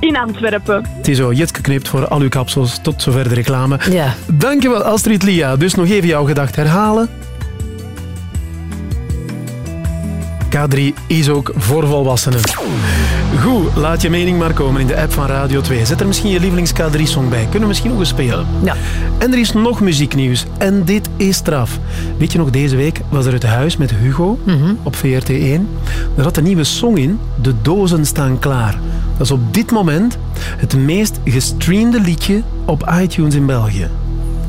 In Antwerpen. Het is zo, Jitske knipt voor al uw kapsels. Tot zover de reclame. Ja. Dankjewel Astrid Lia. Dus nog even jouw gedacht herhalen. K3 is ook voor volwassenen. Goed, laat je mening maar komen in de app van Radio 2. Zet er misschien je lievelings K3-song bij. Kunnen we misschien nog eens spelen. Ja. En er is nog muzieknieuws. En dit is straf. Weet je nog, deze week was er het huis met Hugo op VRT1. Daar zat een nieuwe song in. De dozen staan klaar. Dat is op dit moment het meest gestreamde liedje op iTunes in België.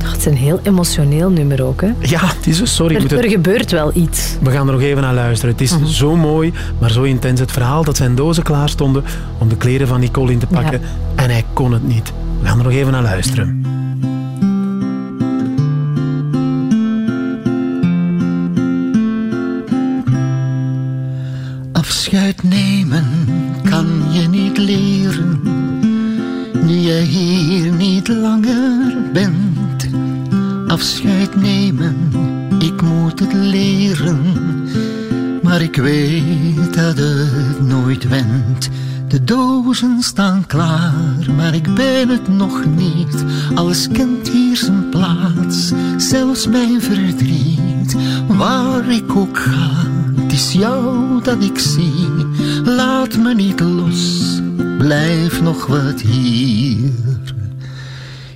Het is een heel emotioneel nummer ook. Hè? Ja, het is, sorry. ik moet Er, het- er gebeurt wel iets. we gaan er nog even naar luisteren. Het is zo mooi, maar zo intens het verhaal dat zijn dozen klaar stonden om de kleren van Nicole in te pakken. En hij kon het niet. We gaan er nog even naar luisteren. Afscheid nemen leren, nu je hier niet langer bent. Afscheid nemen, ik moet het leren, maar ik weet dat het nooit went. De dozen staan klaar, maar ik ben het nog niet. Alles kent hier zijn plaats, zelfs mijn verdriet. Waar ik ook ga, het is jou dat ik zie. Laat me niet los, blijf nog wat hier.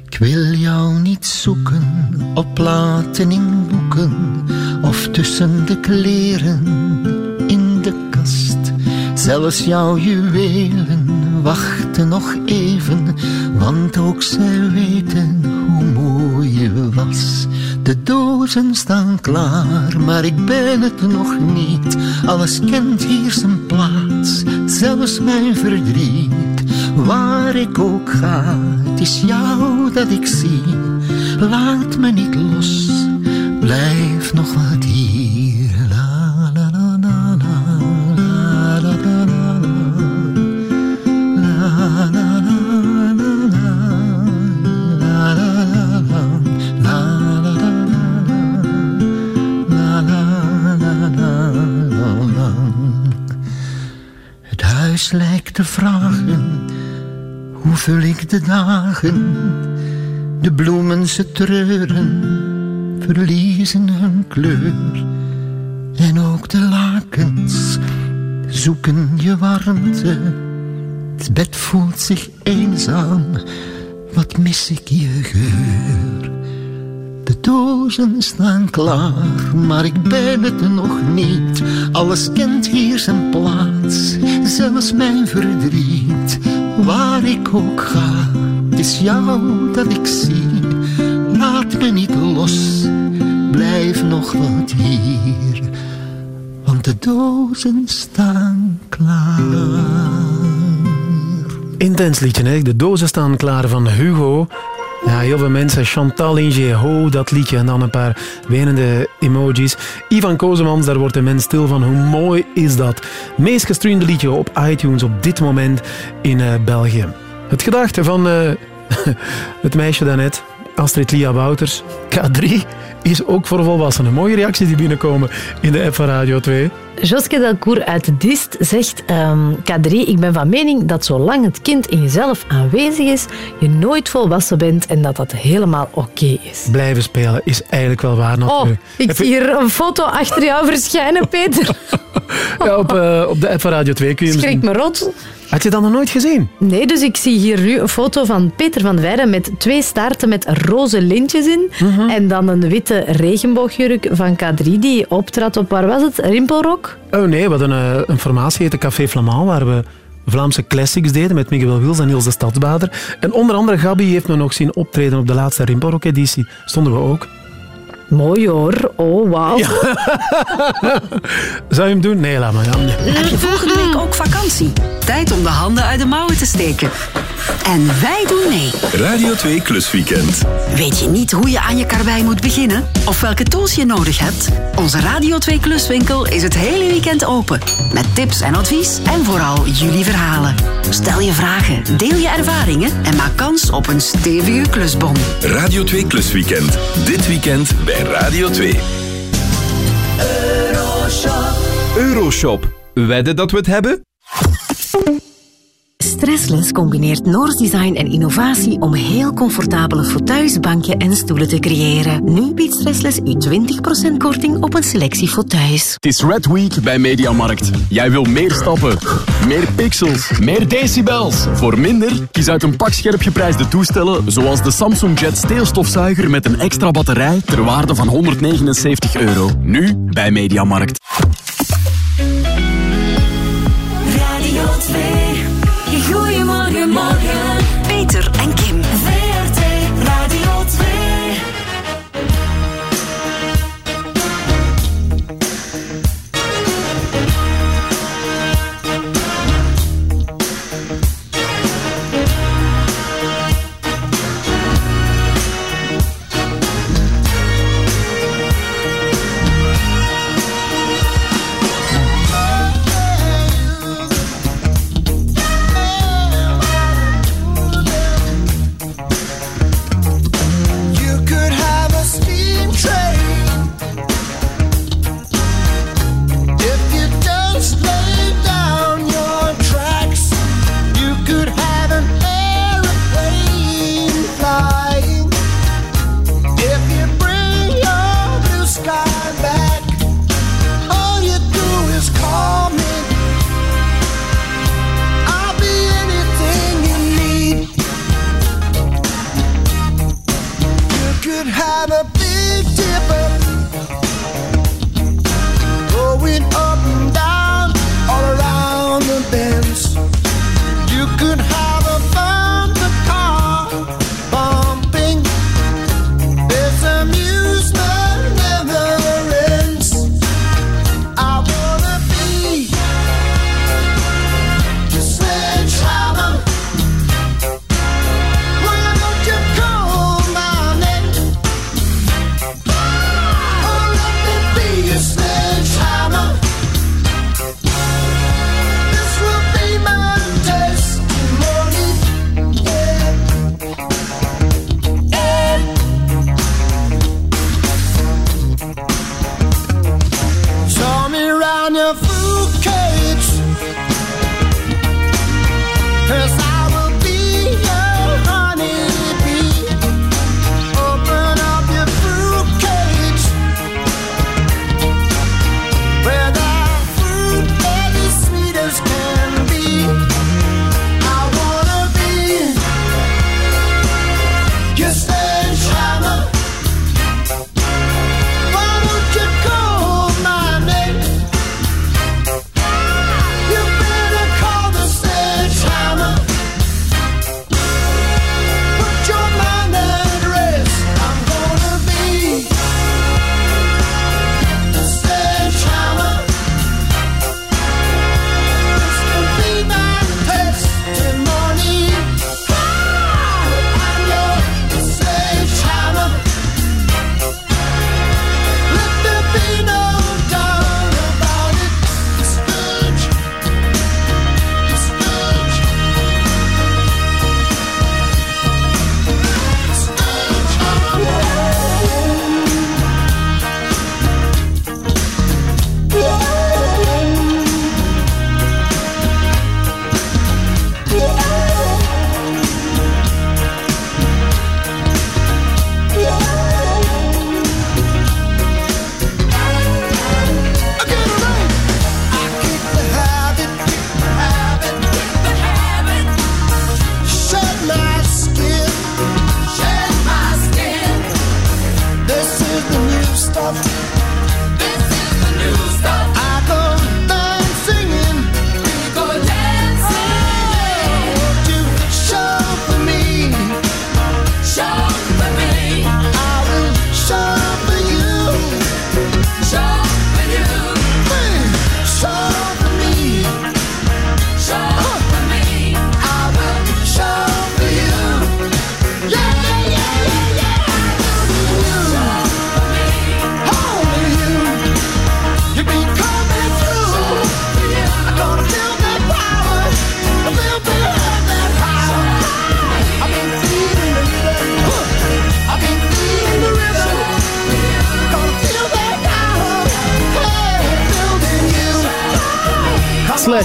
Ik wil jou niet zoeken op platen in boeken of tussen de kleren in de kast. Zelfs jouw juwelen wachten nog even, want ook zij weten hoe mooi je was. De dozen staan klaar, maar ik ben het nog niet. Alles kent hier zijn plaats, zelfs mijn verdriet. Waar ik ook ga, het is jou dat ik zie. Laat me niet los, blijf nog wat hier. Het huis lijkt te vragen, hoe vul ik de dagen? De bloemen ze treuren, verliezen hun kleur. En ook de lakens zoeken je warmte. Het bed voelt zich eenzaam, wat mis ik je geur. Dozen staan klaar, maar ik ben het nog niet. Alles kent hier zijn plaats, zelfs mijn verdriet. Waar ik ook ga, het is jou dat ik zie. Laat me niet los, blijf nog wat hier. Want de dozen staan klaar. Intens liedje, hè? De dozen staan klaar van Hugo. Ja, heel veel mensen. Chantal Inge, ho, dat liedje. En dan een paar wenende emojis. Ivan Kozemans, daar wordt de mens stil van. Hoe mooi is dat? Meest gestreamde liedje op iTunes op dit moment in eh, België. Het gedachte van eh, het meisje daarnet, Astrid Lia Wouters. K3 is ook voor volwassenen. Mooie reacties die binnenkomen in de app van Radio 2. Joske Delcourt uit de Dist zegt... K3, ik ben van mening dat zolang het kind in jezelf aanwezig is, je nooit volwassen bent en dat dat helemaal oké is. Blijven spelen is eigenlijk wel waar Oh, ik zie hier een foto achter jou verschijnen, Peter. Ja, op, eh, op de app van Radio 2 kun je hem Schrik me rot. Had je dat nog nooit gezien? Nee, dus ik zie hier nu een foto van Peter van Weijden met twee staarten met roze lintjes in. Mhm. En dan een witte regenboogjurk van K3 die optrad op, waar was het? Rimpelrock? Oh nee, we hadden eh, een formatie, heette Café Flamand, waar we Vlaamse classics deden met Miguel Wils en Niels de Stadsbader. En onder andere Gabi heeft me nog zien optreden op de laatste Rimpelrock-editie. Stonden we ook. Mooi hoor. Oh, wauw. Zou je hem doen? Nee, laat maar. Ja. Heb je volgende week ook vakantie? Tijd om de handen uit de mouwen te steken. En wij doen mee. Radio 2 Klusweekend. Weet je niet hoe je aan je karwei moet beginnen? Of welke tools je nodig hebt? Onze Radio 2 Kluswinkel is het hele weekend open. Met tips en advies en vooral jullie verhalen. Stel je vragen, deel je ervaringen en maak kans op een stevige klusbon. Radio 2 Klusweekend. Dit weekend bij Radio 2. Euroshop. Wedden dat we het hebben? Stressless combineert Noors design en innovatie om heel comfortabele fauteuils, bankje en stoelen te creëren. Nu biedt Stressless u 20% korting op een selectie fauteuils. Het is Red Week bij Mediamarkt. Jij wil meer stappen, meer pixels, meer decibels. Voor minder, kies uit een pak scherp geprijsde toestellen zoals de Samsung Jet steelstofzuiger met een extra batterij ter waarde van 179 euro. Nu bij Mediamarkt. Radio 2. Goedemorgen, morgen.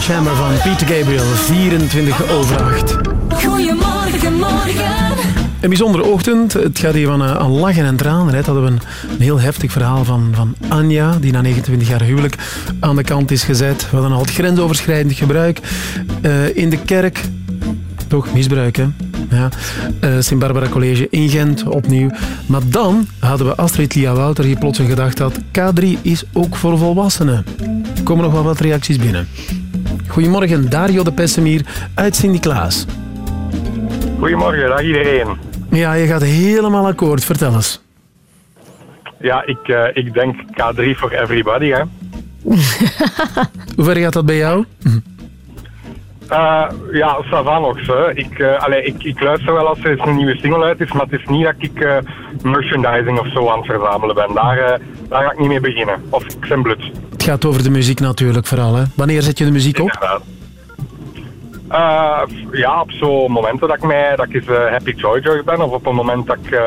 Sledgehammer van Peter Gabriel, 24 over 8. Goedemorgen, morgen. Een bijzondere ochtend. Het gaat hier van aan lachen en tranen. Hè. Dat hadden we een, een heel heftig verhaal van, van Anja, die na 29 jaar huwelijk aan de kant is gezet. We hadden al het grensoverschrijdend gebruik eh, in de kerk. Toch misbruik, hè? Ja. Eh, Sint-Barbara College in Gent, opnieuw. Maar dan hadden we Astrid Lia Wouter die plots een gedacht had. K3 is ook voor volwassenen. Er komen nog wel wat reacties binnen. Goedemorgen, Dario de Pessemier uit Sint-Niklaas. Goedemorgen, dag iedereen. Ja, je gaat helemaal akkoord. Vertel eens. Ja, ik, eh, ik denk K3 voor everybody, hè. Hoe ver gaat dat bij jou? Eh, ja, Savan nog, hè. Ik, allee, ik, ik luister wel als er een nieuwe single uit is, maar het is niet dat ik eh, merchandising of zo aan het verzamelen ben. Daar, daar ga ik niet mee beginnen. Of ik ben blut. Het gaat over de muziek natuurlijk vooral. Hè? Wanneer zet je de muziek op? Ja, op zo'n momenten dat ik, mij, dat ik eens happy joy joy ben, of op een moment dat ik,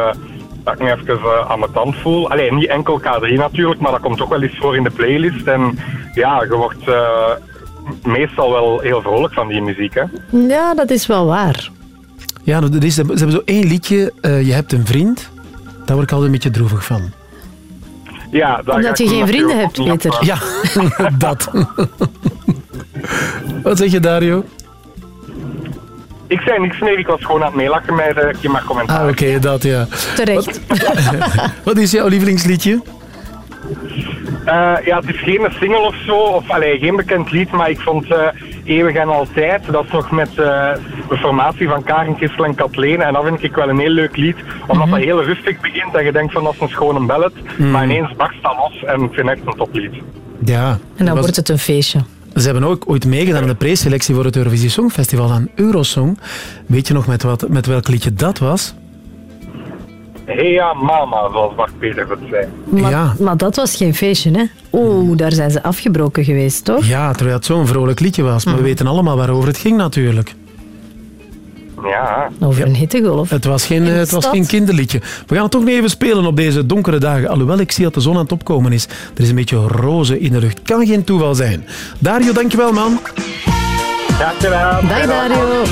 dat ik me even aan mijn tand voel. Alleen niet enkel K3 natuurlijk, maar dat komt toch wel eens voor in de playlist. En ja, je wordt meestal wel heel vrolijk van die muziek, hè. Ja, dat is wel waar. Ja, er is, ze hebben zo één liedje, eh, Je hebt een vriend. Daar word ik altijd een beetje droevig van. Ja, Omdat je geen vrienden hebt, Peter. op, Ja, dat. Wat zeg je, Dario? Ik zei niks meer, ik was gewoon aan het meelachen met uh, je mag commentaar. Ah, oké, dat ja. Terecht. Wat is jouw lievelingsliedje? Eh, ja, het is geen single of zo, of allee, geen bekend lied, maar ik vond eh, Eeuwig en Altijd, dat is nog met eh, de formatie van Karen Kissel en Kathleen, en dat vind ik wel een heel leuk lied, omdat dat heel rustig begint en je denkt van dat is een schone ballet, Mhm. maar ineens barst dat los en ik vind het echt een toplied. Ja. En dan Was- wordt het een feestje. Ze hebben ook ooit meegedaan aan de preselectie voor het Eurovisie Songfestival aan Eurosong. Weet je nog met, wat, met welk liedje dat was? Hey ja, mama, zoals Bart Peters het zei. Maar, Ja. maar dat was geen feestje, hè? Oeh, daar zijn ze afgebroken geweest, toch? Ja, terwijl het zo'n vrolijk liedje was. Maar we weten allemaal waarover het ging natuurlijk. Ja. Over een hittegolf. Het was, geen, eh, het was geen kinderliedje. We gaan het toch nog even spelen op deze donkere dagen. Alhoewel ik zie dat de zon aan het opkomen is. Er is een beetje roze in de lucht. Kan geen toeval zijn. Dario, dankjewel man. Ja, gedaan. Dag Dario.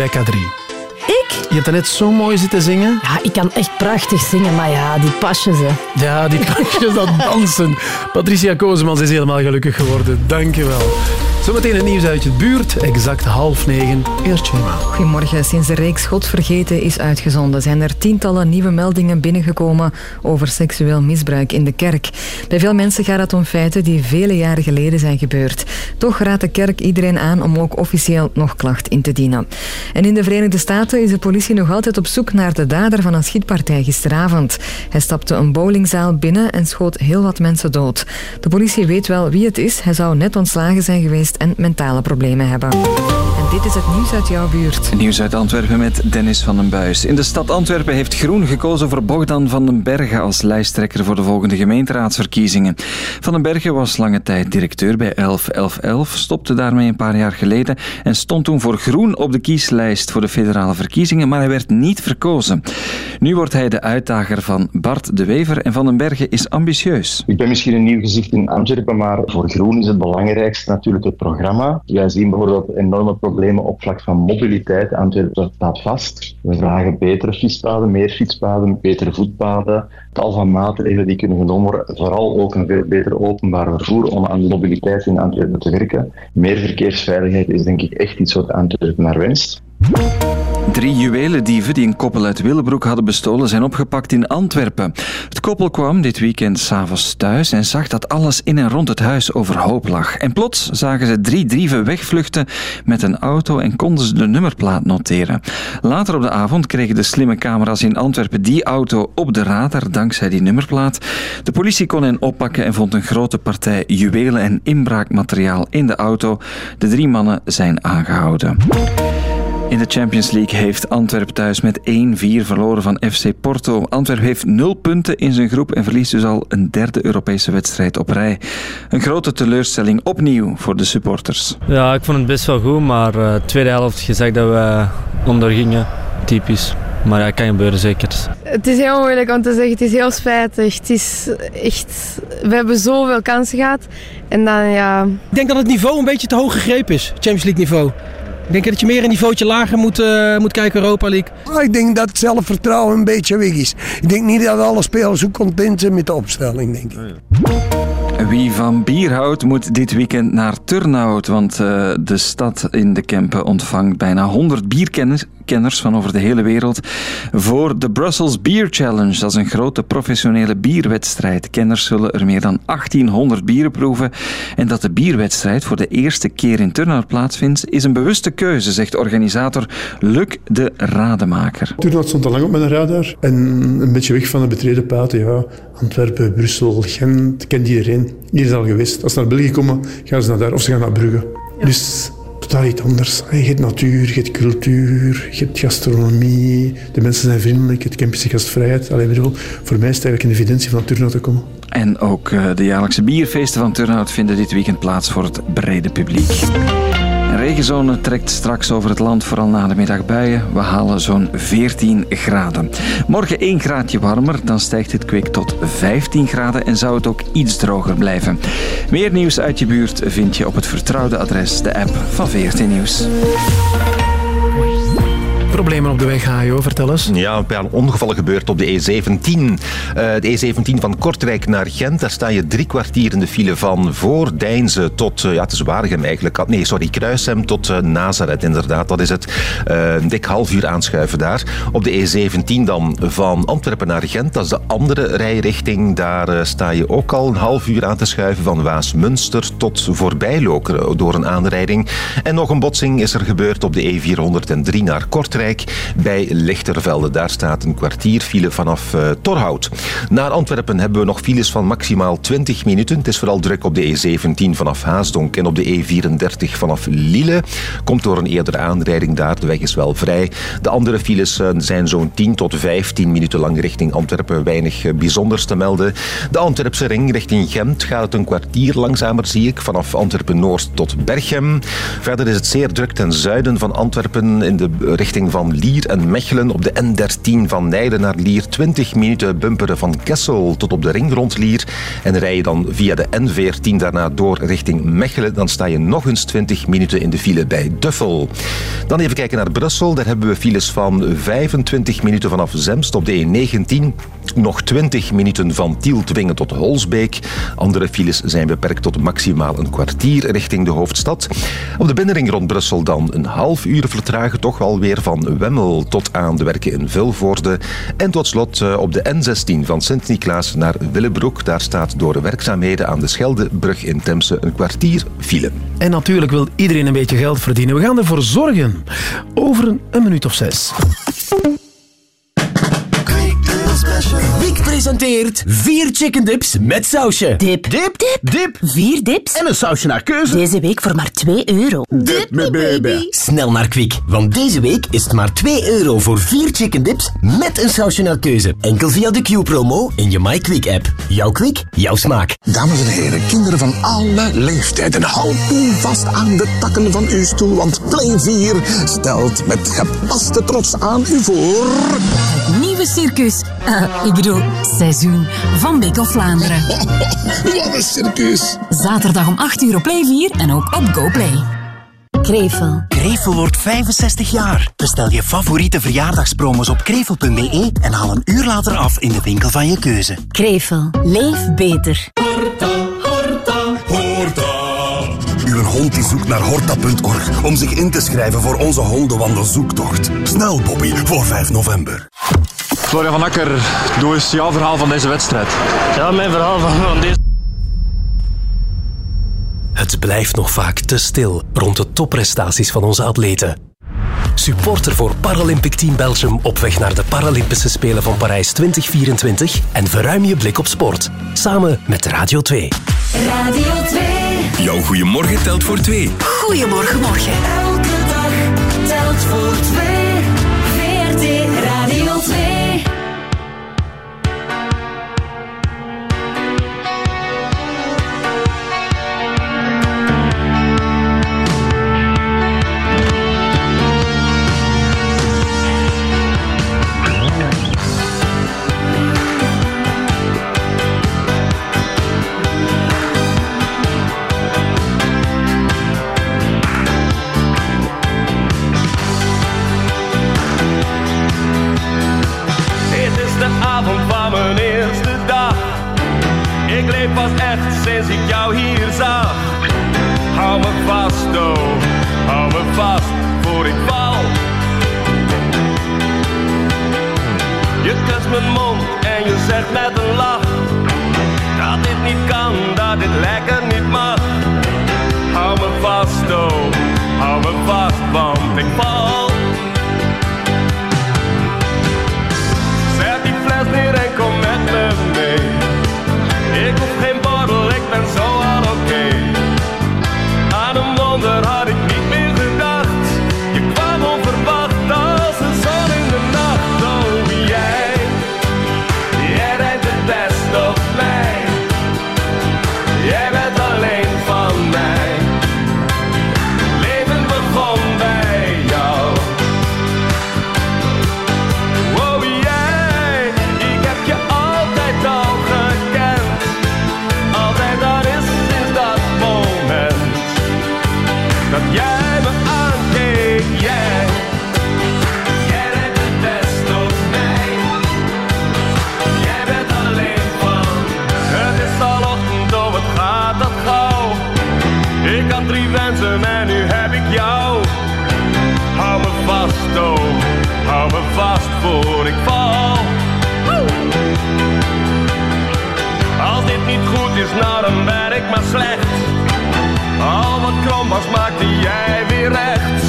Bij K3. Ik? Je hebt net zo mooi zitten zingen. Ja, ik kan echt prachtig zingen, maar ja, die pasjes, hè. Ja, die pasjes, dat dansen. Patricia Kozemans is helemaal gelukkig geworden. Dankjewel. Zometeen een nieuws uit je buurt. Exact half negen. Eerst. Goedemorgen. Sinds de reeks God vergeten is uitgezonden, zijn er tientallen nieuwe meldingen binnengekomen over seksueel misbruik in de kerk. Bij veel mensen gaat het om feiten die vele jaren geleden zijn gebeurd. Toch raadt de kerk iedereen aan om ook officieel nog klacht in te dienen. En in de Verenigde Staten is de politie nog altijd op zoek naar de dader van een schietpartij gisteravond. Hij stapte een bowlingzaal binnen en schoot heel wat mensen dood. De politie weet wel wie het is. Hij zou net ontslagen zijn geweest en mentale problemen hebben. En dit is het nieuws uit jouw buurt. Nieuws uit Antwerpen met Dennis van den Buis. In de stad Antwerpen heeft Groen gekozen voor Bogdan van den Bergen als lijsttrekker voor de volgende gemeenteraadsverkiezingen. Van den Bergen was lange tijd directeur bij 1111, stopte daarmee een paar jaar geleden en stond toen voor Groen op de kieslijst voor de federale verkiezingen, maar hij werd niet verkozen. Nu wordt hij de uitdager van Bart de Wever en Van den Bergen is ambitieus. Ik ben misschien een nieuw gezicht in Antwerpen, maar voor Groen is het belangrijkste natuurlijk het programma. Wij zien bijvoorbeeld enorme problemen op vlak van mobiliteit. Antwerpen staat vast. We vragen betere fietspaden, meer fietspaden, betere voetpaden. Tal van maatregelen die kunnen genomen worden. Vooral ook een veel beter openbaar vervoer om aan de mobiliteit in Antwerpen te werken. Meer verkeersveiligheid is denk ik echt iets wat Antwerpen naar wenst. Drie juwelendieven die een koppel uit Willebroek hadden bestolen zijn opgepakt in Antwerpen. Het koppel kwam dit weekend s'avonds thuis en zag dat alles in en rond het huis overhoop lag. En plots zagen ze drie dieven wegvluchten met een auto en konden ze de nummerplaat noteren. Later op de avond kregen de slimme camera's in Antwerpen die auto op de radar dankzij die nummerplaat. De politie kon hen oppakken en vond een grote partij juwelen en inbraakmateriaal in de auto. De drie mannen zijn aangehouden. In de Champions League heeft Antwerp thuis met 1-4 verloren van FC Porto. Antwerp heeft 0 punten in zijn groep en verliest dus al een derde Europese wedstrijd op rij. Een grote teleurstelling opnieuw voor de supporters. Ja, ik vond het best wel goed, maar uh, tweede helft gezegd dat we ondergingen. Typisch. Maar ja, kan gebeuren zeker. Het is heel moeilijk om te zeggen, het is heel spijtig. Het is echt... We hebben zoveel kansen gehad. En dan ja... Ik denk dat het niveau een beetje te hoog gegrepen is, Champions League niveau. Ik denk dat je meer een niveautje lager moet, uh, moet kijken, Europa League. Oh, ik denk dat het zelfvertrouwen een beetje weg is. Ik denk niet dat alle spelers ook content zijn met de opstelling, denk ik. Wie van bier houdt, moet dit weekend naar Turnhout, want uh, de stad in de Kempen ontvangt bijna 100 bierkenners van over de hele wereld voor de Brussels Beer Challenge. Dat is een grote professionele bierwedstrijd. Kenners zullen er meer dan 1800 bieren proeven. En dat de bierwedstrijd voor de eerste keer in Turnhout plaatsvindt, is een bewuste keuze, zegt organisator Luc de Rademaker. Turnhout stond al lang op mijn radar en een beetje weg van de betreden paden, ja. Antwerpen, Brussel, Gent, kent iedereen. Hier is al geweest. Als ze naar België komen, gaan ze naar daar of ze gaan naar Brugge. Ja. Dus totaal iets anders. Je hebt natuur, je hebt cultuur, je hebt gastronomie. De mensen zijn vriendelijk, het camp is gastvrijheid. Voor mij is het eigenlijk een evidentie van Turnhout te komen. En ook de jaarlijkse bierfeesten van Turnhout vinden dit weekend plaats voor het brede publiek. Regenzone trekt straks over het land, vooral na de middag buien. We halen zo'n 14 graden. Morgen 1 graadje warmer, dan stijgt het kwik tot 15 graden en zou het ook iets droger blijven. Meer nieuws uit je buurt vind je op het vertrouwde adres, de app van VRT Nieuws. Problemen op de weg, Hajo, vertel eens. Ja, een paar ongevallen op de E17. Uh, de E17 van Kortrijk naar Gent, daar sta je drie kwartier in de file van voor Deinze tot, uh, ja, het is Waregem eigenlijk. Nee, sorry, Kruishem tot uh, Nazareth, inderdaad. Dat is het. een dik half uur aanschuiven daar. Op de E17 dan van Antwerpen naar Gent, dat is de andere rijrichting. Daar sta je ook al een half uur aan te schuiven van Waasmunster tot voorbij Lokeren door een aanrijding. En nog een botsing is er gebeurd op de E403 naar Kortrijk bij Lichtervelde. Daar staat een kwartier file vanaf uh, Torhout. Naar Antwerpen hebben we nog files van maximaal 20 minuten. Het is vooral druk op de E17 vanaf Haasdonk en op de E34 vanaf Lille. Komt door een eerdere aanrijding daar. De weg is wel vrij. De andere files uh, zijn zo'n 10 tot 15 minuten lang richting Antwerpen. Weinig uh, bijzonders te melden. De Antwerpse ring richting Gent gaat een kwartier langzamer, zie ik. Vanaf Antwerpen-Noord tot Berchem. Verder is het zeer druk ten zuiden van Antwerpen in de richting van Lier en Mechelen. Op de N13 van Nijden naar Lier 20 minuten bumperen van Kessel tot op de ring rond Lier. En rij je dan via de N14 daarna door richting Mechelen, dan sta je nog eens 20 minuten in de file bij Duffel. Dan even kijken naar Brussel. Daar hebben we files van 25 minuten vanaf Zemst op de E19. Nog 20 minuten van Tieltwingen tot Holsbeek. Andere files zijn beperkt tot maximaal een kwartier richting de hoofdstad. Op de binnenring rond Brussel dan een half uur vertragen, toch wel weer Wemmel tot aan de werken in Vilvoorde. En tot slot eh, op de N16 van Sint-Niklaas naar Willebroek. Daar staat door de werkzaamheden aan de Scheldebrug in Temse een kwartier file. En natuurlijk wil iedereen een beetje geld verdienen. We gaan ervoor zorgen. Over een, een minuut of zes. Wiek presenteert vier chicken dips met sausje. Dip. Dip. Dip. Dip. Vier dips. En een sausje naar keuze. Deze week voor maar 2 euro. Dip me baby. Snel naar Kwik, want deze week is het maar 2 euro voor vier chicken dips met een sausje naar keuze. Enkel via de Q-promo in je MyQuick app. Jouw Kwik, jouw smaak. Dames en heren, kinderen van alle leeftijden, houd u vast aan de takken van uw stoel, want Play 4 stelt met gepaste trots aan u voor... Circus. Eh, ik bedoel, seizoen van Beek of Vlaanderen. Wat een circus! Zaterdag om 8 uur op Play 4 en ook op GoPlay. Krevel. Krevel wordt 65 jaar. Bestel je favoriete verjaardagspromos op krevel.be en haal een uur later af in de winkel van je keuze. Krevel. Leef beter. Uw hond die zoekt naar horta.org om zich in te schrijven voor onze hondenwandelzoektocht. Snel, Bobby, voor 5 november. Florian van Akker, doe eens jouw verhaal van deze wedstrijd. Ja, mijn verhaal van, van deze... Het blijft nog vaak te stil rond de topprestaties van onze atleten. Supporter voor Paralympic Team Belgium op weg naar de Paralympische Spelen van Parijs 2024 en verruim je blik op sport. Samen met Radio 2. Radio 2. Jouw goeiemorgen telt voor twee. Goedemorgen, morgen. Elke dag telt voor twee. Ik pas echt sinds ik jou hier zag. Hou me vast, oh, hou me vast voor ik val. Je kust mijn mond en je zegt met een lach. Dat dit niet kan, dat dit lekker niet mag. Hou me vast, oh, hou me vast, want ik val. Al wat krom was, maakte jij weer recht.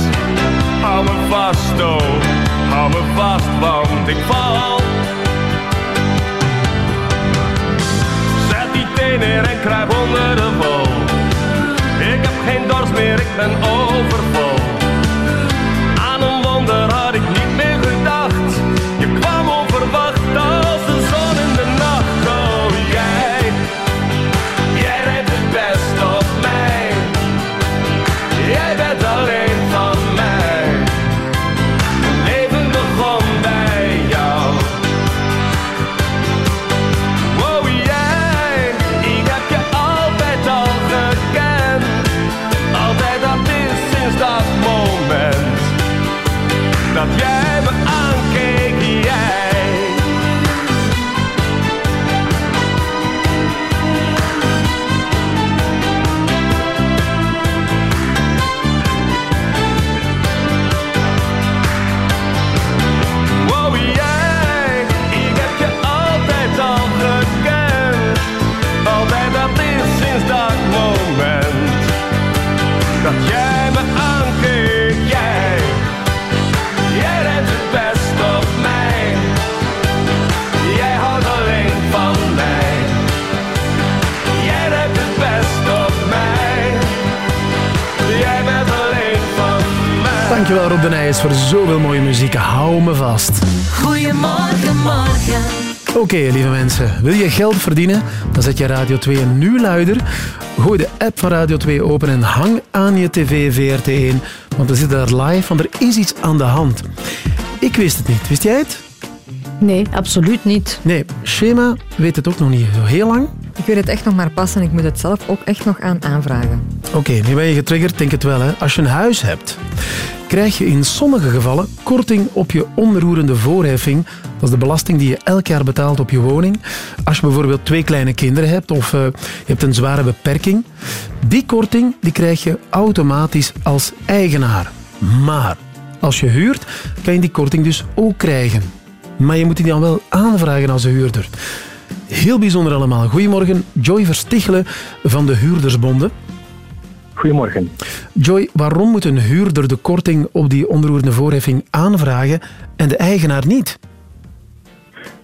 Hou me vast, oh, hou me vast, want ik val. Zet die teen neer en kruip onder de wol. Ik heb geen dorst meer, ik ben overvol. Aan een wonder had ik niet Dankjewel Rob de Nijs voor zoveel mooie muziek. Hou me vast. Goedemorgen, morgen. Oké, lieve mensen. Wil je geld verdienen? Dan zet je Radio 2 nu luider. Gooi de app van Radio 2 open en hang aan je tv VRT1. Want we zitten daar live, want er is iets aan de hand. Ik wist het niet. Wist jij het? Nee, absoluut niet. Nee, Shema weet het ook nog niet zo heel lang. Ik weet het echt nog maar pas en ik moet het zelf ook echt nog aan aanvragen. Oké, nu ben je getriggerd, denk het wel. Hè? Als je een huis hebt, krijg je in sommige gevallen korting op je onroerende voorheffing. Dat is de belasting die je elk jaar betaalt op je woning. Als je bijvoorbeeld twee kleine kinderen hebt of eh, je hebt een zware beperking. Die korting die krijg je automatisch als eigenaar. Maar als je huurt, kan je die korting dus ook krijgen. Maar je moet die dan wel aanvragen als huurder. Heel bijzonder allemaal. Goedemorgen, Joy Verstichelen van de Huurdersbonden. Goedemorgen. Joy, waarom moet een huurder de korting op die onroerende voorheffing aanvragen en de eigenaar niet?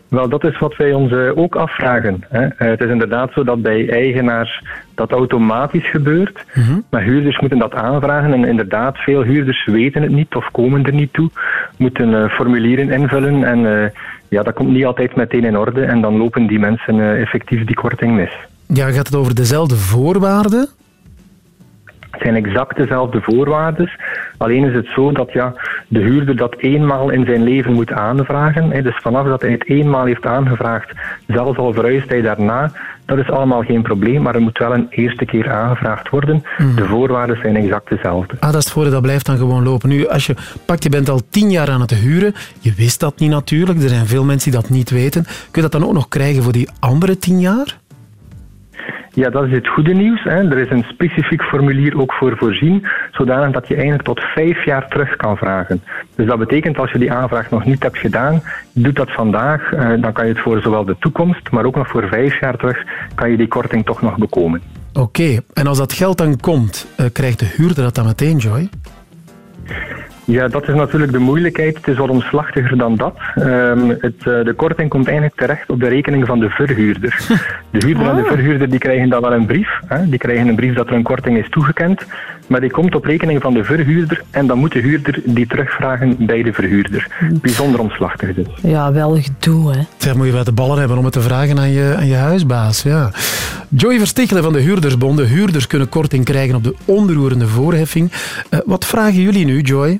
Wel, dat is wat wij ons eh, ook afvragen. Eh, het is inderdaad zo dat bij eigenaars dat automatisch gebeurt, maar huurders moeten dat aanvragen en inderdaad, veel huurders weten het niet of komen er niet toe, moeten eh, formulieren invullen en ja, dat komt niet altijd meteen in orde en dan lopen die mensen effectief die korting mis. Ja, gaat het over dezelfde voorwaarden? Het zijn exact dezelfde voorwaarden. Alleen is het zo dat ja, de huurder dat eenmaal in zijn leven moet aanvragen. Dus vanaf dat hij het eenmaal heeft aangevraagd, zelfs al verhuist hij daarna, dat is allemaal geen probleem. Maar er moet wel een eerste keer aangevraagd worden. De voorwaarden zijn exact dezelfde. Ah, dat is het voordeel, dat blijft dan gewoon lopen. Nu, als je pakt, je bent al tien jaar aan het huren, je wist dat niet natuurlijk, er zijn veel mensen die dat niet weten. Kun je dat dan ook nog krijgen voor die andere tien jaar? Ja, dat is het goede nieuws. Hè. Er is een specifiek formulier ook voor voorzien, zodanig dat je eigenlijk tot vijf jaar terug kan vragen. Dus dat betekent als je die aanvraag nog niet hebt gedaan, doe dat vandaag, eh, dan kan je het voor zowel de toekomst, maar ook nog voor vijf jaar terug, kan je die korting toch nog bekomen. Oké, en als dat geld dan komt, eh, krijgt de huurder dat dan meteen, Joy? Ja, dat is natuurlijk de moeilijkheid. Het is wat omslachtiger dan dat. Ehm, het, eh, de korting komt eigenlijk terecht op de rekening van de verhuurder. De huurder en de verhuurder die krijgen dan wel een brief. Hè. Die krijgen een brief dat er een korting is toegekend. Maar die komt op rekening van de verhuurder en dan moet de huurder die terugvragen bij de verhuurder. Bijzonder omslachtig dus. Ja, wel gedoe, hè. Zeg, moet je wel de ballen hebben om het te vragen aan je, aan je huisbaas. Ja. Joy Verstichelen van de Huurdersbonden. Huurders kunnen korting krijgen op de onroerende voorheffing. Eh, wat vragen jullie nu, Joy?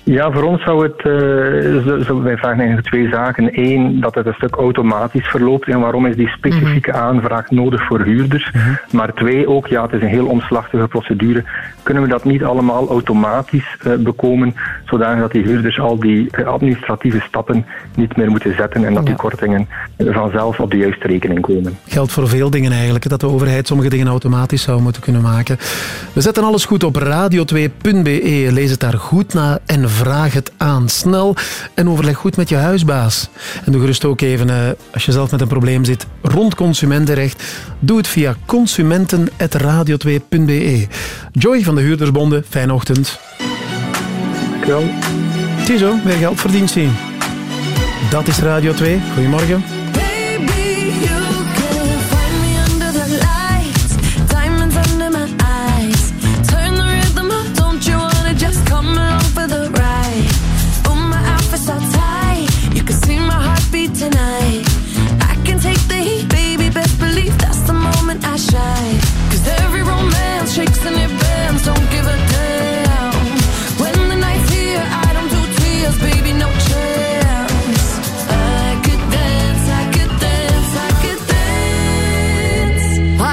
Ja, voor ons zou het, eh, zo, wij vragen eigenlijk twee zaken. Eén, dat het een stuk automatisch verloopt. En waarom is die specifieke aanvraag nodig voor huurders? Maar twee, ook, ja, het is een heel omslachtige procedure. Kunnen we dat niet allemaal automatisch eh, bekomen, zodanig dat die huurders al die eh, administratieve stappen niet meer moeten zetten en dat die kortingen vanzelf op de juiste rekening komen? Geldt voor veel dingen eigenlijk, dat de overheid sommige dingen automatisch zou moeten kunnen maken. We zetten alles goed op radio2.be. Lees het daar goed na en vraag het aan. Snel en overleg goed met je huisbaas. En doe gerust ook even, eh, als je zelf met een probleem zit, rond consumentenrecht. Doe het via consumenten.radio2.be. Joy van de Huurdersbonden, fijne ochtend. Dankjewel. Ziezo, weer geld verdiend zien. Dat is Radio 2. Goedemorgen.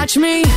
Watch me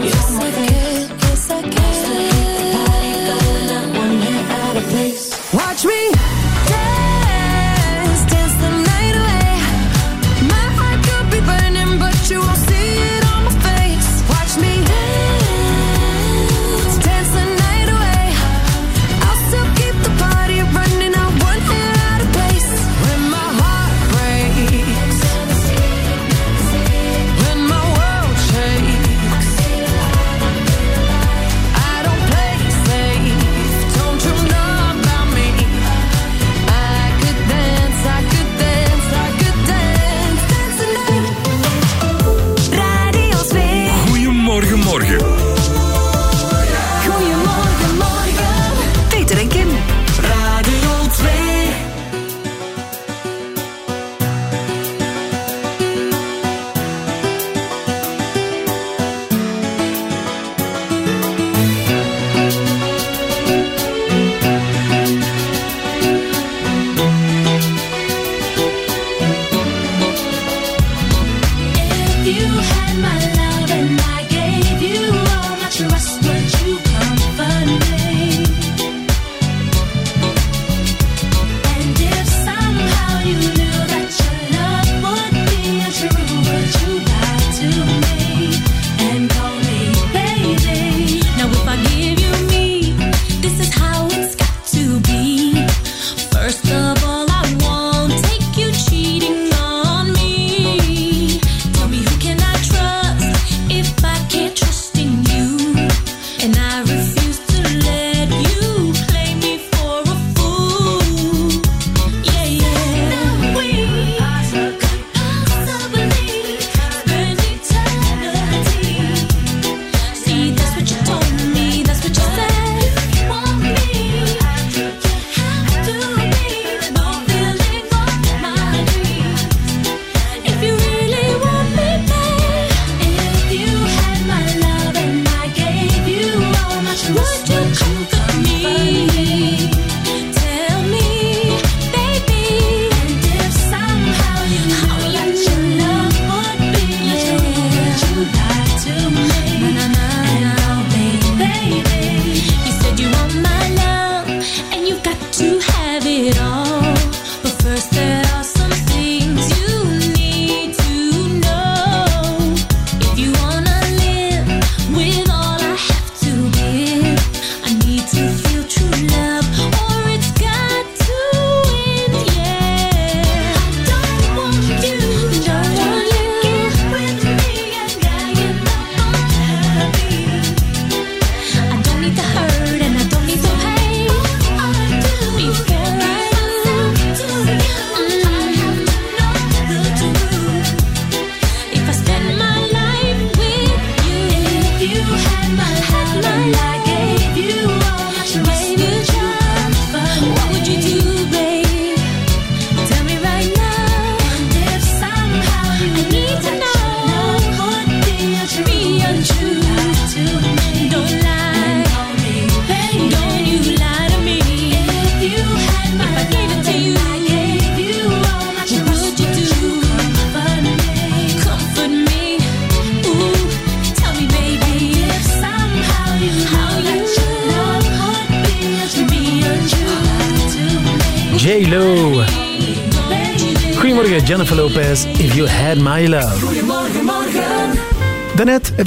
Yes.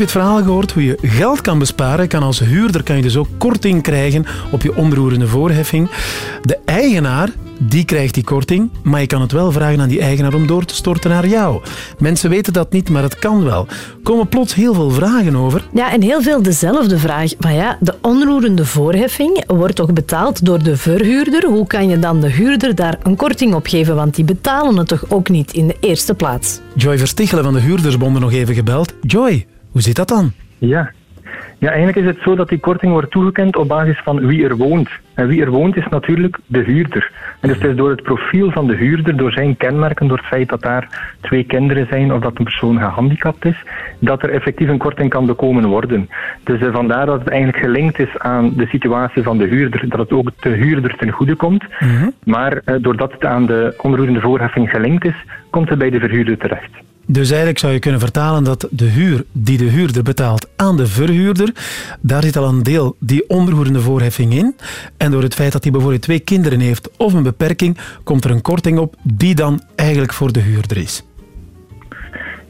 Je het verhaal gehoord hoe je geld kan besparen. Kan als huurder kan je dus ook korting krijgen op je onroerende voorheffing. De eigenaar die krijgt die korting, maar je kan het wel vragen aan die eigenaar om door te storten naar jou. Mensen weten dat niet, maar het kan wel. Er komen plots heel veel vragen over. Ja, en heel veel dezelfde vraag. Maar ja, de onroerende voorheffing wordt toch betaald door de verhuurder? Hoe kan je dan de huurder daar een korting op geven? Want die betalen het toch ook niet in de eerste plaats? Joy Verstichelen van de Huurdersbonden nog even gebeld. Joy, hoe zit dat dan? Ja. Ja, eigenlijk is het zo dat die korting wordt toegekend op basis van wie er woont. En wie er woont is natuurlijk de huurder. En dus het is door het profiel van de huurder, door zijn kenmerken, door het feit dat daar twee kinderen zijn of dat een persoon gehandicapt is, dat er effectief een korting kan bekomen worden. Dus eh, vandaar dat het eigenlijk gelinkt is aan de situatie van de huurder, dat het ook de huurder ten goede komt. Maar eh, doordat het aan de onroerende voorheffing gelinkt is, komt het bij de verhuurder terecht. Dus eigenlijk zou je kunnen vertalen dat de huur die de huurder betaalt aan de verhuurder, daar zit al een deel die onroerende voorheffing in. En door het feit dat hij bijvoorbeeld twee kinderen heeft of een beperking, komt er een korting op die dan eigenlijk voor de huurder is.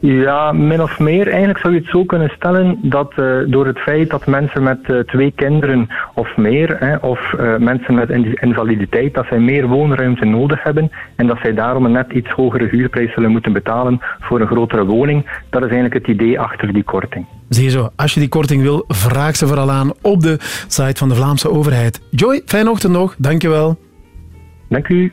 Ja, min of meer. Eigenlijk zou je het zo kunnen stellen dat eh, door het feit dat mensen met eh, twee kinderen of meer, hè, of eh, mensen met in- invaliditeit, dat zij meer woonruimte nodig hebben en dat zij daarom een net iets hogere huurprijs zullen moeten betalen voor een grotere woning. Dat is eigenlijk het idee achter die korting. Zie je zo, als je die korting wil, vraag ze vooral aan op de site van de Vlaamse overheid. Joy, fijne ochtend nog. Dankjewel. Dank u.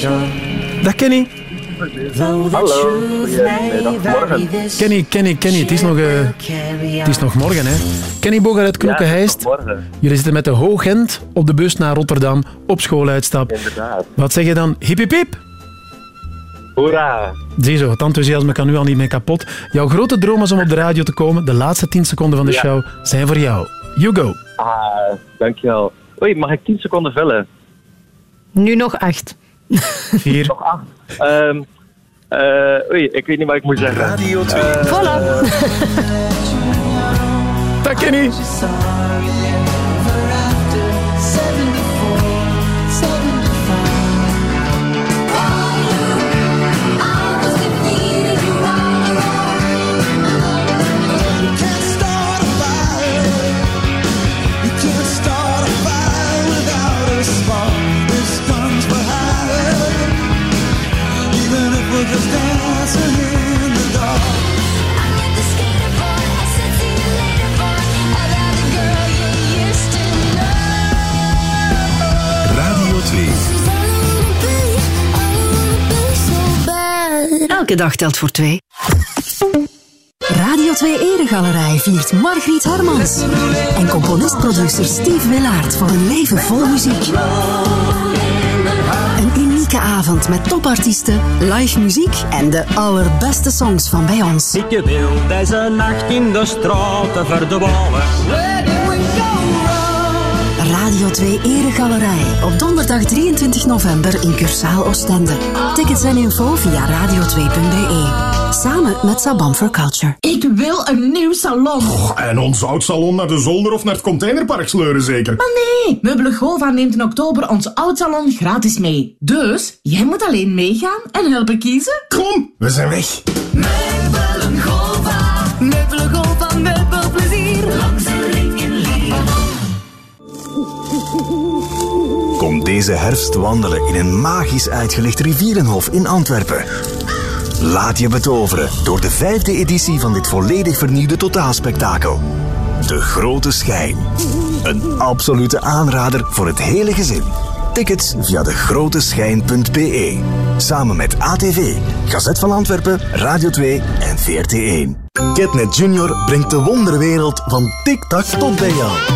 Dag Kenny. Vary this Kenny, Kenny, Kenny. Het is nog, eh, het is nog morgen, hè. Kenny Boger uit Knokke-Heist. Jullie zitten met de Hoogend op de bus naar Rotterdam op schooluitstap. Inderdaad. Wat zeg je dan? Hip hip hip? Hoera. Ziezo, het enthousiasme kan nu al niet meer kapot. Jouw grote droom is om op de radio te komen. De laatste 10 seconden van de Ja. show zijn voor jou. You go. Ah, dankjewel. Oei, mag ik 10 seconden vullen? Nu nog acht. Vier. Nog acht. Ehm eh, oei, ik weet niet wat ik moet zeggen. Radio 2. Voilà. Dag Kenny. Just Elke dag telt voor twee. Radio 2 Eregalerij viert Margriet Hermans en componist-producer Steve Willaert voor een leven vol muziek. Een unieke avond met topartiesten, live muziek en de allerbeste songs van bij ons. Ik wil deze nacht in de straten verdwalen. Radio 2 Eregalerij op donderdag 23 november in Cursaal Oostende. Tickets en info via radio2.be. Samen met Sabam for Culture. Ik wil een nieuw salon. En ons oud salon naar de zolder of naar het containerpark sleuren zeker? Maar nee, Meubelen Gova neemt in oktober ons oud salon gratis mee. Dus, jij moet alleen meegaan en helpen kiezen. Kom, we zijn weg. Kom deze herfst wandelen in een magisch uitgelicht rivierenhof in Antwerpen. Laat je betoveren door de vijfde editie van dit volledig vernieuwde totaalspektakel. De Grote Schijn. Een absolute aanrader voor het hele gezin. Tickets via degroteschijn.be. Samen met ATV, Gazet van Antwerpen, Radio 2 en VRT1. Catnet Junior brengt de wonderwereld van TikTok tot bij jou.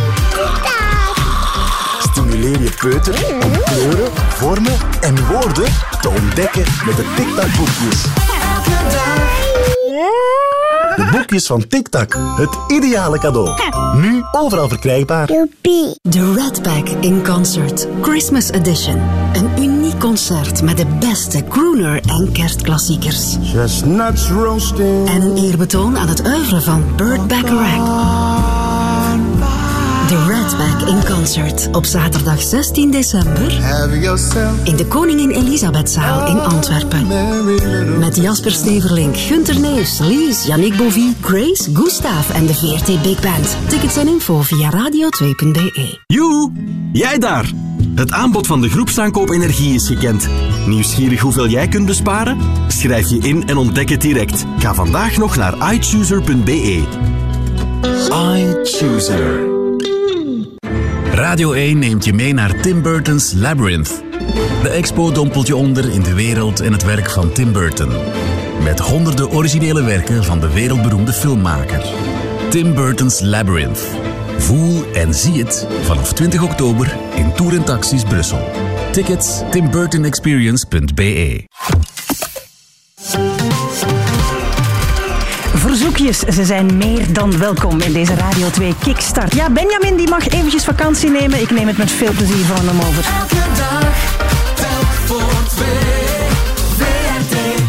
Je peuter om kleuren, vormen en woorden te ontdekken met de TikTok-boekjes. De boekjes van TikTok, het ideale cadeau. Nu overal verkrijgbaar. The Red Pack in Concert Christmas Edition. Een uniek concert met de beste crooner en kerstklassiekers. Chestnuts roasting. En een eerbetoon aan het oeuvre van Burt Bacharach. Pack in Concert op zaterdag 16 december in de Koningin Elisabethzaal in Antwerpen. Met Jasper Steverlink, Gunter Neefs, Lies, Yannick Bovie, Grace, Gustav en de VRT Big Band. Tickets en info via radio2.be. Joe, jij daar! Het aanbod van de groepsaankoop energie is gekend. Nieuwsgierig hoeveel jij kunt besparen? Schrijf je in en ontdek het direct. Ga vandaag nog naar iChooser.be. iChooser. Radio 1 neemt je mee naar Tim Burton's Labyrinth. De expo dompelt je onder in de wereld en het werk van Tim Burton. Met honderden originele werken van de wereldberoemde filmmaker. Tim Burton's Labyrinth. Voel en zie het vanaf 20 oktober in Tour en Taxis Brussel. Tickets timburtonexperience.be Verzoekjes, ze zijn meer dan welkom in deze Radio 2 Kickstart. Ja, Benjamin die mag eventjes vakantie nemen. Ik neem het met veel plezier van hem over. Elke dag, telk voor twee. VRT